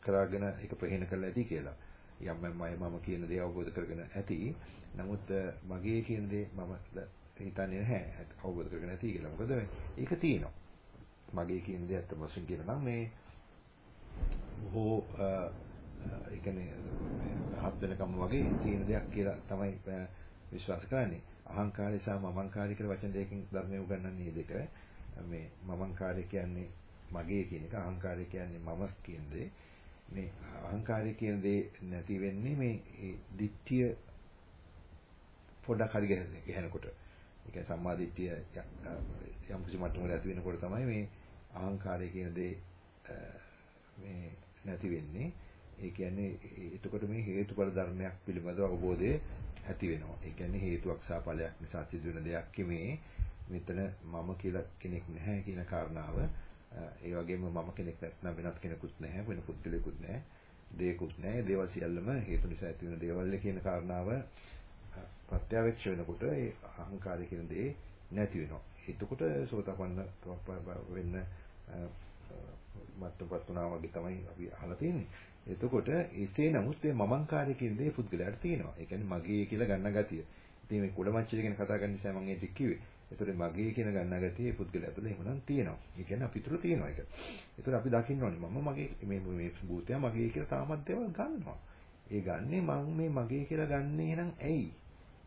කරගෙන ඒක ප්‍රහේණ කරලා ඇති කියලා. යම් මම මම කියන දේ අවබෝධ කරගෙන ඇති. නමුත් මගේ කියන දේ මම හිතන්නේ නැහැ අවබෝධ කරගෙන ඇති කියලා. මොකද ඒක තියෙනවා. මගේ කියන දේ අත්ත වශයෙන් කියනවා නම් මේ බොහෝ ඒ කියන්නේ හත් වෙනකම් වගේ තියෙන දෙයක් කියලා තමයි විශ්වාස කරන්නේ. අහංකාරය සහ මමංකාරය කියලා වචන දෙකකින් ධර්මය උගන්වන්නේ දෙක. මේ මමංකාරය කියන්නේ මගේ කියන එක, අහංකාරය කියන්නේ මම කියන දේ. මේ අහංකාරය කියන දේ නැති වෙන්නේ මේ දිට්ඨිය පොඩක් හරි ගහනකොට. ඒ කියන්නේ සම්මා දිට්ඨිය යම් කිසි මට්ටමකට ඇති වෙනකොට තමයි මේ අහංකාරය කියන දේ මේ නැති වෙන්නේ. ඒ කියන්නේ එතකොට මේ හේතුඵල ධර්මයක් පිළිබඳව අවබෝධය ඇති වෙනවා. ඒ කියන්නේ හේතුවක් සහ ඵලයක් නිසා සිදුවෙන දෙයක් මේ මෙතන මම කියලා කෙනෙක් නැහැ කියන කාරණාව ඒ වගේම මම කෙනෙක් නැත්නම් වෙනත් කෙනෙකුත් නැහැ වෙන පුද්ගලයෙකුත් නැහැ දෙයක්ුත් නැහැ දේවල් සියල්ලම හේතු නිසා ඇති වෙන දේවල් කියන කාරණාව ප්‍රත්‍යවේක්ෂ වෙනකොට ඒ අහංකාරය කියන දේ නැති වෙනවා. එතකොට සෝතපන්න වෙන්න මත්තපත් වුණා වගේ තමයි අපි අහලා තියෙන්නේ. එතකොට එසේ නමුත් මේ මමංකාරය කියන දේ පුද්ගලයාට තියෙනවා. ඒ කියන්නේ මගේ කියලා ගන්න ගතිය. ඉතින් මේ කුලමච්චර ගැන කතා කරන නිසා මම ඒක කිව්වේ. ඒතර මගේ කියන ගන්න ගතිය පුද්ගලයා තුළ එහෙමනම් තියෙනවා. ඒ කියන්නේ අපි තුළ තියෙනවා ඒක. ඒතර අපි දකින්න ඕනේ මම මගේ මේ මේ භූතය මගේ කියලා තාමත් දේවල් ගන්නවා. ඒ ගන්නේ මම මේ මගේ කියලා ගන්නේ එහෙනම් ඇයි?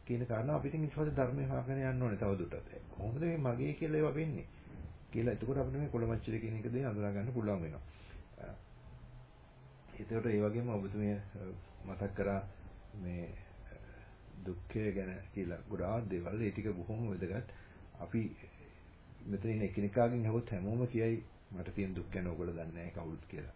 කියන කාරණාව අපිට ඊට පස්සේ ධර්මය හොයාගෙන යන්න ඕනේ තවදුරටත්. කොහොමද මේ මගේ කියලා ඒවා වෙන්නේ? කියලා එතකොට අපිට මේ කුලමච්චර කියන එක දේ අඳුනා ගන්න පුළුවන් වෙනවා. ඒකට ඒ වගේම ඔබතුමිය මතක් කරා මේ දුක්ඛය ගැන කියලා ගොඩාක් දේවල් ඒ ටික බොහොම වැදගත්. අපි මෙතන ඉන්න එකිනෙකාගෙන් අහුවොත් හැමෝම කියයි මට තියෙන දුක් ගැන ඔයගොල්ලෝ දන්නේ නැහැ කවුරුත් කියලා.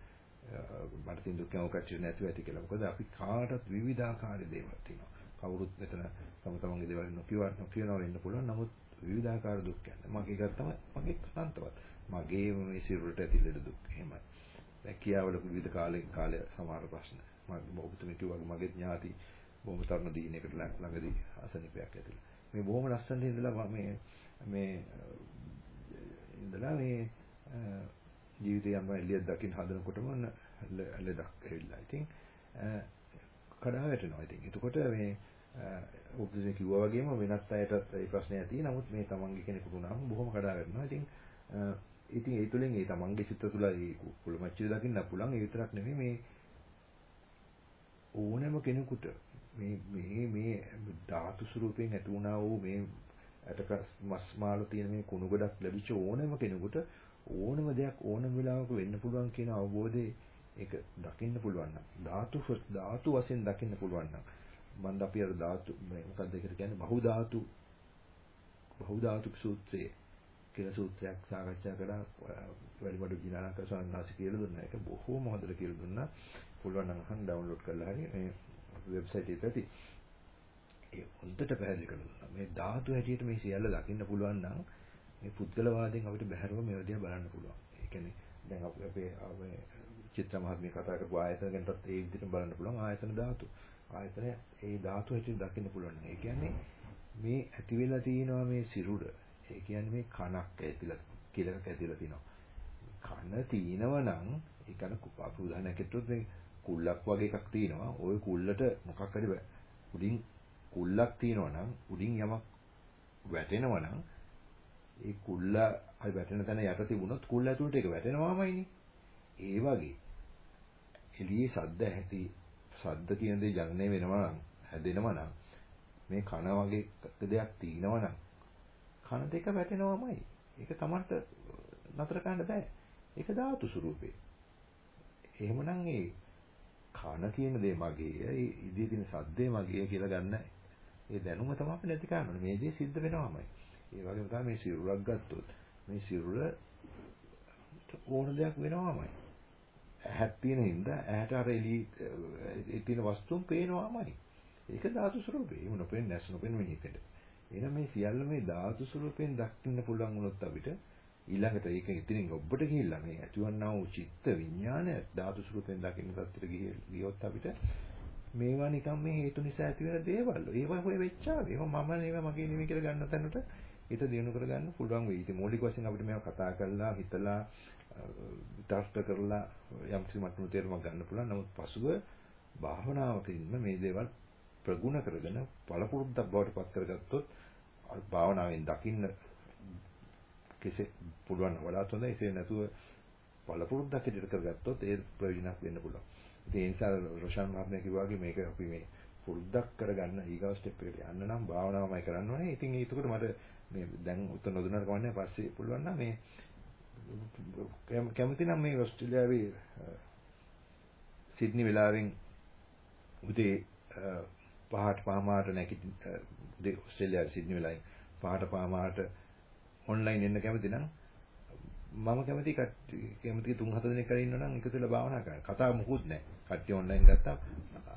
මට තියෙන දුක් ගැන ඔකට නැතුව ඇති කියලා. මොකද අපි කාටත් විවිධාකාර දේවල් තියෙනවා. කවුරුත් මෙතන තම තමන්ගේ දේවල් නොකියව නොකියනවා වෙන්න පුළුවන්. නමුත් විවිධාකාර දුක් කියන්නේ මගේ එකක් තමයි මගේ අනන්තවත්. මගේ මේ සිරුරට ඇතිලෙන දුක්. එහෙමයි. රැකියාවල විවිධ කාලෙක කාලය සමහර ප්‍රශ්න. මම ඔබතුමී කිව්වා මගේ ඥාති බොහොම තරුණ දිනයකට ළඟදී අසනීපයක් ඇතිලා. මේ බොහොම ලස්සනට ඉඳලා මේ මේ ඉඳලා මේ ජීවිතය යම් එළියක් දකින්න හදනකොටම ලෙඩක් ඇවිල්ලා. ඉතින් කඩා වැටෙනවා. ඉතින් එතකොට මේ ඔබතුමී කිව්වා වගේම වෙනත් අයටත් ඒ ප්‍රශ්නය ඇති. නමුත් මේ තමන්ගේ කෙනෙකුට උනහම බොහොම කඩා වැටෙනවා. ඉතින් ඉතින් ඒ තුලින් ඒ තමන්ගේ සිත තුළ ඒ කුලමච්චිය දකින්න පුළුවන් ඒ විතරක් නෙමෙයි මේ ඕනෑම කෙනෙකුට මේ මේ මේ ධාතු ස්වරූපයෙන් ඇති වුණා වූ මේ ඇටක මස් මාළු තියෙන මේ කුණු ගොඩක් ලැබිච්ච ඕනෑම කෙනෙකුට ඕනම දෙයක් ඕනම වෙලාවක වෙන්න පුළුවන් කියන අවබෝධය ඒක දකින්න පුළුවන් නම් ධාතු ධාතු වශයෙන් දකින්න පුළුවන් නම් මන්ද අපි අර ධාතු මොකක්ද ඒකට කියන්නේ බහු ධාතු බහු ධාතු සූත්‍රයේ කියලා සූත්‍රයක් සාකච්ඡා කළා වැඩිමඩු ජිනානක ස්වාමීන් කියලා දුන්නා. ඒක බොහෝම හොඳට කියලා දුන්නා. පුළුවන් නම් අහන්න ඩවුන්ලෝඩ් කරලා හරි මේ වෙබ්සයිට් එකේ ඇති. ඒ හොඳට පැහැදිලි කරලා මේ ධාතු හැටියට මේ සියල්ල දකින්න පුළුවන් නම් මේ පුද්ගලවාදයෙන් අපිට බැහැරව මේ විදිහ බලන්න පුළුවන්. ඒ කියන්නේ දැන් අපි අපේ මේ චිත්‍ර මහත්මිය කතා කරපු ආයතන ගැනත් ඒ විදිහට බලන්න පුළුවන් ආයතන ධාතු. ආයතන ඒ ධාතු හැටියට දකින්න පුළුවන්. ඒ කියන්නේ මේ ඇති වෙලා තියෙනවා මේ සිරුර. ඒ කියන්නේ මේ කණක් ඇතිලා කිලක ඇතිලා තියෙනවා. කන තියෙනවා නම් ඒ කන අපි උදාහරණයක් හිතුවොත් මේ කුල්ලක් වගේ එකක් තියෙනවා. ওই කුල්ලට මොකක් හරි උඩින් කුල්ලක් තියෙනවා නම් උඩින් යමක් වැටෙනවා නම් ඒ කුල්ල හරි වැටෙන තැන යට තිබුණොත් කුල්ල ඇතුළට ඒක වැටෙනවාමයිනේ. ඒ වගේ එළියේ සද්ද ඇති සද්ද කියන දේ ජනනය වෙනවා නම් හැදෙනවා නම් මේ කන වගේ දෙයක් තියෙනවා නම් කන දෙක වැටෙනවමයි. ඒක Tamanට නතර කරන්න බෑ. ඒක ධාතු ස්වරූපේ. එහෙමනම් ඒ කන කියන දේ මගේ, ඒ ඉදී තියෙන සද්දේ මගේ කියලා ගන්න ඒ දැනුම තමයි අපි නැති කරන්නේ. මේ දේ සිද්ධ වෙනවමයි. ඒ වගේම තමයි මේ සිරුරක් ගත්තොත් මේ සිරුර ඕන දෙයක් වෙනවමයි. ඇහක් තියෙන හින්දා ඇහැට අර එළි ඒ තියෙන වස්තුන් පේනවාමයි. ඒක ධාතු ස්වරූපේ. එහෙම නොපෙන්නේ නැස් නොපෙන්නේ මිනිහෙකට. එහෙනම් මේ සියල්ල මේ ධාතු ස්වරූපයෙන් දකින්න පුළුවන් වුණොත් අපිට ඊළඟට ඒක ඉතින් ඔබට ගිහිල්ලා මේ ඇතිවන්නා වූ චිත්ත විඥානය ධාතු ස්වරූපයෙන් දකින්න තත්ත්වයට ගියොත් අපිට මේවා නිකන් මේ හේතු නිසා ඇති වෙන දේවල්. ඒවා හොය වෙච්චා. ඒවා මම නෙවෙයි මගේ නෙවෙයි කියලා ගන්න තැනට හිත දියුණු කරගන්න පුළුවන් වෙයි. ඉතින් මූලික වශයෙන් අපිට මේවා කතා කරලා හිතලා විතර්ක කරලා යම් කිසි මට්ටමක තේරුමක් ගන්න පුළුවන්. නමුත් පසුව භාවනාවකින්ම මේ දේවල් ප්‍රගුණ කරගෙන පළපුරුද්දක් බවට පත් කරගත්තොත් භාවනාවෙන් දකින්න කෙසේ පුළුවන් වඩාත් හොඳයි. එසේ නැතුව පළපුරුද්දක් ඉදිරියට කරගත්තොත් ඒ ප්‍රයෝජනක් වෙන්න පුළුවන්. ඉතින් ඒ නිසා රොෂාන් මහත්මයා කිව්වා වගේ මේක අපි මේ පුරුද්දක් කරගන්න ඊගාව ස්ටෙප් එකට යන්න නම් භාවනාවමයි කරන්න ඕනේ. ඉතින් ඒකට මට මේ දැන් උත්තර නොදුන්නාට කවන්නේ පස්සේ පුළුවන් නම් මේ කැමති නම් මේ ඕස්ට්‍රේලියාවේ සිඩ්නි වෙලාවෙන් උදේ පහට පහමාරට නැගිටින උදේ ඕස්ට්‍රේලියාවේ සිඩ්නි වෙලාවෙන් පහට පහමාරට ඔන්ලයින් එන්න කැමති නම් මම කැමති කැමති තුන් හතර දෙනෙක් කරේ ඉන්නවා නම් එකතු වෙලා භාවනා කරන්න. කතා මුකුත් නැහැ. කට්ටිය ඔන්ලයින් ගත්තා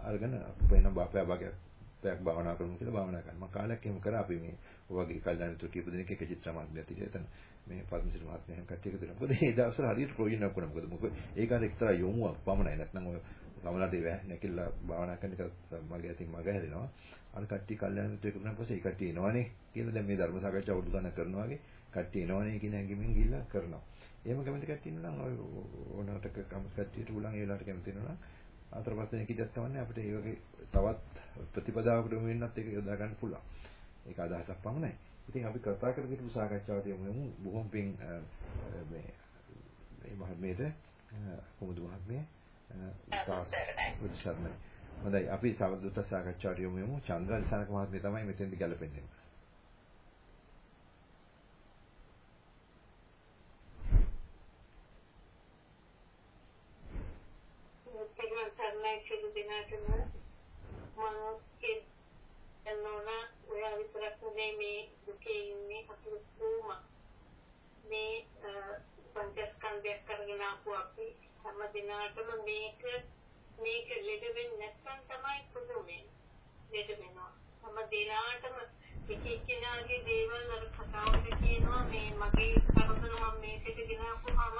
අරගෙන වෙන බාපෑ භාගයක් පැයක් භාවනා කරමු කියලා භාවනා කරනවා. මම කාලයක් එහෙම කරා අපි මේ ඔයගේ කල්යනා තු කීප දෙනෙක් එක චිත්‍ර මාර්ගය ඇතුළේ එතන මේ පද්මසිරි මහත්මයා හැම කට්ටිය එකතු වෙනවා. මොකද මේ දවස්වල හරියට ප්‍රයෝජනයක් වුණා. මොකද මොකද ඒක අර එක්තරා යොමුවක් පමණයි. නැත්නම් ඔය ගමලට ඉව නැකිලා භාවනා කරන එක මගේ අතින් මග හැදෙනවා. අර කට්ටිය කල්යනා තු එකතු වෙනකොට පස්සේ ඒ කට්ටිය එනවනේ කියලා දැන් මේ ධර්ම සාකච්ඡාව උදු ගන්න කරනවා වගේ කට්ටිය එනවනේ කියන හැඟීමෙන් ගිහිල්ලා කරනවා. එහෙම කැමති කට්ටිය ඉන්නවා නම් ඔය ඕනකට කම්ස් කට්ටියට උලන් ඒ වෙලාවට කැමති වෙනවා නම් අතර පස්සේ කිදස් කවන්නේ අපිට ඒ වගේ තවත් ප්‍රතිපදාවකට යොමු වෙන්නත් ඒක යොදා ගන්න පුළුවන්. ඒක අදහසක් පමණයි. ඉතින් අපි කතා කරගෙන සාකච්ඡාවට යමු යමු බොහොම පිං මේ මේ මහත්මියට කොමුදු මහත්මිය උත්සාහයි. හොඳයි අපි සමදුත සාකච්ඡාවට යමු යමු චන්ද්‍ර දිසානක මහත්මිය තමයි මෙතෙන්දි ගැලපෙන්නේ. නෙමෙයි මේ දුකේ ඉන්නේ අපි කොහොම මේ පංචස්කන්ධයක් කරගෙන ආපු අපි හැම දිනකටම මේක මේක ලෙඩ වෙන්නේ නැත්නම් තමයි පුදුමේ. ලෙඩ වෙනවා හැම දිනාටම එක එක්කෙනාගේ දේවල් අර කතාවට කියනවා මේ මගේ කරදර මම මේකට ගෙන ආපුවාම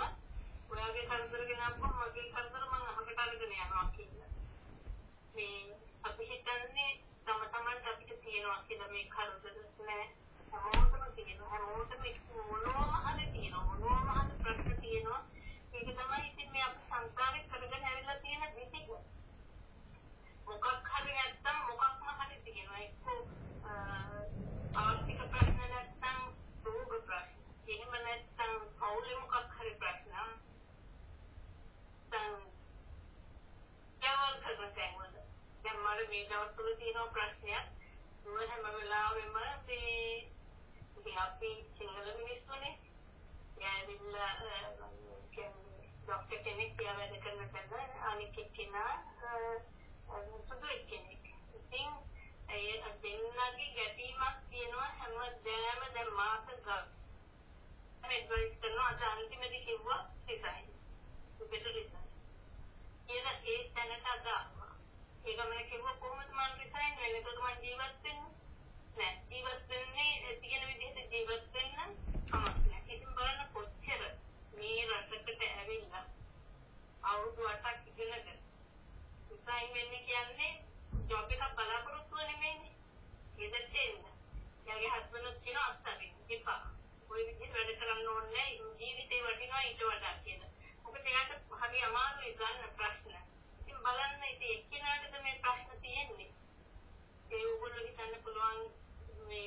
ඔයාගේ කරදර ගෙන ආපුවාම මගේ කරදර මම අහකට අරගෙන යනවා කියලා. මේ අපි හිතන්නේ තම තමන්ට අපිට තියෙනවා කියලා මේ කරදර නෑ. හැමෝටම තියෙනවා. හැමෝටම මොනවාම හරි තියෙනවා. මොනවාම හරි ප්‍රශ්න තියෙනවා. ඒක තමයි ඉතින් මේ අපි සංසාරේ කරගෙන ඇවිල්ලා තියෙන විදිහ මොකක් හරි නැත්තම් මොකක්ම හරි තියෙනවා. එක්ක ආර්ථික ප්‍රශ්න නැත්තම් රෝග ප්‍රශ්න. එහෙම නැත්තම් පවුලේ මොකක් හරි ප්‍රශ්න. නැත්තම් යවල් කරන තැන්වල. දැන් මට මේ දවස්වල තියෙන ප්‍රශ්නයක්. මම හැම වෙලාවෙම මේ ඉතින් අපි සිංහල මිනිස්සුනේ. යැවිලා කියන්නේ ડોක්ටර් කෙනෙක් කියලා වැඩ කරන තැන අනික කෙනා සුදු එක්කෙනෙක්. ඉතින් ඒ දෙන්නගේ ගැටීමක් තියෙනවා හැමදාම දැන් මාස ගාන. මේ ඇඩ්වයිස් කරනවා අද අන්තිමේදී කිව්වා රිසයින්. උපෙට රිසයින්. කියලා ඒ තැනට අදාළව. ඒක මම කිව්ව කොහොමද මම රිසයින් වෙන්නේ? ඒකට මම ජීවත් වෙන්නේ. නෑ ජීවත් වෙන්නේ තියෙන විදිහට ජීවත් වෙන්න කමක් නෑ. ඉතින් බලන්න කොච්චර මේ රටකට ඇවිල්ලා අවුරුදු 8ක් ඉගෙනගෙන රිසයින් වෙන්නේ කියන්නේ ජොබ් එකක් බලාපොරොත්තු නෙමෙයිනේ. ගෙදරට එන්න. එයාගේ හස්බන්ඩ්ස් කියන අස්සරින් එපා. ওই විදිහට වැඩ කරන්න ඕනේ ජීවිතේ වටිනවා ඊට වඩා කියලා. මොකද එයාට හරි අමාරුයි ගන්න ප්‍රශ්න. ඉතින් බලන්න ඉතින් එක්කිනාටද මේ ප්‍රශ්න තියෙන්නේ. ඒ උගුරු හිතන්න පුළුවන් මේ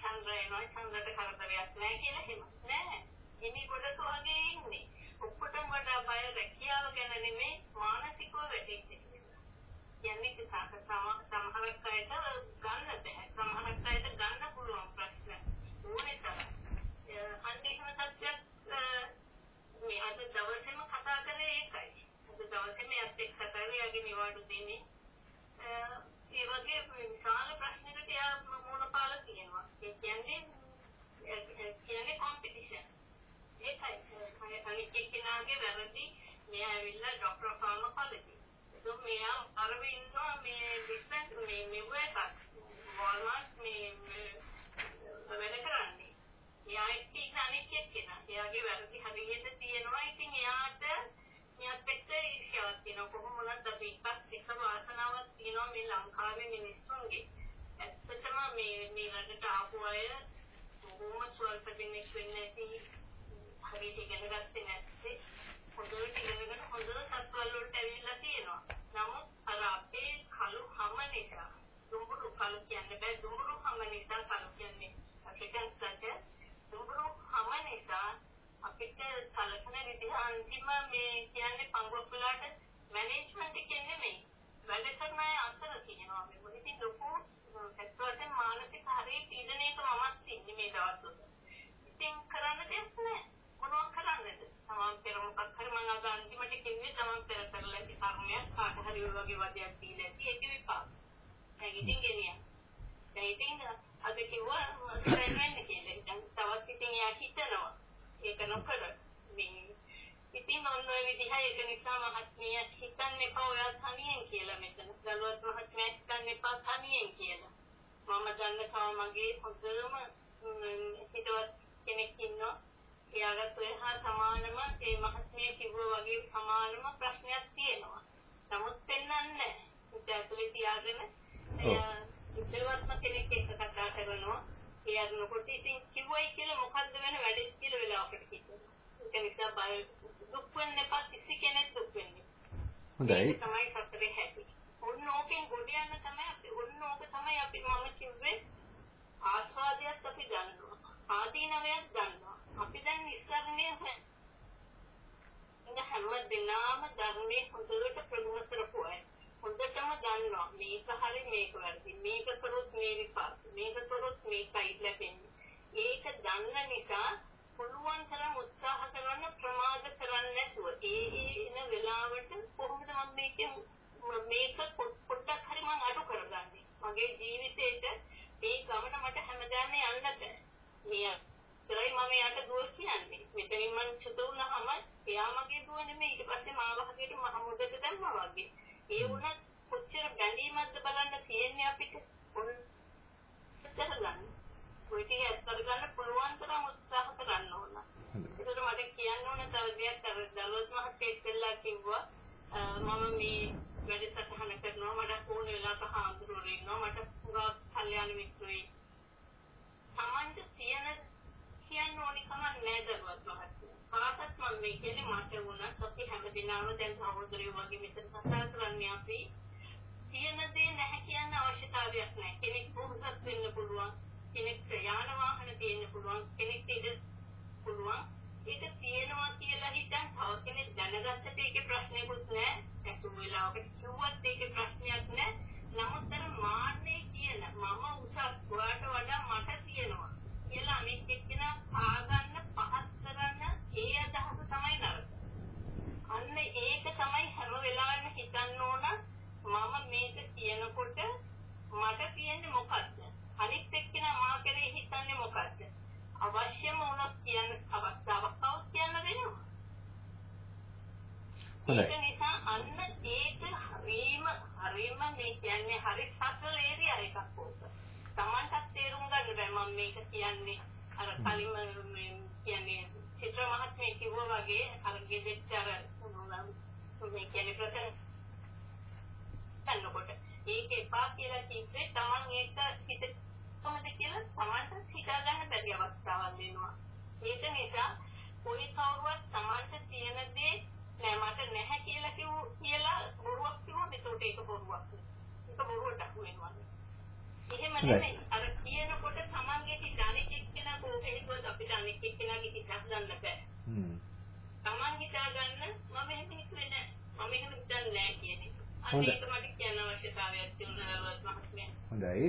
චන්ද්‍රය නෝ චන්ද්‍රට කරදරයක් නැහැ කියලා එහෙම නෑ. ඉනි කොටස වගේ ඉන්නේ. ඔක්කොටම වඩා බය රැකියාව ගැන නෙමෙයි මානසිකව වැටෙච්ච කියලා. කියන්නේ සමහරක් අයට ගන්න බෑ. සමහරක් අයට ගන්න පුළුවන් ප්‍රශ්න ඕනේ තරම්. අන්න එහෙම තත්ත්වයක් මේ අද දවසේම කතා කරේ ඒකයි. අද දවසේ මෙයත් එක්ක කතා කරලා යාගේ නිවාඩු දෙන්නේ. ඒ වගේ විශාල ප්‍රශ්නයකට යා මොන පාල තියෙනවා. ඒ කියන්නේ කියන්නේ කොම්පිටිෂන්. ඒකයි අනිත් එක්කෙනාගේ වැරදි මෙයා ඇවිල්ලා ડોක්ටර් ෆාමකොලොජි. ඒක මෙයා අරවේ ඉන්නවා මේ ඩිස්පෙන්ස් මේ මෙව්වක වෝල්මාර්ට් මේ වැඩ කරන්නේ. එයා එක්ක ඉන්න අනිත් එක්කෙනා. එයාගේ වැරදි හරියට තියෙනවා. ඉතින් එයාට මෙයාත් එක්ක ඉරිසියාවක් තියෙනවා. කොහොම වුණත් අපි එකක් එක වාසනාවක් තියෙනවා මේ ලංකාවේ මිනිස්සුන්ගේ. ඇත්තටම මේ මේ රටට ආපු අය බොහොම ස්වල්ප දෙනෙක් වෙන්නේ නැති හරියට ඉගෙන ගත්තේ නැත්තේ හොඳට ඉගෙනගෙන හොඳ සත්වල වලට ඇවිල්ලා තියෙනවා. නමුත් අර අපේ කළු හැම නිසා දුඹුරු කළු කියන්නේ බෑ දුඹුරු හැම නිසා කළු කියන්නේ අපිටන් සත්‍ය දුඹුරු හැම නිසා අපිට සලකන විදිහ අන්තිම මේ කියන්නේ පංගුවක්ලාට මැනේජ්මන්ට් එකේ නෙමෙයි වැඩ කරන අය අතර තියෙනවා මේ ඉතින් ලොකු ඇත්තටම මානසික හරිය පීඩනයක මමත් ඉන්නේ මේ දවස්වල. ඉතින් කරන්න දෙයක් නැහැ. මොනවද කරන්නද? තමන් පෙර මොකක් හරි මම අද අන්තිමට කිව්වේ තමන් පෙර කරලා ඇති කර්මයක් කාට හරි ඔය වගේ වදයක් දීලා ඇති ඒක විපාක. ඒක ඉතින් ගෙනියන්න. දැන් ඉතින් අද කිව්වා මම වෙන්නේ කියලා. දැන් තවත් ඉතින් එයා හිතනවා. ඒක නොකර මේ ඉතින් ඔන්න ඔය විදිහ ඒක නිසා මහත්මිය හිතන්න එපා ඔයා තනියෙන් කියලා මෙතන. ගලුවත් මහත්මිය හිතන්න එපා තනියෙන් කියලා. මම දන්න තව මගේ හොඳම හිතවත් කෙනෙක් ඉන්නවා. එයාගත් ඔය හා සමානම ඒ මහත්මිය කිව්වා වගේ සමානම ප්‍රශ්නයක් තියෙනවා. නමුත් පෙන්වන්නේ. ඒක ඇතුලේ තියාගෙන එයා ඉතලවත්ම කෙනෙක් එක්ක කතා කරනවා. ඒ අරනකොට ඉතින් කිව්වයි කියලා මොකද්ද වෙන වැඩේ කියලා වෙලාවකට කිව්වා. ඒක නිසා බය දුක් වෙන්න එපා කිසි කෙනෙක් දුක් වෙන්නේ. හොඳයි. තමයි සතරේ හැටි. ඔන්න ඕකෙන් ගොඩ යන තමයි අපි ඔන්න ඕක තමයි අපි මම කිව්වේ ආස්වාදයක් අපි ගන්නවා. ආදීනවයක් ගන්නවා. අපි දැන් නිස්සාරණය ඉන්න හැම දිනම ධර්මයේ හොඳට ප්‍රගුණ කරපු අය. හොඳටම දන්නවා මේක හරි මේක වැරදි. මේක කරොත් මේ විපාක. මේක කරොත් මේකයි ලැබෙන්නේ. ඒක දන්න නිසා පුළුවන් තරම් උත්සාහ කරන්න ප්‍රමාද කරන්නේ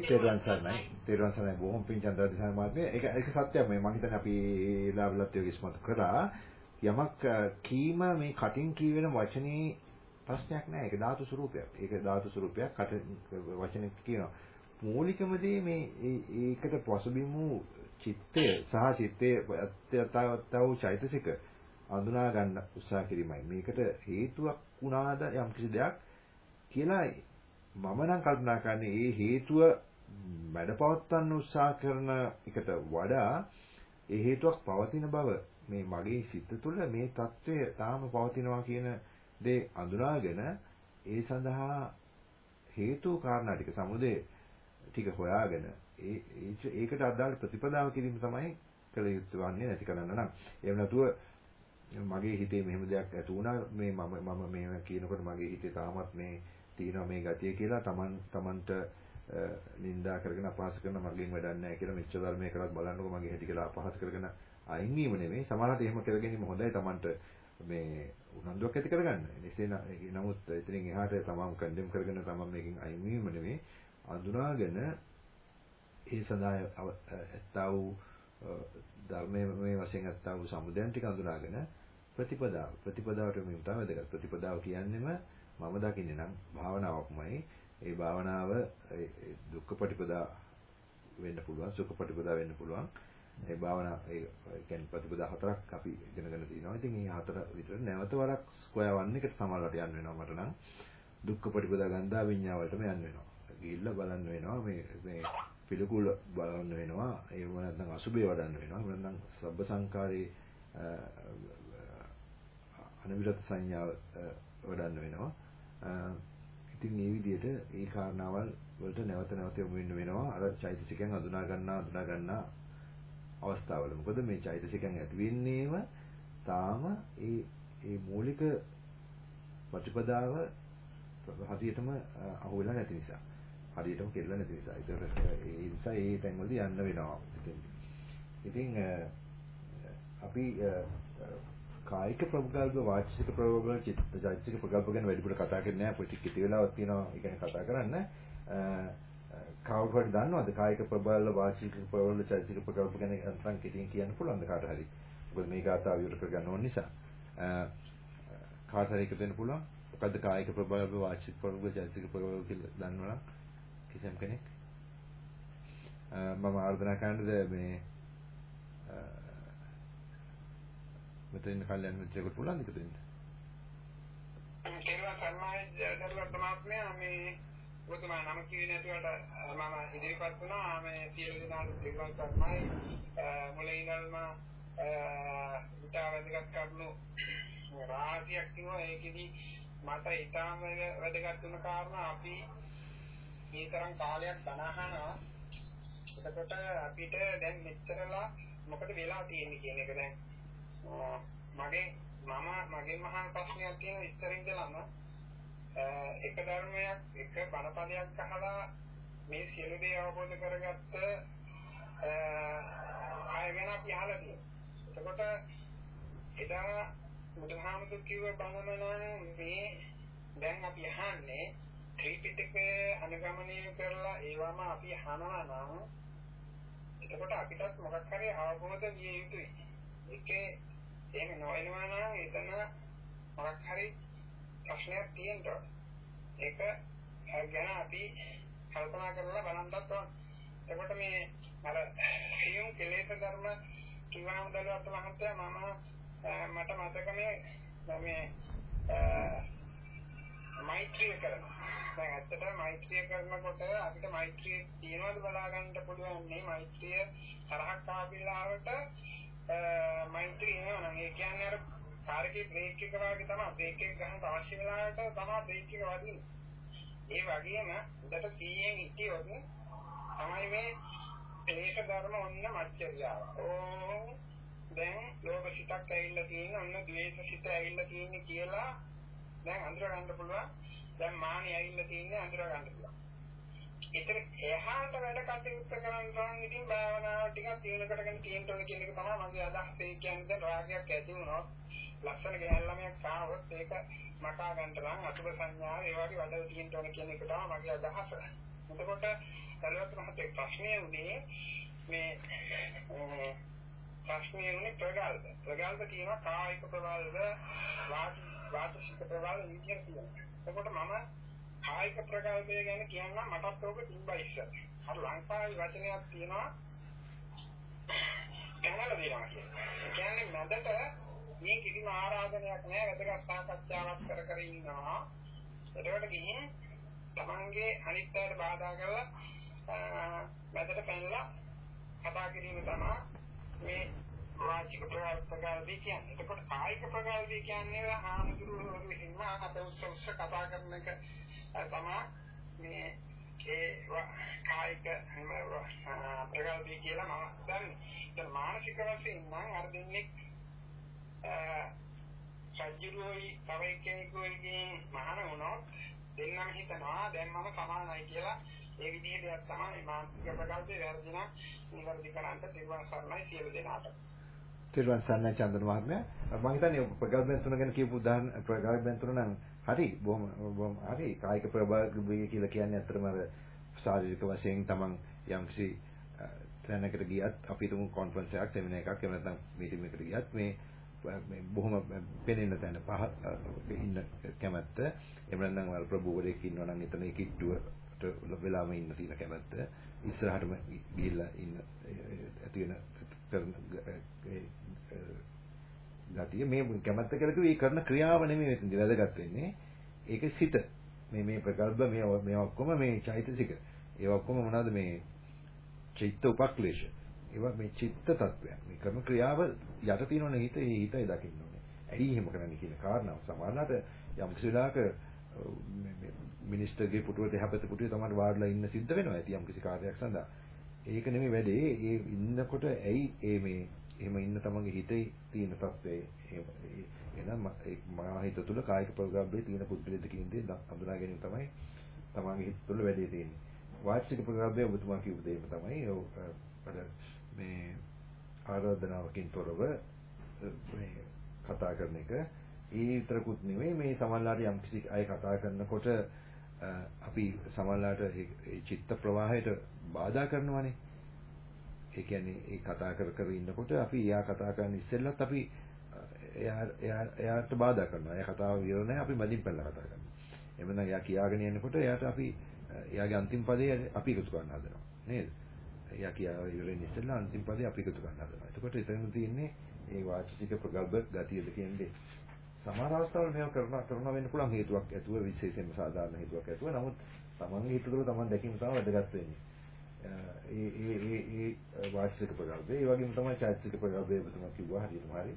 තේරුවන් සරණයි. තේරුවන් සරණයි. බොහොම පිං චන්ද්‍රදිසාන මහත්මිය ඒක ඒක සත්‍යයක් මේ මම හිතන්නේ අපි ලාභලත් යෝග ඉස්මතු කරා යමක් අ, කීම මේ කටින් කියවෙන වචනේ ප්‍රශ්නයක් නෑ. ඒක ධාතු ස්වරූපයක්. ඒක ධාතු ස්වරූපයක් කට වචනේ කියනවා. මූලිකම දේ මේ ඒ- ඒකට පසුබිම් වූ චිත්තය සහ චිත්තයේ අත්‍යතව චෛතසික අඳුනා ගන්න උත්සාහ කිරීමයි. මේකට හේතුවක් වුණාද යම් කිසි දෙයක් කියලා මම නම් කල්පනා කරන්නේ ඒ හේතුව මැඩපවත්වන්න උත්සාහ කරන එකට වඩා ඒ හේතුවක් පවතින බව මේ මගේ සිත තුළ මේ తත්වය තාම පවතිනවා කියන දේ අඳුනාගෙන ඒ සඳහා හේතු කාරණා ටික සමුදේ ටික හොයාගෙන ඒ ඒ- ඒකට අදාළ ප්‍රතිපදාව කිරීම තමයි කළ යුතු වන්නේ නැති කරන්න නම්. එහෙම නැතුව මගේ හිතේ මෙහෙම දෙයක් ඇති වුණා මේ මම මම මේව කියනකොට මගේ හිතේ තාමත් මේ තියෙනවා මේ ගතිය කියලා Taman Tamanට අ, නින්දා කරගෙන අපහාස කරන මගෙන් වැඩක් නැහැ කියලා මෙච්චර ධර්මයේ කරත් බලන්නකො මගේ හැටි කියලා අපහාස කරගෙන අයින් වීම නෙමෙයි. සමහරවිට එහෙම කරගැනීම හොඳයි Tamanට මේ උනන්දුවක් ඇති කරගන්න. එසේ න- නමුත් එතනින් එහාට තමන් කන්ඩෙම් කරගෙන තමන් මේකෙන් අයින් වීම නෙමෙයි. අඳුනාගෙන ඒ සඳහා අව- ඇත්තා වූ අ, ධර්මයේ මේ වශයෙන් ඇත්තා වූ සමුදයන් ටික අඳුනාගෙන ප්‍රතිපදාව ප්‍රතිපදාවට මේ තමයි වැදගත්. ප්‍රතිපදාව කියන්නේම මම දකින්නේ නම් භාවනාවක්මයි. ඒ භාවනාව ඒ- ඒ දුක්ඛ ප්‍රතිපදා වෙන්න පුළුවන් සුඛ ප්‍රතිපදා වෙන්න පුළුවන් ඒ භාවනා ඒ ඒ කියන්නේ ප්‍රතිපදා හතරක් අපි ඉගෙනගෙන තිනවා. ඉතින් මේ හතර විතර නැවත වරක් ස්ක්වයර් වන් එකට සමහරවට යන්න වෙනවා මට නම්. දුක්ඛ ප්‍රතිපදා ගන්ධා විඤ්ඤා වලටම යන්න වෙනවා. ගිහිල්ලා බලන්න වෙනවා මේ මේ පිළිකුල බලන්න වෙනවා. ඒ වුණ නැත්නම් අසුබේ වඩන්න වෙනවා. එහෙම නැත්නම් සබ්බ සංකාරේ අනවිරත සංඥාව අ, වඩන්න වෙනවා. අ, ඉතින් මේ විදිහට ඒ කාරණාවල් වලට නැවත නැවත යොමු වෙන්න වෙනවා. අර චෛතසිකයන් අඳුනා ගන්නා අඳුනා ගන්නා අවස්ථාවල. මොකද මේ චෛතසිකයන් ඇති වෙන්නේම තාම ඒ ඒ මූලික ප්‍රතිපදාව හරියටම අහු වෙලා නැති නිසා. හරියටම කෙරෙලා නැති නිසා. ඒතර ඒ නිසා ඒ තැන්වලදී යන්න වෙනවා. ඉතින් ඉතින් අ, අපි අ, අ, කායික ප්‍රබුද්ධ වාචික ප්‍රබුද්ධ චිත්ත චෛතසික ප්‍රගල්ප ගැන වැඩිපුර කතා කරන්නේ නැහැ. පොඩි කිටි වෙලාවක් තියෙනවා. ඒ ගැන කතා කරන්න. අ, කවුරු හරි දන්නවද කායික ප්‍රබල වාචික ප්‍රබල චෛතසික ප්‍රකල්ප ගැන අන්තන් කිටින් කියන්න පුළුවන්ද කාට හරි මොකද මේ ගාථාව විවර කරගන්න ඕන නිසා අ, කාට හරි එකතු වෙන්න පුළුවන් මොකද්ද කායික ප්‍රබල වාචික ප්‍රබල චෛතසික ප්‍රබල කියලා දන්නවනම් කිසියම් කෙනෙක් අ, මම ආර්දනා කරන්නද මේ මෙතන කල්යන මිත්‍රයෙකුට පුළුවන් එකතු වෙන්න. කෙරුවා සම්මායි දරුවත් මාත්මයා මේ ඔබතුමා නම කිව්වේ නැතුවට මම ඉදිරිපත් වුණා. මේ සියලු දෙනාට දෙවියන් සම්මායි මුලින් ඉඳන්ම ඉතා වැදගත් කරුණු රාශියක් කිව්වා. ඒකෙදි මට ඊටාම වැදගත් වුණ කාරණා අපි මේ තරම් කාලයක් බණ අහනවා. එතකොට අපිට දැන් මෙච්චරලා මොකද වෙලා තියෙන්නේ කියන එක දැන් අ, මගේ මම මගේ මහා ප්‍රශ්නයක් තියෙන ඉස්සර ඉඳලම අ, එක ධර්මයක් එක බණපදයක් අහලා මේ සියලු දේ අවබෝධ කරගත්ත අ, අය ගැන අපි අහලා තියෙනවා. එතකොට එදා බුදුහාමුදුරු කිව්ව බණම නම් මේ දැන් අපි අහන්නේ ත්‍රිපිටකය අනුගමනය කරලා ඒවම අපි අහනවා නම් එතකොට අපිටත් මොකක් හරි අවබෝධ විය යුතුයි. ඒකේ එහෙම නොවෙනවා නම් එතන මොකක් හරි ප්‍රශ්නයක් තියෙනවා. ඒක ගැන අපි කල්පනා කරලා බලන්නත් ඕන. එතකොට මේ අර සියුම් කෙලෙස් ධර්ම කිව්වම දලුවත් මහත්තයා මම අ, මට මතක මේ මේ අ, මෛත්‍රිය කරනවා. දැන් ඇත්තටම මෛත්‍රිය කරනකොට අපිට මෛත්‍රිය තියනවාද බලා ගන්න පුළුවන් මේ මෛත්‍රිය තරහක් ආවිලාවට මෛත්‍රිය එනවා ඒ කියන්නේ අර කාර්කේ බ්‍රේක් එක වගේ තමයි. බ්‍රේක් එක ගන්න අවශ්‍ය වෙලාවට තමයි බ්‍රේක් එක වදින්නේ. ඒ වගේම උඩට 100න් හිටියොත් තමයි මේ ක්ලේශ ධර්ම ඔන්න මච්චරියාව. ඕ දැන් ලෝභ සිතක් ඇවිල්ලා තියෙන ඔන්න ද්වේෂ සිත ඇවිල්ලා තියෙන්නේ කියලා දැන් අඳුර ගන්න පුළුවන්. දැන් මානෙ ඇවිල්ලා තියෙන්නේ අඳුර ගන්න පුළුවන්. ඒතර එහාට වැඩ කටයුතු කරන්න ඕන ඉතින් භාවනාව ටිකක් තීනකටගෙන තියෙන්න ඕන කියන එක තමයි මගේ අදහස. ඒ කියන්නේ දැන් රාගයක් ඇති වුණොත් ලස්සන ගෑල් ළමයක් ආවොත් ඒක මකා ගන්න නම් අසුබ සංඥාව ඒ වගේ වැඩ තියෙන්න ඕන කියන එක තමයි මගේ අදහස. එතකොට සලවත් මහත්තයා ප්‍රශ්නය උනේ මේ ප්‍රශ්නය උනේ ප්‍රගල්භ. ප්‍රගල්භ කියනවා කායික ප්‍රබල්භ වාචික ප්‍රබල්භ විදියට කියනවා. එතකොට මම කායික ප්‍රකල්පය ගැන කියන්නම් මටත් ඕක තිබ්බා ඉස්සර. අර ලංකාවේ වචනයක් තියෙනවා කනල දෙනවා කියන්නේ. ඒ කියන්නේ මැදට මේ කිසිම ආරාධනයක් නැහැ වැදගත් සාකච්ඡාවක් කර කර ඉන්නවා. එතකොට ගිහින් තමන්ගේ අනිත් අයට බාධා කරලා මැදට පැනලා කතා කිරීම තමයි මේ වාචික ප්‍රකල්පය කියන්නේ. එතකොට කායික ප්‍රකල්පය කියන්නේ ආමුදුරු විසින්ම අත උස්ස උස්ස කතා කරන එක තමයි මේ ඒ කායික ප්‍රකල්පය කියලා මම දන්නේ. දැන් මානසික වශයෙන් නම් අර දෙන්නේ සජ්ජුරුයි තව එක්කෙනෙකුගෙන් මහාන වුණොත් දෙන්නම හිතනවා දැන් මම සමානයි කියලා ඒ විදිහට තමයි මානසික ප්‍රකල්පේ වැරදිනම් නිවැරදි කරන්න තිරුවන් සරණයි සියලු දෙනාට. තිරුවන් සරණයි චන්දන මහත්මයා මම හිතන්නේ ප්‍රගල්භයන් තුන ගැන කියපු උදාහරණ ප්‍රගල්භයන් තුන නම් හරි බොහොම බොහොම හරි. කායික ප්‍රබලභය කියලා කියන්නේ අත්‍තරම අර ශාරීරික වශයෙන් තමන් යම්කිසි තැනකට ගියත් අපි තුමු කොන්ෆරන්ස් එකක් සෙමිනාර් එකක් එහෙම නැත්නම් මීටින් එකකට ගියත් මේ මේ බොහොම පෙනෙන තැන පහ ඉන්න කැමැත්ත. එහෙම නැත්නම් අර ප්‍රභූවරයෙක් ඉන්නවා නම් එතන ඒ කිට්ටුවට වෙලාම ඉන්න තියෙන කැමැත්ත. ඉස්සරහටම ගිහිල්ලා ඉන්න ඇති වෙන කරන ගතිය මේ කැමැත්ත කියලා කිව්වේ ඒ කරන ක්‍රියාව නෙමෙයි මෙතනදී වැදගත් වෙන්නේ. ඒක සිත. මේ මේ ප්‍රකල්ප මේ මේ ඔක්කොම මේ චෛතසික. ඒ ඔක්කොම මොනවද මේ චිත්ත උපක්ලේශ. ඒවා මේ චිත්ත tattවයන්. මේ කරන ක්‍රියාව යට තියෙනවනේ හිත ඒ හිතයි දකින්න ඕනේ. ඇයි එහෙම කරන්නේ කියන කාරණාව සමහරවිට යම් කිසි වෙලාවක මිනිස්ටර්ගේ පුටුවට එහාපැත්තේ පුටුවේ තමයි වාඩිලා ඉන්න සිද්ධ වෙනවා. ඇති යම් කිසි කාර්යයක් සඳහා. ඒක නෙමෙයි වැඩේ. ඒ ඉන්නකොට ඇයි ඒ මේ එහෙම ඉන්න තමන්ගේ හිතේ තියෙන තත්ත්වය එහෙනම් මා හිත තුළ කායික ප්‍රගල්භයේ තියෙන පුද්ගලෙද කියන දේ හඳුනා ගැනීම තමයි තමන්ගේ හිත තුළ වැඩේ තියෙන්නේ. වාචික ප්‍රගල්භය ඔබතුමා කියපු දෙයම තමයි අර මේ ආරාධනාවකින් තොරව මේ කතා කරන එක. ඒ විතරකුත් නෙමෙයි මේ සමහරවිට යම් කිසි අය කතා කරනකොට අපි සමහරවිට ඒ චිත්ත ප්‍රවාහයට බාධා කරනවානේ. ඒ කියන්නේ ඒ කතා කර කර ඉන්නකොට අපි එයා කතා කරන්න ඉස්සෙල්ලත් අපි එයා එයා එයාට බාධා කරනවා. එයා කතාව විවර නැහැ අපි මැදින් පැනලා කතා කරනවා. එමනම් එයා කියාගෙන යනකොට එයාට අපි එයාගේ අන්තිම පදේ අපි එකතු කරන්න හදනවා. නේද? එයා කියා ඉවරෙන් ඉස්සෙල්ලා අන්තිම පදේ අපි එකතු කරන්න හදනවා. එතකොට එතන තියෙන්නේ ඒ වාචික ප්‍රගල්භ ගතියද කියන්නේ. සමහර අවස්ථාවල මේව කරනවා කරනවා වෙන්න පුළුවන් හේතුවක් ඇතුව විශේෂයෙන්ම සාධාරණ හේතුවක් ඇතුව. නමුත් තමන්ගේ හිත තුළ තමන් දැකීම තමයි වැදගත් වෙන්නේ. ඒ ඒ ඒ ඒ වාචික ප්‍රගල්භය ඒ වගේම තමයි චෛතසික ප්‍රගල්භය ඔබතුමා කිව්වා හරියටම හරි.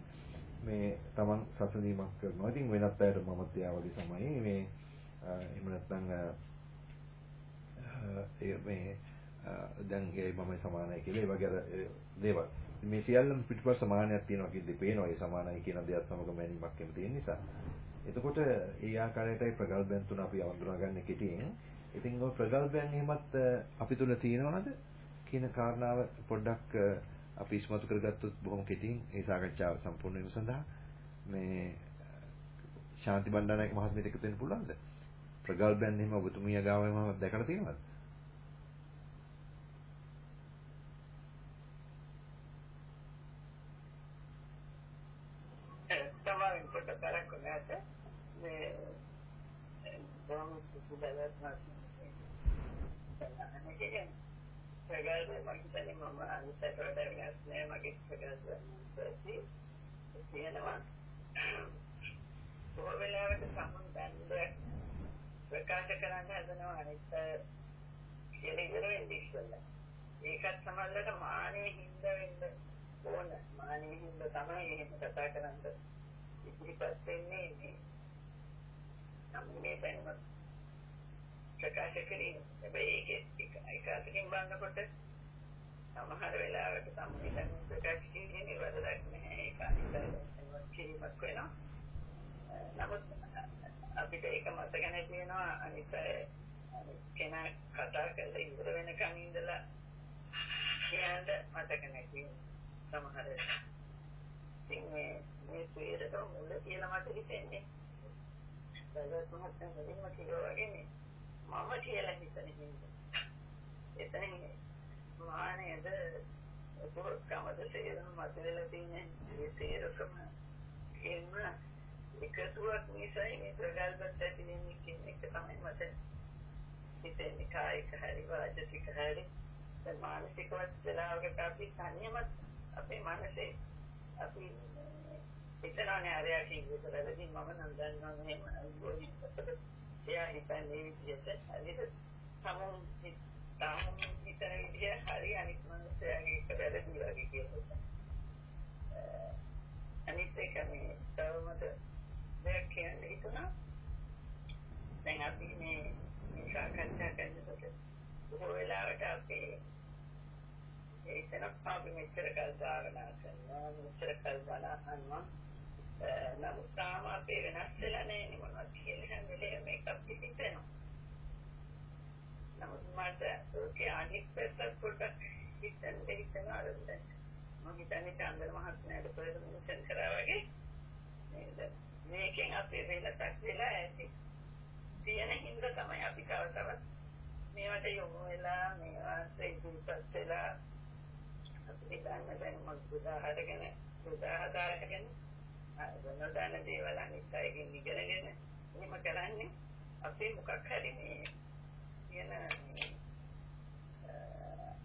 මේ තමන් සසඳීමක් කරනවා. ඉතින් වෙනත් අයට මමත් එයා වගේ තමයි මේ එහෙම නැත්නම් ඒ මේ දැන් ඒ මම සමානයි කියලා ඒ වගේ අර දේවල්. මේ සියල්ලම පිටපස්ස සමානයක් තියෙනවා කියන දේ පේනවා. ඒ සමානයි කියන දේත් සමග මැනීමක් එම තියෙන නිසා. එතකොට ඒ ආකාරයටයි ප්‍රගල්භයන් තුන අපි අඳුනගන්නේ කෙටියෙන්. ඉතින් ඔය ප්‍රගල්භයන් එහෙමත් අපි තුල තියෙනවද කියන කාරණාව පොඩ්ඩක් අපි ඉස්මතු කරගත්තොත් බොහොම කෙටියෙන් ඒ සාකච්ඡාව සම්පූර්ණ වීම සඳහා මේ ශාන්ති බණ්ඩාරනායක මහත්මියට එකතු වෙන්න පුළුවන්ද? ප්‍රගල්භයන් එහෙම ඔබතුමිය ගාවම දැකලා තියෙනවද? සමහරින් කොට තරක් නැත. මේ බොහොම සුබදවත් මාත් ප්‍රගල්භ මම හිතන්නේ මම අනිත් වලට වෙනස් නෑ මගේ ප්‍රගල්භ තියෙනවා බොහෝ වෙලාවට සම්බන්ධ ප්‍රකාශ කරන්න හදනවා අනිත් කියලා ඉවර වෙන්නේ ඉස්සෙල්ලා. ඒකත් සමහරවිට මානෙ හින්ද වෙන්න ඕන. මානෙ හින්ද තමයි එහෙම කතා කරන්නේ. ඉතිරිපත් වෙන්නේ මේ සම්මේ දැනුම ප්‍රකාශ කිරීම. හැබැයි ඒක එක අතකින් බලනකොට සමහර වෙලාවට සම්මේ දැනුම ප්‍රකාශ කිරීමේ වැරදක් නැහැ. ඒක අනිත් කිරීමක් වෙනවා. නමුත් අපිට ඒක මතක නැති වෙනවා. අනිත් කෙනා කතා කරලා ඉවර වෙනකන් ඉඳලා කියන්න මතක නැති සමහර ඉතින් මේ මේ සුවේරට මුල කියලා මට හිතෙන්නේ. බලවත් මහත්මයා මුලින්ම කිව්වා වගේ මම කියලා හිතන හින්දා එතනින් මානේද පොරකමද සේරම මතලලා තියෙන මේ සේරකම එන්න එකතුවක් නිසායි මේ ප්‍රගල්පත් ඇති වෙන්නේ කියන එක තමයි මට හිතෙන්නේ. කායික හරි වාචික හරි දැන් මානසිකවත් වෙලාවකට අපි තනියමත් අපේ මනසේ අපි හිතනනේ අරයා කිව්වට වැඩි මම නම් දන්නවා මෙහෙම එයා හිතන්නේ විදිහට හරිද සමුන් තාම හිතන විදිහ හරි අනිත් මනුස්සයාගේ එක වැරදි වගේ කියනවා අනිත් එක මේ තවමද දෙයක් කියන්න හිතුණා. දැන් අපි මේ මේ සාකච්ඡා කරනකොට බොහෝ වෙලාවට අපි ඒකනක් අපි මෙච්චර කල් භාවනා කරනවා මෙච්චර කල් බණ අහනවා නමුත් තාම අපේ වෙනස් වෙලා නැහැ මොනවද කියලා හැම වෙලේම මේක අපි හිතනවා. නමුත් මට ඒකේ අනිත් පැත්තත් පොඩ්ඩක් හිතන්න හිතනවා මම හිතන්නේ චන්දර මහත්මයාට ප්‍රෙසන්ටේෂන් කරා වගේ නේද? මේකෙන් අපේ වෙනසක් වෙලා ඇති. තියෙන හින්දා තමයි අපි කවදාවත් මේවට යොමු වෙලා මේවට ඉදිරිපත් වෙලා අපි ගන්න දැන් මම උදාහරණගෙන උදාහරණගෙන වෙනදාන දේවල් අනිත් අයගෙන් ඉගෙනගෙන එහෙම කරන්නේ අපි මොකක් හරි මේ කියන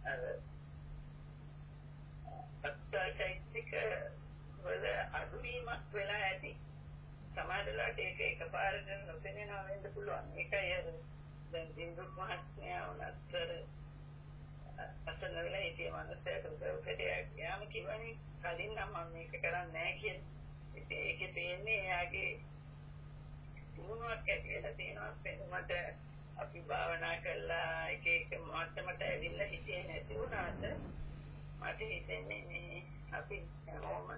අර අත්‍යචෛතික වල අඩුවීමක් වෙලා ඇති සමහරලාට ඒක එකපාරට නොපෙනෙනවා වෙන්න පුළුවන්. ඒකයි අර දැන් දින්දුක් මහත්මයා උනත් අසන වෙලා හිටිය මනසට උදව්කට යාම කිව්වනේ කලින් නම් මම මේක කරන්නේ නැහැ කියලා. ඉතින් ඒකේ තියෙන්නේ එයාගේ දුනුවක් ඇතිලා තියෙනවා පෙනුමට අපි භාවනා කළා එක එක මට්ටමට ඇවිල්ලා හිතේ නැති වුණාට මට හිතෙන්නේ මේ අපි හැමෝම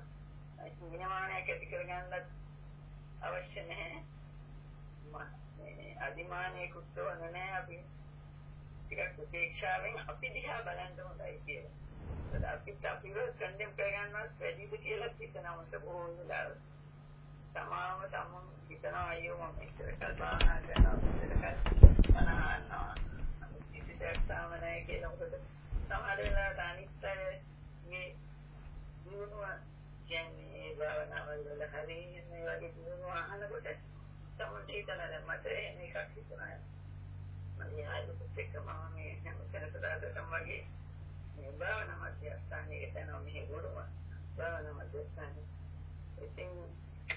විඥානයක් ඇති කරගන්නත් අවශ්‍ය නැහැ. මේ අදිමානයකුත් ඕන නැහැ අපි. ටිකක් උපේක්ෂාවෙන් අපි දිහා බලන්න හොඳයි කියලා. ඒත් අපිට අපිව කන්ඩෙම් කරගන්නවත් වැඩිද කියලා හිතනවා මට බොහෝ වෙලාවට. තමාම තමුන් හිතනවා අයියෝ මම ඉස්සර කල් බාහනා කරනවා ඉස්සර කල් බනහනවා. කිසි දෙයක් තාම නැහැ කියලා. මොකද සමහර වෙලාවට අනිත් අය මේ දිනුවා කියන්නේ භාවනාවල් වල හරි මේ වගේ දිනුව අහනකොට තමයි හිතන දැන් මට මේකක් හිතුණා. මම යාළුවෙක් එක්ක මම මේ හැම තැනකටම වගේ මේ භාවනා මධ්‍යස්ථානයකට යනවා. මෙහෙ ගොඩම භාවනා මධ්‍යස්ථානේ ඉතින්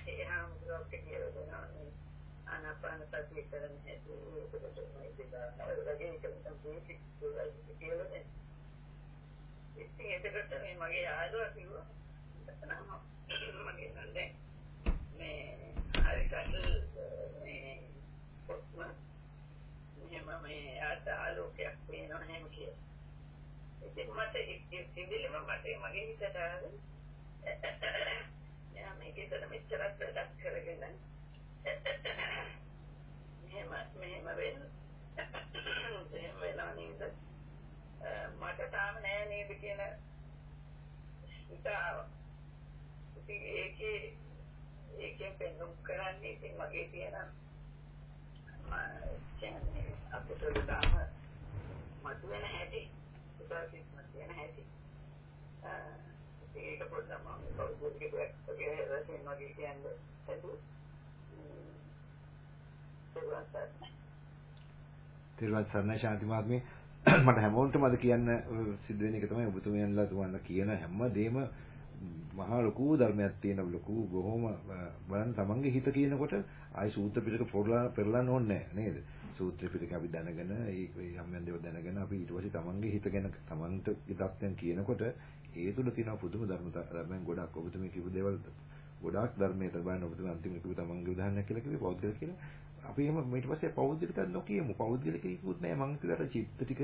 ඒ හැමෝටම කියලා දෙනවා ආනාපාන සතිය කරන හැටි ඒකට තමයි දෙනවා වගේ එක තමයි කියලා දෙන්නේ ඉතින් ඒකට මේ මගේ යාළුවා කිව්වා මගේ නන්දේ මේ හරියට මේ කොස්ම මෙහෙම මේ ආලෝකයක් පේනවා එහෙම කියලා. ඉතින් මට ඉතිවිලිම මට මගේ හිතට ආවේ යා මේකේතර මෙච්චරක් වැඩක් කරගෙන මෙහෙම මෙහෙම වෙන්න. එහෙම වෙලා නේද? මට තාම නෑ නේද කියන හිතාව ඉතින් ඒකේ ඒකෙන් පෙන්නුම් කරන්නේ ඉතින් මගේ තියෙන කියන්නේ අපිට දාම මතුවෙන හැටි උදාසිත මතුවෙන හැටි. ඒක පොඩ්ඩක් මම කවුරුත් වගේ රසින් වගේ කියන්නේ හදු තිරුවන් සරණයි. ශාන්ති මහත්මිය [CLEARS THROAT] මට හැමෝටම අද කියන්න සිද්ධ වෙන එක තමයි ඔබතුමියන්ලා තුමන්ලා කියන හැම දෙම මහා ලොකු ධර්මයක් තියෙන ලොකු බොහොම බලන්න තමන්ගේ හිත කියනකොට ආයි සූත්‍ර පිටක පොරලා පෙරලන්න ඕනේ නේද? සූත්‍ර පිටක අපි දැනගෙන ඒ යම් යම් දේවල් දැනගෙන අපි ඊට පස්සේ තමන්ගේ හිත ගැන තමන්ට ඉදක්යන් කියනකොට ඒ තුල තියෙන පුදුම ධර්මතාවයන් ගොඩක් ඔබතුමී කියපු දේවල් ගොඩාක් ධර්මයට බලන ඔබතුමී අන්තිමට කිව්ව තමන්ගේ උදාහරණයක් කියලා කිව්වේ පෞද්ගලික කියලා. අපි එහෙම ඊට පස්සේ පෞද්ගලික නොකියමු. පෞද්ගලික කිව්වොත් නෑ මං කිව්වට චිත්ත ටික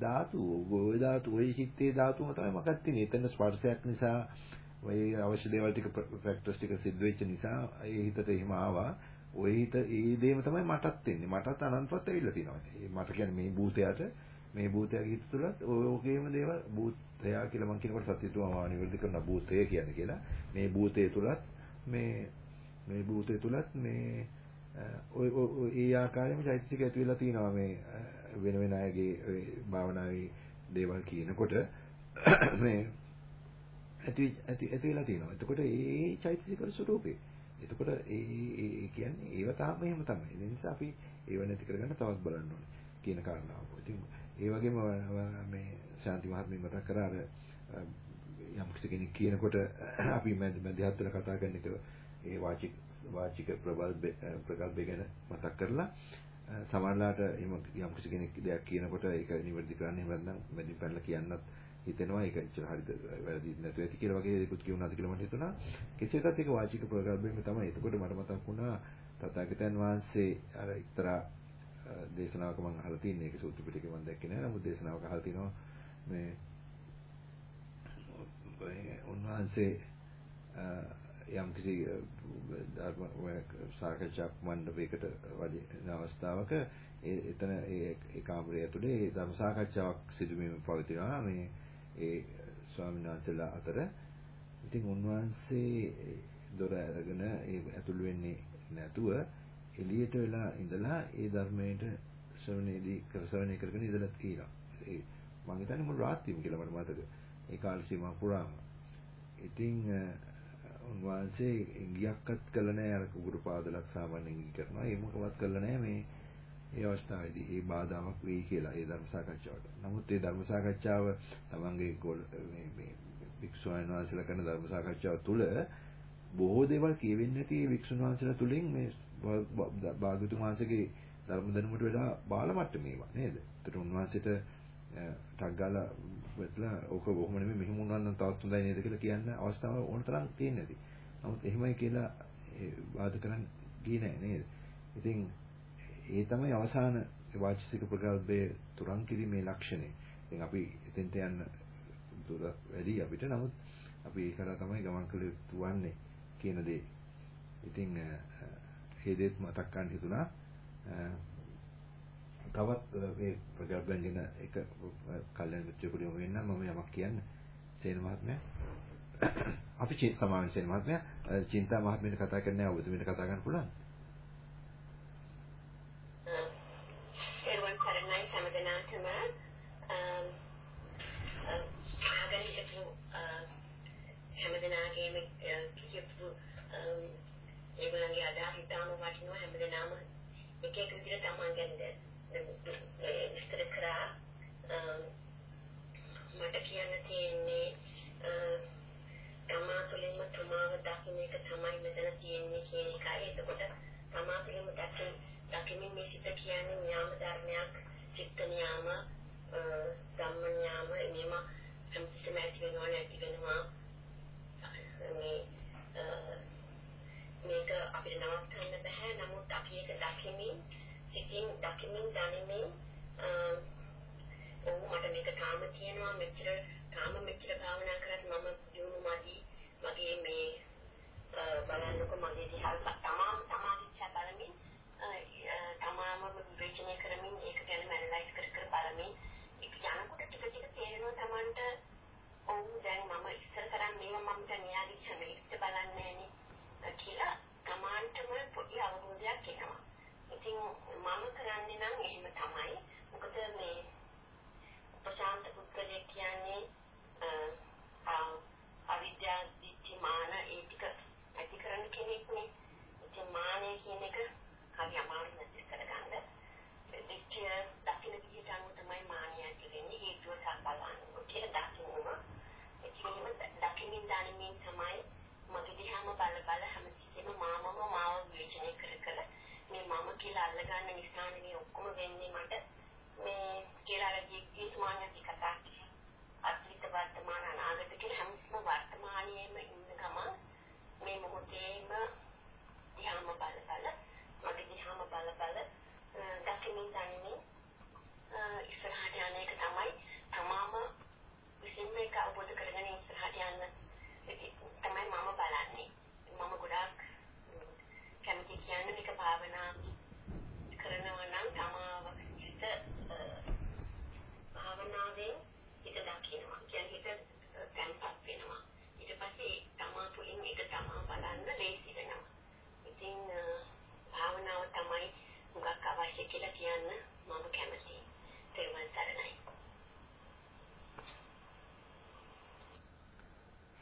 ධාතු ඔය ධාතු ඔය චිත්තේ ධාතුම තමයි මකත් තියෙන්නේ. එතන ස්පර්ශයක් නිසා ඔය අවශ්‍ය දේවල් ටික ප්‍රැක්ටිස් ටික සිද්ධ වෙච්ච නිසා ඒ හිතට එහෙම ආවා. ඔය හිත ඒ දේම තමයි මටත් වෙන්නේ. මටත් අනන්තවත් ඇවිල්ලා තියෙනවා. මට කියන්නේ මේ භූතයට මේ භූතයාගේ හිත තුළත් ඔයගේම දේවල් භූතයා කියලා මම කියනකොට සත්‍යතුමා නිවැරදි කරන භූතය කියන්නේ කියලා. මේ භූතය තුළත් මේ මේ භූතය තුළත් මේ ඔය ඒ ආකාරයෙන්ම චෛතසික ඇති වෙලා තියෙනවා මේ වෙන වෙන අයගේ භාවනාවේ දේවල් කියනකොට මේ ඇති ඇති ඇති වෙලා තියෙනවා. එතකොට ඒ චෛතසික ස්වરૂපේ. එතකොට ඒ ඒ කියන්නේ ඒව තාම එහෙම තමයි. ඒ නිසා අපි ඒව නැති කරගන්න තවත් බලන්න ඕනේ කියන කාරණාව. ඉතින් ඒ වගේම මේ ශාන්ති මහත්මිය මතක් කරා අර යම් කෙනෙක් කියනකොට අපි මැදිහත් වෙලා කතා කරන එක ඒ වාචික වාචික ප්‍රබල්බ ප්‍රකල්පය ගැන මතක් කරලා සමහරලාට එහෙම යම් කෙනෙක් දෙයක් කියනකොට ඒක නිවැරදි කරන්න එහෙම නැත්නම් මැදින් පැනලා කියන්නත් හිතෙනවා. ඒක ඉච්චර හරිද වැරදිද නැතු ඇති කියලා වගේ දේකුත් කියුණාද කියලා මට හිතුණා. කෙසේටත් ඒක වාචික ප්‍රකල්පයෙන්ම තමයි. එතකොට මට මතක් වුණා තථාගතයන් වහන්සේ අර එක්තරා දේශනාවක මම අහලා තියෙන ඒක සූත්‍ර පිටකේ මම දැක්කේ නෑ. නමුත් දේශනාවක අහලා තිනවා මේ උන්වහන්සේ යම් කිසි ධර්ම සාකච්ඡාවක් මණ්ඩපයකට වදින අවස්ථාවක ඒ එතන ඒ කාමරය ඇතුලේ ධර්ම සාකච්ඡාවක් සිදුවීම පවතිනවා. මේ ඒ ස්වාමීන් වහන්සේලා අතර. ඉතින් උන්වහන්සේ දොර අරගෙන ඒ ඇතුළු වෙන්නේ නැතුව එළියට වෙලා ඉඳලා ඒ ධර්මයට ශ්‍රවණයේදී කර ශ්‍රවණය කරගෙන ඉඳලා තියෙනවා. ඒ මම හිතන්නේ මුළු රාත්‍රියම කියලා මට මතක. ඒ කාල සීමාව පුරාම. ඉතින් උන්වහන්සේ ගියක්වත් කළ නැහැ අර කුගුරු පාදලක් සාමාන්‍යයෙන් කරනවා. ඒ මොකවත් කළ නැහැ මේ ඒ අවස්ථාවේදී ඒ බාධාවක් වෙයි කියලා ඒ ධර්ම සාකච්ඡාවට. නමුත් ඒ ධර්ම සාකච්ඡාව තමන්ගේ මේ මේ වික්ෂුන් වහන්සේලා කරන ධර්ම සාකච්ඡාව තුළ බොහෝ දේවල් කියවෙන්නේ නැති ඒ වික්ෂුන් වහන්සේලා තුලින් මේ භාගතුන් වහන්සේගේ ධර්ම දැනුමට වඩා බාල මට්ටමේ ඒවා නේද? ඒතර උන්වහන්සේට ටක් ගාලා වෙట్లా ඕක බොහොම නෙමෙයි මෙහෙම වුණා නම් තවත් හොඳයි නේද කියලා කියන්න අවස්ථාව ඕන තරම් තියෙන්නේ නැති. නමුත් එහෙමයි කියලා වාද කරන්න ගියේ නෑ නේද? ඉතින් ඒ තමයි අවසාන වාචික ප්‍රකල්පයේ තුරන් කිරීමේ ලක්ෂණය. ඉතින් අපි එතෙන්ට යන්න දුර වැඩි අපිට නමුත් අපි ඒ කරා තමයි ගමන් කළ යුතු වන්නේ කියන දේ. ඉතින් ඒ දේත් මතක් ගන්න හිතුණා. තවත් මේ ප්‍රකල්පයන් ගැන එක කල්යන මිත්‍රයෙකුට යොමු වෙන්න මම යමක් කියන්න. සේන මහත්මයා අපි සමාවෙන් සේන මහත්මයා චින්තා මහත්මියට කතා කරන්නේ ඔබතුමීට කතා කරන්න පුළුවන්. හැමදෙනාගේම කියපු ඒගොල්ලන්ගේ අදහස් ඉතාම වටිනවා හැමදෙනාම එක එක විදිහට තමන් ගැන විස්තර කරා මට කියන්න තියෙන්නේ තමා තුළින්ම තමාව දකින්න එක තමයි මෙතන තියෙන්නේ කියන එකයි. එතකොට තමා තුළින්ම දකින්න දකින්න මේ සිත කියන්නේ න්යාම ධර්මයක්, චිත්ත න්යාම, ධම්ම න්යාම, එනේම හැමතිස්සෙම ඇති වෙනවා නැති වෙනවා. මේ මේක අපිට නවත්තන්න බෑ. නමුත් අපි ඒක දකිමින්, සිතින් දකිමින්, දැනෙමින් ඔව් මට මේක තාම තියෙනවා මෙච්චර තාම මෙච්චර භාවනා කරත් මම දිනු මදි මගේ මේ බලන්නකො මගේ දිහා තමාම තමාගේ දිහා බලමින් තමාම විවේචනය කරමින් ඒක ගැන ඇනලයිස් කර කර බලමින් ඒක යනකොට ටික ටික තේරෙනවා Tamanට ඔව් දැන් මම ඉස්සර තරම් මේවා මම දැන් මෙයාගේ සමීපට බලන්නේ නෑනේ කියලා තමාන්ටම පොඩි අවබෝධයක් එනවා. ඉතින් මම කරන්නේ නම් එහෙම තමයි. මොකද මේ ප්‍රශාන්ත පුද්ගලයෙක් කියන්නේ අවිද්‍යා දිට්ඨි මාන ඒ ටික ඇති කරන කෙනෙක්නේ. ඉතින් මානය කියන එක හරි අමාරු නැති කරගන්න. දිට්ඨිය දකින්න විදිහට අනුව තමයි මානය ඇති වෙන්නේ. හේතුව සම්බලන්න කියලා දකින්නවා. ඒකෙම දකින්න දැනීමෙන් තමයි මගේ දිහාම බල බල හැමතිස්සෙම මාමම මාව විචනය කර කර මේ මම කියලා අල්ලගන්න නිසානේ මේ ඔක්කොම වෙන්නේ මට මේ කියලා අර ජීස්මානති කතා අතීත වර්තමාන අනාගත කියලා හැමතිස්සම වර්තමානයේම ඉන්න ගමන් මේ මොහොතේම දිහාම බල බල මගේ දිහාම බල බල දකිමින් දනිමින් ඉස්සරහට යන එක තමයි තමාම විසින්ම ඒක අවබෝධ කරගෙන ඉස්සරහට යන්න තමයි මම බලන්නේ මම ගොඩාක් කැමති කියන්නේ මේක භාවනා කරනවා නම් තමාව හිත භාවනාවෙන් හිත දකිනවා කියන්නේ හිත තැන්පත් වෙනවා ඊට පස්සේ තමා තුළින් ඒක තමා බලන්න ලේසි වෙනවා ඉතින් භාවනාව තමයි හුඟක් අවශ්‍ය කියලා කියන්න මම කැමතියි තෙරුවන් සරණයි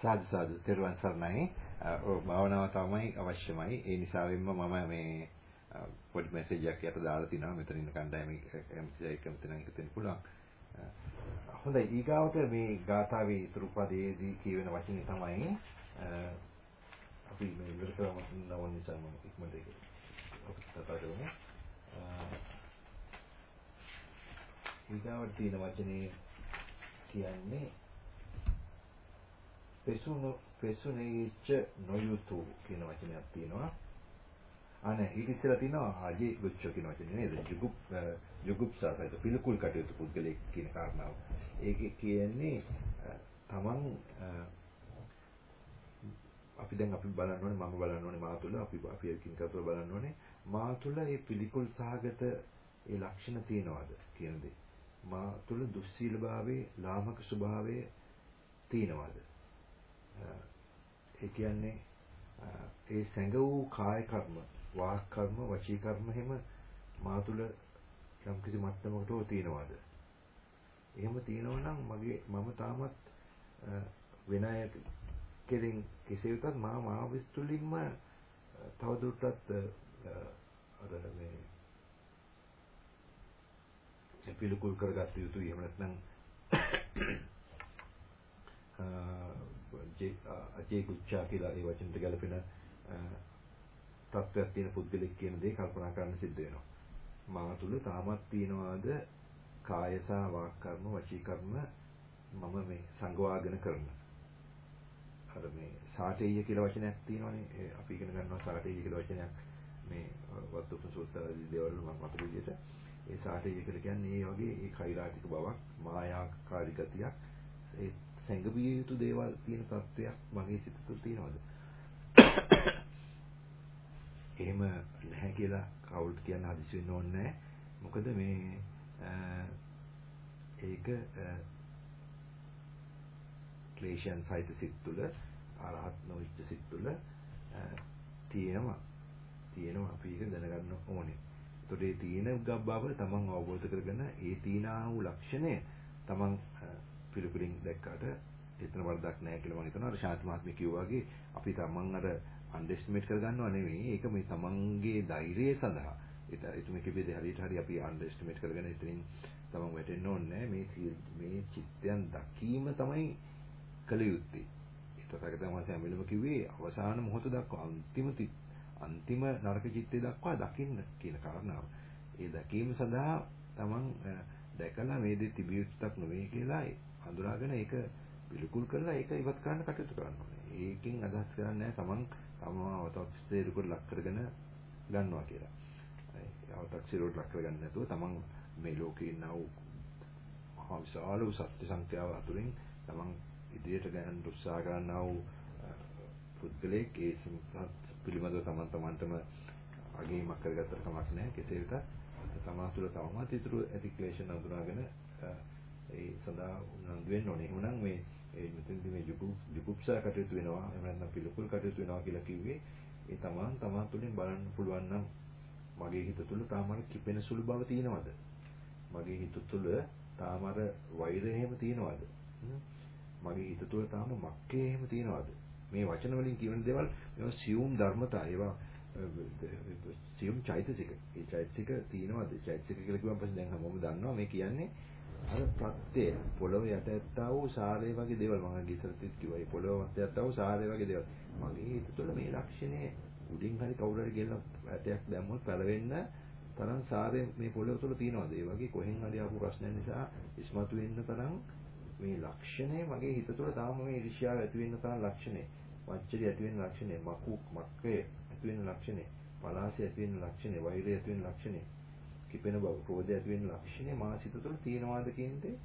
සාදු සාදු තෙරුවන් සරණයි. ඔව් භාවනාව තමයි අවශ්‍යමයි. ඒ නිසාවෙන්ම මම මේ පොඩි මැසේජ් එකක් යට දාලා තිනවා. මෙතන ඉන්න කණ්ඩායම MCI කැමති නම් එකතු වෙන්න පුළුවන්. හොඳයි ඊගාවට මේ ගාථාවේ ඉතුරු පදයේදී කියවෙන වචනේ තමයි අපි මේ ඉවර කරමු නවන් නිසා මම ඉක්මනට ඒක අපිට කතා කරමු. ඊගාවට තියෙන වචනේ කියන්නේ පෙසුණු පෙසුණේච්ච නොයුතු කියන වචනයක් තියෙනවා. අනේ ඊට ඉස්සෙල්ලා තියෙනවා අජේ ගොච්චෝ කියන වචනේ නේද? ජුගුප් ජුගුප්සාසයිද පිළිකුල් කටයුතු පුද්ගලෙක් කියන කාරණාව. ඒකේ කියන්නේ තමන් අපි දැන් අපි බලන්න ඕනේ මම බලන්න ඕනේ මා තුළ අපි අපි එකින් කතුල බලන්න ඕනේ මා තුළ මේ පිළිකුල් සහගත ඒ ලක්ෂණ තියනවාද කියන දේ. මා තුළ දුස්සීලභාවයේ ලාමක ස්වභාවය තියනවාද? ඒ කියන්නේ ඒ සැඟ වූ කාය කර්ම, වාක් කර්ම, වචී කර්ම හැම මා තුළ යම් කිසි මට්ටමකට තියෙනවද? එහෙම තියෙනවා නම් මගේ මම තාමත් වෙන අය කෙරෙන් කෙසේ වෙතත් මා මාව විශ්තුලින්ම තවදුරටත් අර මේ පිළිකුල් කරගත්ත යුතුයි එහෙම නැත්නම් [COUGHS] අජේ කුච්චා කියලා ඒ වචනට ගැලපෙන තත්ත්වයක් තියෙන පුද්ගලෙක් කියන දේ කල්පනා කරන්න සිද්ධ වෙනවා. මා තුල තාමත් තියනවාද කාය සහ වාක් කර්ම වචී කර්ම මම මේ සංගවාගෙන කරන. අර මේ සාටේය කියලා වචනයක් තියෙනවානේ අපි ඉගෙන ගන්නවා සාටේය කියලා වචනයක් මේ වත්තුප සූත්‍රයේදී දේවල් මම මතක විදිහට ඒ සාටේය කියලා කියන්නේ ඒ වගේ ඒ කෛරාටික බවක් මායාකාරී ගතියක් ඒ සැඟවිය යුතු දේවල් තියෙන තත්ත්වයක් මගේ සිත තුළ තියෙනවද? එහෙම නැහැ කියලා කවුරුත් කියන්න හදිසි වෙන්න ඕනේ නැහැ. මොකද මේ ඒක ක්ලේශයන් සහිත සිත් තුළ අරහත් නොවිච්ච සිත් තුළ තියෙනවා. තියෙනවා අපි ඒක දැනගන්න ඕනේ. ඒතකොට ඒ තියෙන බව තමන් අවබෝධ කරගෙන ඒ තීනා වූ ලක්ෂණය තමන් පිළිකුලින් දැක්කට එතන වරදක් නැහැ කියලා මම හිතනවා. අර ශාන්ති මහත්මිය කිව්වා වගේ අපි තමන් අර අන්ඩර්ස්ටිමේට් කරගන්නව නෙවෙයි. ඒක මේ තමන්ගේ ධෛර්යය සඳහා. ඒත් එතුමේ කිව්වේ හරියට හරි අපි අන්ඩර්ස්ටිමේට් කරගෙන එතනින් තමන් වැටෙන්න ඕනේ මේ මේ චිත්තයන් දකීම තමයි කළ යුත්තේ. ඒතකට තමයි හැමලෙම කිව්වේ අවසාන මොහොත දක්වා අන්තිම අන්තිම නරක චිත්තය දක්වා දකින්න කියන කාරණාව. ඒ දැකීම සඳහා තමන් දැකලා මේ දේ තිබිය යුත්තක් නෙවෙයි කියලා හඳුනාගෙන ඒක පිළිකුල් කරලා ඒක ඉවත් කරන්න කටයුතු කරන්න ඕනේ. ඒකෙන් අදහස් කරන්නේ තමන් තමව අවතක්සේරුකට ලක් කරගෙන ගන්නවා කියලා. අවතක්සේරුවට ලක් කරගන්න නැතුව තමන් මේ ලෝකේ ඉන්නා වූ මහා විශාල වූ සත්‍ය සංඛ්‍යාව අතුරින් තමන් ඉදිරියට ගන්න උත්සාහ කරන්නා වූ පුද්ගලයෙක් ඒ පිළිබඳව තමන් තමන්ටම අගීමක් කරගත්තට කමක් නැහැ. කෙසේ වෙතත් තමා තුළ තවමත් ඉතුරු ඇති ක්ලේශ නඳුනාගෙන ඒ සඳහා උනන්දු වෙන්න ඕනේ. එහෙනම් මේ ඒ මෙතනදී මේ ජුගුප්සා කටයුතු වෙනවා. එහෙම නැත්නම් පිළිකුල් කටයුතු වෙනවා කියලා කිව්වේ ඒ තමන් තමන් තුළින් බලන්න පුළුවන් නම් මගේ හිත තුළ තාම අර කිපෙන සුළු බව තියෙනවද? මගේ හිත තුළ තාම අර වෛරය එහෙම තියෙනවද? මගේ හිත තුළ තාම මක්කේ එහෙම තියෙනවද? මේ වචන වලින් කියන දේවල් මේවා සියුම් ධර්මතා ඒවා සියුම් චෛතසික. ඒ චෛතසික තියෙනවද? චෛතසික කියලා කිව්වම පස්සේ දැන් හැමෝම දන්නවා මේ කියන්නේ අර ප්‍රත්‍ය පොළොව යට ඇත්තා වූ සාරේ වගේ දේවල් මම ගිසරතිත් කිව්වා. ඒ පොළොව මත ඇත්තා වූ සාරේ වගේ දේවල්. මගේ හිත තුළ මේ ලක්ෂණය උඩින් හරි කවුරු හරි ගෙල්ල ඇටයක් දැම්මොත් පැලවෙන්න තරම් සාරය මේ පොළොව තුළ තියනවාද? ඒ වගේ කොහෙන් හරි ආපු ප්‍රශ්න නිසා ඉස්මතු වෙන්න තරම් මේ ලක්ෂණය මගේ හිත තුළ තාම මේ ඊර්ෂ්‍යාව ඇති වෙන්න තරම් ලක්ෂණය. වච්චරිය ඇති වෙන ලක්ෂණය, මකු මක්කේ ඇති වෙන ලක්ෂණය, පලාසය ඇති වෙන ලක්ෂණය, වෛරය ඇති වෙන ලක්ෂණය, කිපෙන බව, ක්‍රෝධය ඇති වෙන ලක්ෂණය මා සිත තුළ තියෙනවාද කියන දේ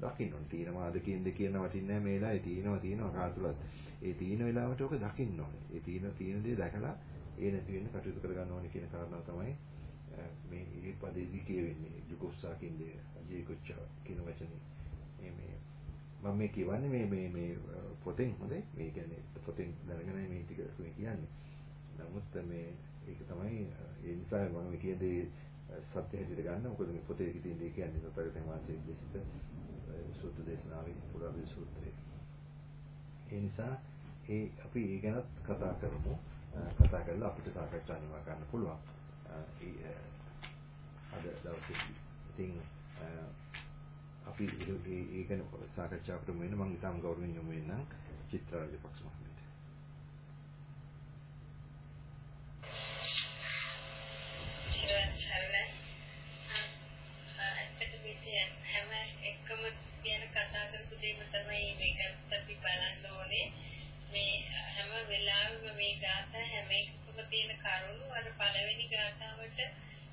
දකින්න ඕනේ. තියෙනවාද කියන දේ කියන වටින්නේ මේ වෙලාවේ තියෙනවා තියෙනවා කාතුලත්. ඒ තියෙන වෙලාවට ඔක දකින්න ඕනේ. ඒ තියෙන තියෙන දේ දැකලා ඒ නැති වෙන්න කටයුතු කරගන්න ඕනේ කියන කාරණාව තමයි මේ මේ පදේදී කියවෙන්නේ. ජුකොස්සා කියන්නේ ජීකොච්චා කියන වචනේ. මේ මේ මම මේ කියවන්නේ මේ මේ මේ පොතෙන් හොඳේ මේ කියන්නේ පොතෙන් දැනගෙන මේ ටික මේ කියන්නේ නමුත් මේ ඒක තමයි ඒ නිසා මම කියන්නේ සත්‍ය හැටියට ගන්න මොකද මේ පොතේ තියෙන දේ කියන්නේ සතරතෙන් වාසිය දේශිත සූත්‍ර දේශනාවේ පුරාවේ සූත්‍රය. ඒ නිසා ඒ අපි ඒ ගැන කතා කරමු. කතා කරලා අපිට සාකච්ඡා නිවා ගන්න පුළුවන්. අද දවසේ ඉතින් අපි ඒ ගැන සාකච්ඡා කරමු වෙන. මම ඉතාම ගෞරවයෙන් යොමු වෙන්නම් චිත්‍රා රාජපක්ෂ මහත්මියට. හැම එකම ගැන කතා කරපු දෙයක්ම තමයි මේකත් අපි බලන්න ඕනේ මේ හැම වෙලාවෙම මේ ગાථා හැම එකකම තියෙන කරුණු අර පළවෙනි ગાථාවට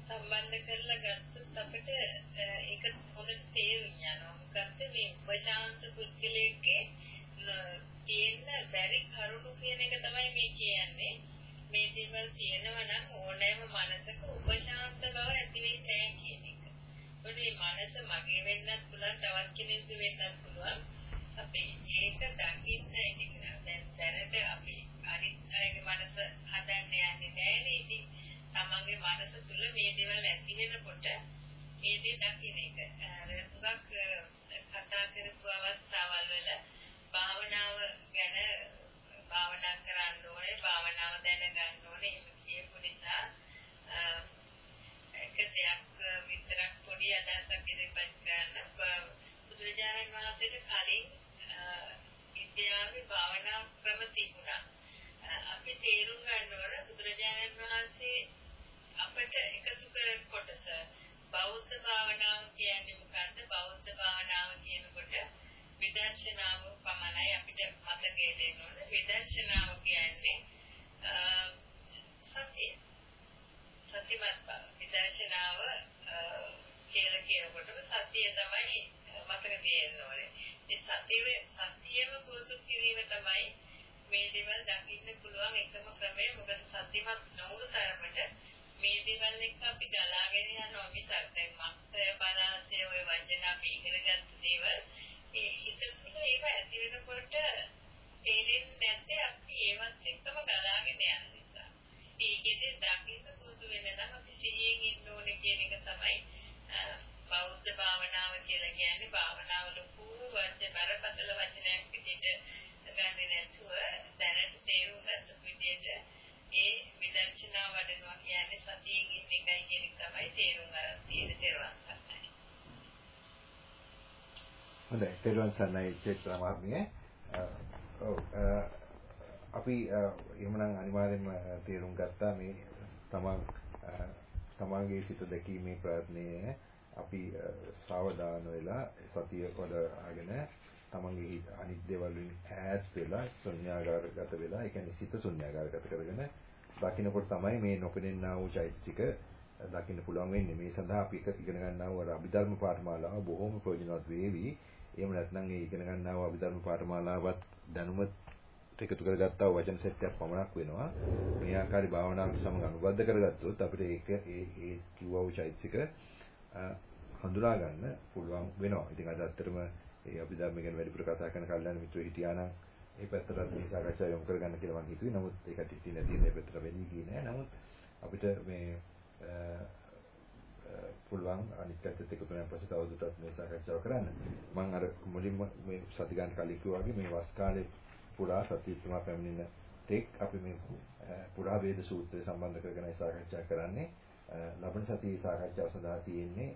සම්බන්ධ කරලා ගත්තොත් අපිට ඒක හොඳට තේරුම් යනවා. මොකද මේ උපශාන්ත පුද්ගලයෙක්ගේ තියෙන බැරි කරුණු කියන එක තමයි මේ කියන්නේ. මේ දේවල් තියෙනවා නම් ඕනෑම මනසක උපශාන්ත බව ඇති වෙන්නේ නැහැ කියන එක. ඒකට මේ මනස මගේ වෙන්නත් පුළුවන්, තවත් කෙනෙකුගේ වෙන්නත් පුළුවන්. අපි ඒක දකින්න ඉතින් දැන් දැනට අපි අනිත් අයගේ මනස හදන්න යන්නේ නැහැ නේද? තමන්ගේ මනස තුල මේ දේවල් ඇති වෙනකොට ඒ දේ දකින්න එක. අර හුඟක් කතා කරපු අවස්ථාවල් වල භාවනාව ගැන භාවනා කරන්න ඕනේ, භාවනාව දැනගන්න ඕනේ එහෙම කියපු නිසා එක දෙයක් විතරක් පොඩි අදහසක් ඉදිරිපත් කරන්න බුදුරජාණන් වහන්සේට කලින් ඉන්දියාවේ භාවනා ක්‍රම තිබුණා. අපි තේරුම් ගන්න ඕන බුදුරජාණන් වහන්සේ අපිට එකතු කර කොටස බෞද්ධ භාවනාව කියන්නේ මොකද්ද? බෞද්ධ භාවනාව කියනකොට විදර්ශනාව පමණයි අපිට මතකයට එන්න ඕන. විදර්ශනාව කියන්නේ සතිය. සතිමත් බව. විදර්ශනාව කියලා කියනකොටම සතිය තමයි මතක තියෙන්න ඕනේ. ඒ සතිය සතියම පුරුදු කිරීම තමයි මේ දේවල් දකින්න පුළුවන් එකම ක්‍රමය. මොකද සතිමත් නොවුණු තරමට මේ දේවල් එක්ක අපි ගලාගෙන යනවා මිසක් දැන් මක්තය බලාසය ඔය වචන අපි ඉගෙනගත්ත දේවල් ඒ හිත තුළ ඒක ඇති වෙනකොට තේරෙන්නේ නැත්නම් අපි ඒවත් එක්කම ගලාගෙන යන නිසා. ඒකෙදි දකින්න පුරුදු වෙන නම් අපි සිහියෙන් ඉන්න ඕනේ කියන එක තමයි බෞද්ධ භාවනාව කියලා කියන්නේ භාවනාව ලොකු වචන බරපතල වචනයක් විදිහට ගන්නේ නැතුව දැනට තේරුම් ගන්න විදිහට ඒ විදර්ශනා වඩනවා කියන්නේ සතියෙන් ඉන්න එකයි කියන එක තමයි තේරුම් ගන්න තියෙන තේරුම් ගන්නයි. හොඳයි තේරුම් ගන්නයි චේත්‍ර මාර්ගය. ඔව් අපි එහෙමනම් අනිවාර්යෙන්ම තේරුම් ගත්තා මේ තමන් තමන්ගේ සිත දැකීමේ ප්‍රයත්නය අපි සාවධාන වෙලා සතිය වඩාගෙන තමන්ගේ අනිත් දේවල් වලින් ඈත් වෙලා ශුන්‍යාගාරගත වෙලා ඒ කියන්නේ සිත ශුන්‍යාගාරගත කරගෙන දකින්නකොට තමයි මේ නොපෙනෙනා වූ චෛතසික දකින්න පුළුවන් වෙන්නේ. මේ සඳහා අපි එක ඉගෙන ගන්නා වූ අභිධර්ම පාඨමාලාව බොහොම ප්‍රයෝජනවත් වේවි. එහෙම නැත්නම් ඒ ඉගෙන ගන්නා වූ අභිධර්ම පාඨමාලාවත් දැනුමත් එකතු කරගත්තා වචන සෙට් එකක් පමණක් වෙනවා මේ ආකාරي භාවනාවට සමග අනුබද්ධ කරගත්තොත් අපිට ඒක ඒ ඒ කිව්වා වූ චෛතසික හඳුනා ගන්න පුළුවන් වෙනවා. ඉතින් අද ඇත්තටම ඒ අභිධර්ම ගැන වැඩිපුර කතා කරන කල්යනා මිත්‍රෝ හිටියා නම් ඒ පැත්තට මේ සාකච්ඡා යොමු කරගන්න කියලා මම හිතුවේ. නමුත් ඒකට ඉතින් නැති මේ පැත්තට වෙන්නේ ගියේ නෑ. නමුත් අපිට මේ පුළුවන් අනිත් පැත්තට එකතු වෙන පස්සේ තවදුරටත් මේ සාකච්ඡාව කරන්න. මම අර මුලින්ම මේ සති ගන්න කලින් කිව්වා වගේ මේ වස් කාලේ පුරා සති තුමා පැමිණෙන තෙක් අපි මේ පුරා වේද සූත්‍රය සම්බන්ධ කරගෙන සාකච්ඡා කරන්නේ. ලබන සතියේ සාකච්ඡාව සඳහා තියෙන්නේ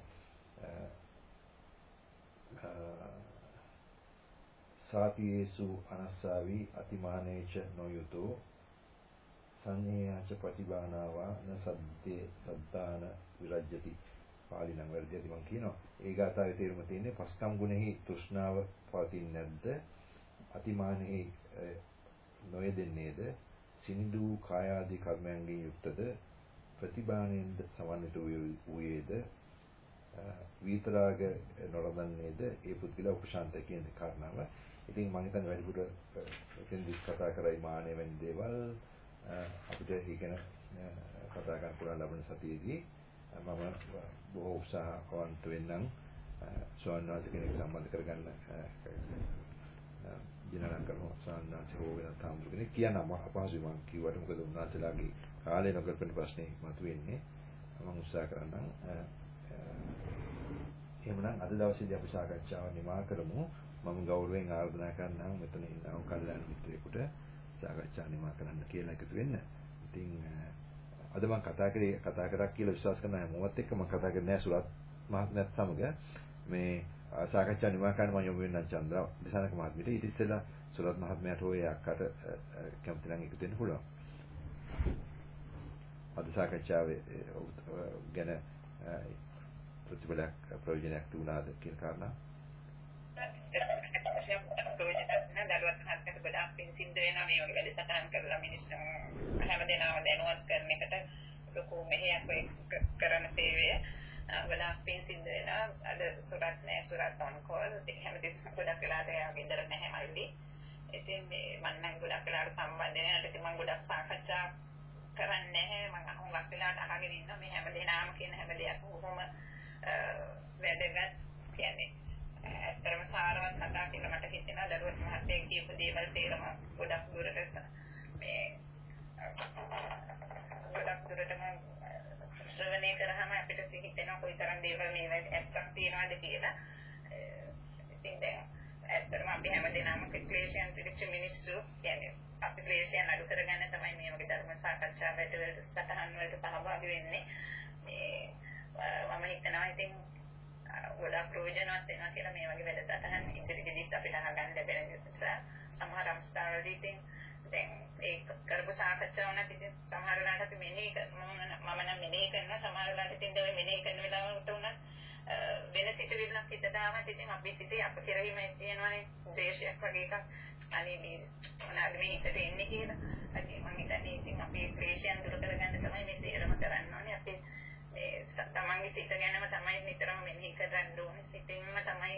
සාතියේසු අනස්සාවි අතිමානේච නොයුතෝ සංහේයච ප්‍රතිබානාවා න සද්දේ සද්දාන විරජ්‍යති. පාලි නම් වැරදිද මම කියනවා. ඒ ගාථාවේ තේරුම තියෙන්නේ පස්කම් ගුණෙහි තෘෂ්ණාව පවතින්නේ නැද්ද? අතිමානෙහි නොයෙදෙන්නේද? සිනිඳු කාය ආදී කර්මයන්ගෙන් යුක්තද? ප්‍රතිබාණයෙන්ද සමන්විත වූයේද? විතරාග නොරදන්නේද ඒ පුද්ගලයා උපශාන්ත කියන කාරණාව. ඉතින් මම හිතන්නේ වැඩිපුර එතෙන් දිස් කතා කරයි මානෙ වෙන දේවල්. අපිට ඉගෙන කතා කරන්න පුළුවන් ලබන සතියේදී මම බොහෝ උත්සාහවන්ත වෙන්නම්. ස්වාමීන් වහන්සේ කෙනෙක් සම්බන්ධ කරගන්න දිනන කරනවා ස්වාමීන් වහන්සේ හෝ වෙන තාමුරු කෙනෙක් කියන්න අපහසුයි මම කිව්වට මොකද උන්වහන්සේලාගේ කාලේ නොකරපෙන ප්‍රශ්නේ මතුවෙන්නේ. මම උත්සාහ කරන්නම් එහෙමනම් අද දවසේදී අපි සාකච්ඡාව නිමා කරමු. මම ගෞරවයෙන් ආරාධනා කරනවා මෙතන ඉන්න කල්යාණ මිත්‍රයෙකුට සාකච්ඡා නිමා කරන්න කියලා එකතු වෙන්න. ඉතින් අද මම කතා කරේ කතා කරක් කියලා විශ්වාස කරන හැමෝත් එක්ක මම කතා කරන්නේ නැහැ. සුරත් මහත්මයාත් සමග. මේ සාකච්ඡා නිමා කරන්න මම යොමු වෙන්නම් චන්ද්‍ර. දිසානක මහත්මියට. ඊට ඉස්සෙල්ලා සුරත් මහත්මයාට ඔය අක්කට කැමති නම් එකතු වෙන්න පුළුවන්. අද සාකච්ඡාවේ ගැන ප්‍රතිඵලයක් ප්‍රයෝජනයක් තිබුණාද කියන කාරණා? ප්‍රයෝජනයක් නැහැ දරුවත් හත්කට ගොඩාක් පින් සිද්ධ වෙනවා මේ වගේ වැඩසටහන් කරලා මිනිස්සු හැමදේනම දැනුවත් කරන එකට ලොකු මෙහෙයක් කරන සේවය ගොඩාක් පින් සිද්ධ වෙනවා අද සුරත් නෑ සුරත් on call හැමදේම ගොඩක් වෙලාට එයාගේ ඉඳලා නැහැ මල්ලි. ඉතින් මේ මම නම් ගොඩක් වෙලාට සම්බන්ධ වෙනවා ඉතින් මම ගොඩක් සාකච්ඡා කරන්නේ නැහැ. මම හුඟක් වෙලාට අහගෙන ඉන්නවා. මේ හැමදේනම කියන හැම දෙයක්ම කොහොම වැදගත් කියන්නේ. ඇත්තටම සාරවත් කතා කියලා මට හිතෙනවා. දරුවත් මහත්තයා කියපු දේවල් තේරම ගොඩක් දුරට මේ ගොඩක් දුරටම ශ්‍රවණය කරාම අපිට හිතෙනවා කොයිතරම් දේවල් මේ ඇත්තක් තියනවාද කියලා. ඉතින් දැන් ඇත්තටම අපි හැමදේනම ක්ලේශයන් පිළිච්ච මිනිස්සු කියන්නේ අපි ක්ලේශයන් අඩු කරගන්න තමයි මේ වගේ ධර්ම සාකච්ඡා වලට සටහන් වලට සහභාගී වෙන්නේ. මේ මම හිතනවා ඉතින් ගොඩක් ප්‍රයෝජනවත් වෙනවා කියලා මේ වගේ වැඩසටහන් ඉදිරියේදීත් අපිට අහගන්න ලැබෙන නිසා සමහර අවස්ථාවලදී ඉතින් දැන් ඒ කරපු සාකච්ඡාව නැති ඉතින් සමහර වෙලාවට අපි මෙනෙහි මම නම් මෙනෙහි කරන සමහර වෙලාවට ඉතින් ඔය මෙනෙහි කරන වෙලාවට උනත් වෙන සිතුවිල්ලක් හිතට ආවත් ඉතින් අපි සිතේ අප කෙරෙහිම තියෙනවානේ ද්වේෂයක් වගේ එකක් අනේ මේ මොනවාද මේ හිතට එන්නේ කියලා. අද මම හිතන්නේ ඉතින් අපි ක්ලේශයන් දුරු කරගන්න තමයි මේ තීරණ කරන්න ඕනේ. අපි මේ තමන්ගේ සිත ගැනම තමයි නිතරම මෙනෙහි කරන්න ඕනේ. සිතින්ම තමයි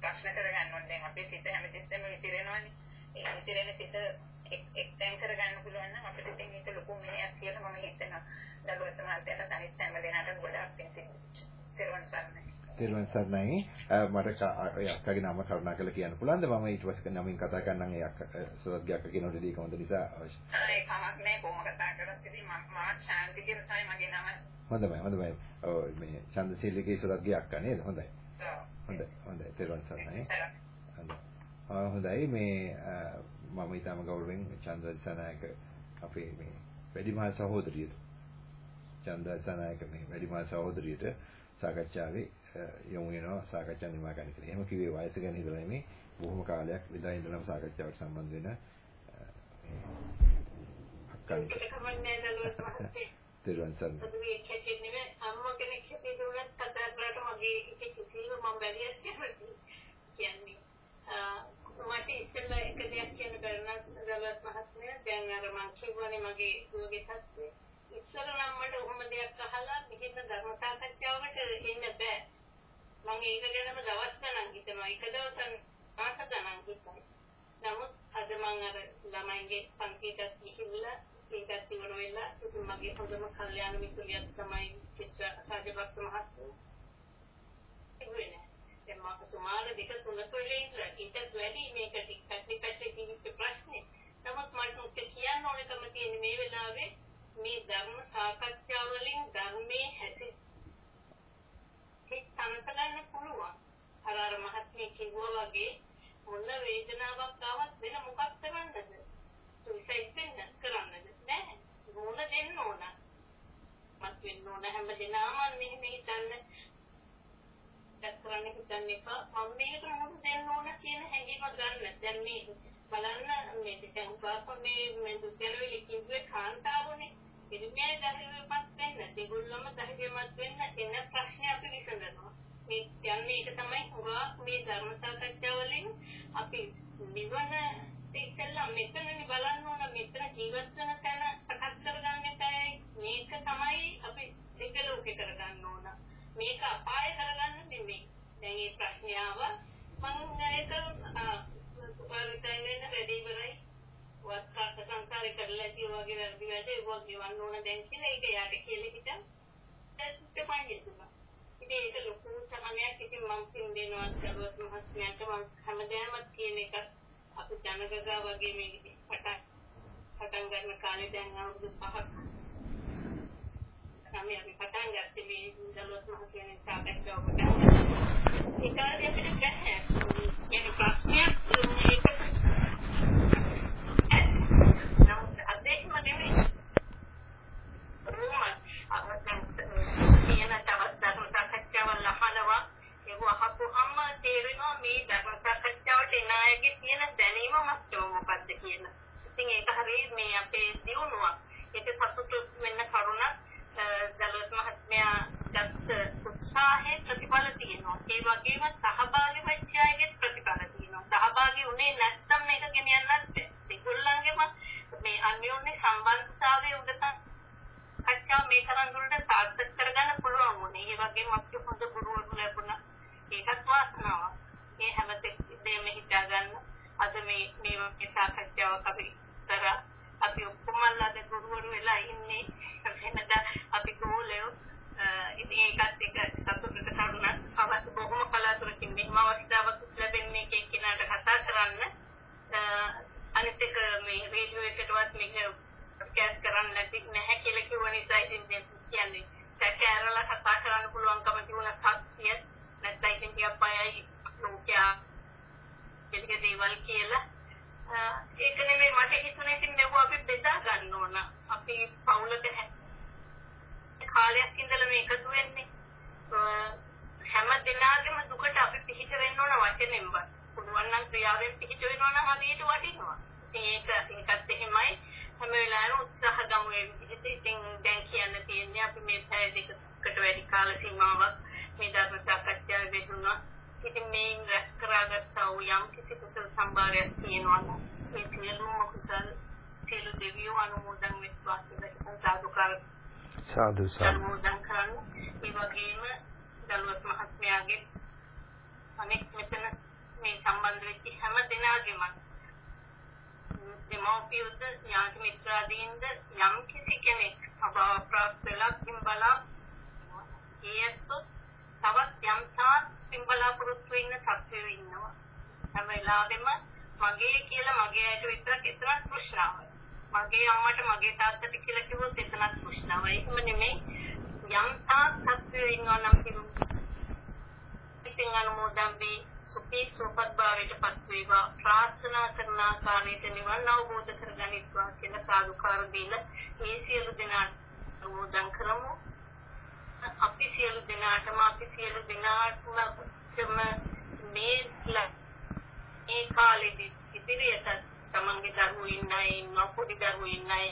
ප්‍රශ්න කරගන්න ඕනේ. දැන් අපේ සිත හැමතිස්සෙම විසිරෙනවානේ. ඒ විසිරෙන සිත එක්තෙන් කරගන්න පුළුවන් නම් අපිට ඉතින් ඒක ලොකු මෙහෙයක් කියලා මම හිතනවා. දරුවත් මහත්තයාට අනිත් හැම දෙනාටම ගොඩාක් පිං සිරුවන් සරණයි. තෙරුවන් සරණයි. මට ඔය අක්කගේ නම කරුණා කරලා කියන්න පුළුවන්ද? මම ඊට පස්සේ නමින් කතා කරන්නම් ඒ අක්ක සුරත්ගේ අක්ක කියනකොට දෙයක හොඳ නිසා අවශ්‍ය? ඒ කමක් නැහැ කොහොම කතා කරත් ඉතින් මම මම ශාන්ති කියලා තමයි මගේ නම. හොඳයි හොඳයි. ඔව් මේ චන්දසීලගේ සුරත්ගේ අක්ක නේද? හොඳයි. හොඳයි හොඳයි. තෙරුවන් සරණයි හොඳයි මේ මම ඊටම ගෞරවයෙන් චන්දසනායක අපේ මේ වැඩිමහල් සහෝදරියට චන්දසනායක මේ වැඩිමහල් සහෝදරියට සාකච්ඡාවේ යොමු වෙනවා සාකච්ඡා නිමා ගන්න කියලා. එහෙම කිව්වේ වයස ගැන හිතලා නෙමෙයි බොහොම කාලයක් විලා ඉඳලම සාකච්ඡාවට සම්බන්ධ වෙන අක්කන්ට. තෙරුවන් සරණයි. මේ කැටෙන්නේ අම්ම කෙනෙක් හිතේ උනත් කතා කරලා මගේ කිසිම මම බැරියක් කියන්නේ. මට ඉස්සෙල්ලා එක දෙයක් කියන්න බැරුණා දලවත් මහත්මයා දැන් අර මං කියවනේ මගේ දුවගේ තත්ත්වය. ඉස්සර නම් මට ඔහොම දෙයක් අහලා මෙහෙම ධර්ම සාකච්ඡාවකට එන්න බෑ. මම ඒක ගැනම දවස් ගණන් හිතනවා. එක දවසක් මාස ගණන් හිතයි. නමුත් අද මම අර ළමයින්ගේ පන්තියට ගිහිල්ලා ඒකත් ඉවර වෙලා ඉතින් මගේ හොඳම කල්යාණ මිතුරියක් තමයි චිත්‍ර රාජපක්ෂ මහත්මයා. ඒ වෙන්නේ. දැන් මම සුමාන දෙක තුනක වෙලේ ඉඳලා ඊටත් වැඩි මේක ටික පැටි පැටි කිව්ව ප්‍රශ්නේ. නමුත් මට උත්තර කියන්න ඕනකම තියෙන මේ වෙලාවේ මේ ධර්ම සාකච්ඡා වලින් ධර්මයේ හැටි හිත තනතගන්න පුළුවන්. අර අර මහත්මිය කිව්වා වගේ මොන වේදනාවක් ආවත් වෙන මොකක් කරන්නද? සුයිසයිඩ් වෙන්න කරන්නද? නෑ. මොන දෙන්න ඕන. මත් වෙන්න ඕන හැම දිනම මෙහෙම හිතන්න. දැක්කරන්න හිතන්න එපා. මම මේකට මොන දෙන්න ඕන කියන හැඟීම ගන්න. දැන් මේ බලන්න මේ දැන් උපාසක මේ මේ දුකලෙලි කිව්වේ පිරිමියයි ධෛර්යමත් වෙන්න දෙගොල්ලම ධෛර්යමත් වෙන්න එන ප්‍රශ්නේ අපි විසඳනවා මේ කියන්නේ ඒක තමයි හුඟා මේ ධර්ම සාකච්ඡා වලින් අපි නිවන ඉතින්ලා මෙතනනේ බලන්න ඕන මෙතන ජීවත් වෙන තැන සකස් කරගන්න එපායි මේක තමයි අපි දෙක ලෝකේ කරගන්න ඕන මේක අපාය කරගන්න නෙමෙයි. දැන් මේ ප්‍රශ්නය ආවා මම ඒක පරිතයෙන් වැඩි ඉවරයි. වත් කාට සංසාරේ කරලා ඉතිය වගේ වැඩි වැඩ ඒක ගෙවන්න ඕන දැන් කියලා ඒක යාට කියලා හිටන් ඒත් පයින්නවා ඉතින් ඒක ලොකු සමනයක් ඉතින් මම පින් දෙනවා සරුවත් මහත්මයාට මම හැමදාම කියන එක අපි ජනගගා වගේ මේ පටන් පටන් ගන්න කාලේ දැන් අවුරුදු 5ක් තමයි අපි පටන් ගත්තේ මේ දලුවත් මහත්මයාගේ සාකච්ඡාව පටන් ගත්තා ඒක අපිට බැහැ. කියන ප්‍රශ්නයක් ඒක නමුත් අදේම නෙමෙයි. රෝමන් අවසන් කියන තවත් ධර්ම සාකච්ඡාවල් අහනවා. ඒක අහපුවම තේරෙනවා මේ ධර්ම සාකච්ඡාවට එන අයගේ තියෙන දැනීම මස්තව මොකද්ද කියන. ඉතින් ඒක හරිය මේ අපේ දියුණුවක්. ඒක සතුටු වෙන්න කරුණක්. දලුවත් මහත්මයා ගත්ත උත්සාහයේ ප්‍රතිඵල තියෙනවා. ඒ වගේම සහභාගී වෙච්ච අයගේ ප්‍රතිඵල තියෙනවා. සහභාගී වුණේ නැත්නම් මේක ගෙනියන්නත් බැහැ. ඒගොල්ලන්ගේම මේ අන්‍යෝන්‍ය සම්බන්ධතාවයේ උදත කච්චා මේ තරම් දුරට සාර්ථක කරගන්න පුළුවන් වුණේ. ඒ වගේම අපිට හොඳ ගුරුවරු ලැබුණා. ඒකත් වාසනාවක්. මේ හැම දෙයක්ම හිතා ගන්න. අද මේ මේ වගේ සාකච්ඡාවක් අපි කරා. අපි ඔක්කොම අද ගුරුවරු වෙලා ඉන්නේ. වෙනද අපි ගෝලයෝ ඉතින් ඒකත් එක සතුටට කරුණක්. අවශ්‍ය බොහොම කලාතුරකින් මෙහෙම අවස්ථාවක් ලැබෙන්නේ කෙනෙක්ට කතා කරන්න. අනිත් එක මේ රේඩියෝ එකටවත් මේක කැස් කරන්න නැති නැහැ කියලා කිව්ව නිසා ඉතින් කියන්නේ සැකෑරලා කතා කරන්න පුළුවන්කම තිබුණා සත්‍ය නැත්නම් ඉතින් ටිකක් බයයි ලෝකයා ඒක දේවල් කියලා ඒක නෙමෙයි මට හිතුනේ ඉතින් මේව අපි බෙදා ගන්න ඕන. අපි පවුලක කාලයක් ඉඳලා මේ එකතු වෙන්නේ හැම දිනාගෙම දුකට අපි පිහිට වෙන්න ඕන වචනෙන්වත් පුළුවන් නම් ක්‍රියාවෙන් පිහිට වෙනවා නම් හරියට වටිනවා. ඒක ඒකත් එහෙමයි. හැම වෙලාවෙම උත්සාහ ගමු ඒ විදිහට. ඉතින් දැන් කියන්න තියෙන්නේ අපි මේ පැය දෙකකට වැඩි කාල සීමාවක් මේ ධර්ම සාකච්ඡාවේ යෙදුණා. ඉතින් මේන් රැස් කරගත්තා වූ යම් කිසි කුසල සම්භාරයක් තියෙනවා නම් මේ සියලුම කුසල සියලු දෙවියෝ අනුමෝදන් වෙත්වා කියලා සාදුකාර සාදු සාදු අනුමෝදන් කරන්න. ඒ වගේම දලුවත් මහත්මයාගේ අනෙක් මෙතන මේ සම්බන්ධ වෙච්ච හැම දෙනාගේම දෙමෝපියුද ඥාති මිත්‍රාදීන්ද යම් කිසි කෙනෙක් අභාව ප්‍රාප්ත වෙලා කිම්බලා ඒත් තවත් යම් තාක් සිම්බලාපුරුත්තු ඉන්න සත්වයෝ ඉන්නවා. හැම වෙලාවෙම මගේ කියලා මගේ ඇයට විතරක් එතරම් තෘෂ්ණාවයි. මගේ අම්මට මගේ තාත්තට කියලා කිව්වොත් එතරම් තෘෂ්ණාවයි. එහෙම නෙමෙයි යම් තාක් සත්වයෝ ඉන්නවා නම් කිව්වොත් ඉතින් අනුමෝදන් වී සුඛී සුවපත් භාවයට පත් වේවා ප්‍රාර්ථනා කරන ආකාරයට නිවන් අවබෝධ කරගනිත්වා කියලා සාදුකාර දීලා මේ සියලු දෙනාට අනුමෝදන් කරමු. අපි සියලු දෙනාටම අපි සියලු දෙනාටම මේ මේ කාලෙදි ඉදිරියට තමන්ගේ දරුවෝ ඉන්නයි ඉන්නවා පොඩි දරුවෝ ඉන්නයි.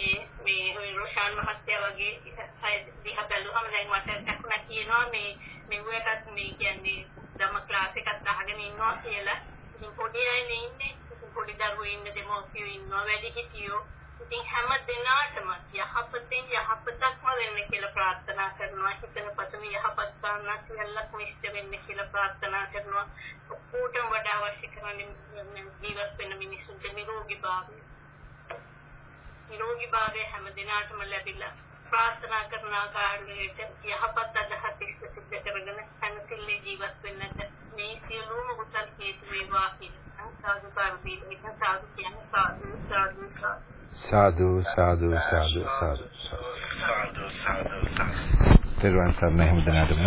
ඒ මේ රොෂාන් මහත්තයා වගේ අය දිහා බැලුවම දැන් මට දැක්ුණා කියනවා මේ මෙව්වටත් මේ කියන්නේ ධම ක්ලාස් එකක් අහගෙන ඉන්නවා කියලා. ඉතින් පොඩි අය ඉන්නේ. පොඩි දරුවෝ ඉන්න දෙමෝපියෝ ඉන්නවා වැඩි හිටියෝ ඉතින් හැම දිනාටම යහපතෙන් යහපතක්ම වෙන්න කියලා ප්‍රාර්ථනා කරනවා. හිතන පතම යහපත් කාරණා සියල්ලක් මිෂ්ඨ වෙන්න කියලා ප්‍රාර්ථනා කරනවා. ඔක්කොටම වඩා අවශ්‍ය කරන්නේ ජීවත් වෙන මිනිසුන්ට නිරෝගී භාවය. නිරෝගී භාවය හැම දිනාටම ලැබිලා ප්‍රාර්ථනා කරන ආකාරයට යහපත් අදහස් සිද්ධ කරගෙන සංසිල්ලේ ජීවත් වෙන්නට මේ සියලුම කුසල් හේතු වේවා කියලා සාදු කාර්යී සාදු කියන්නේ සාදු සාදු සාදු සාදු සාදු සාදු සාදු සාදු. සාදු සාදු තෙරුවන් සරණයි හැමදෙනාටම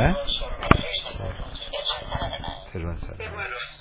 තෙරුවන් සරණයි තෙරුවන් සරණයි.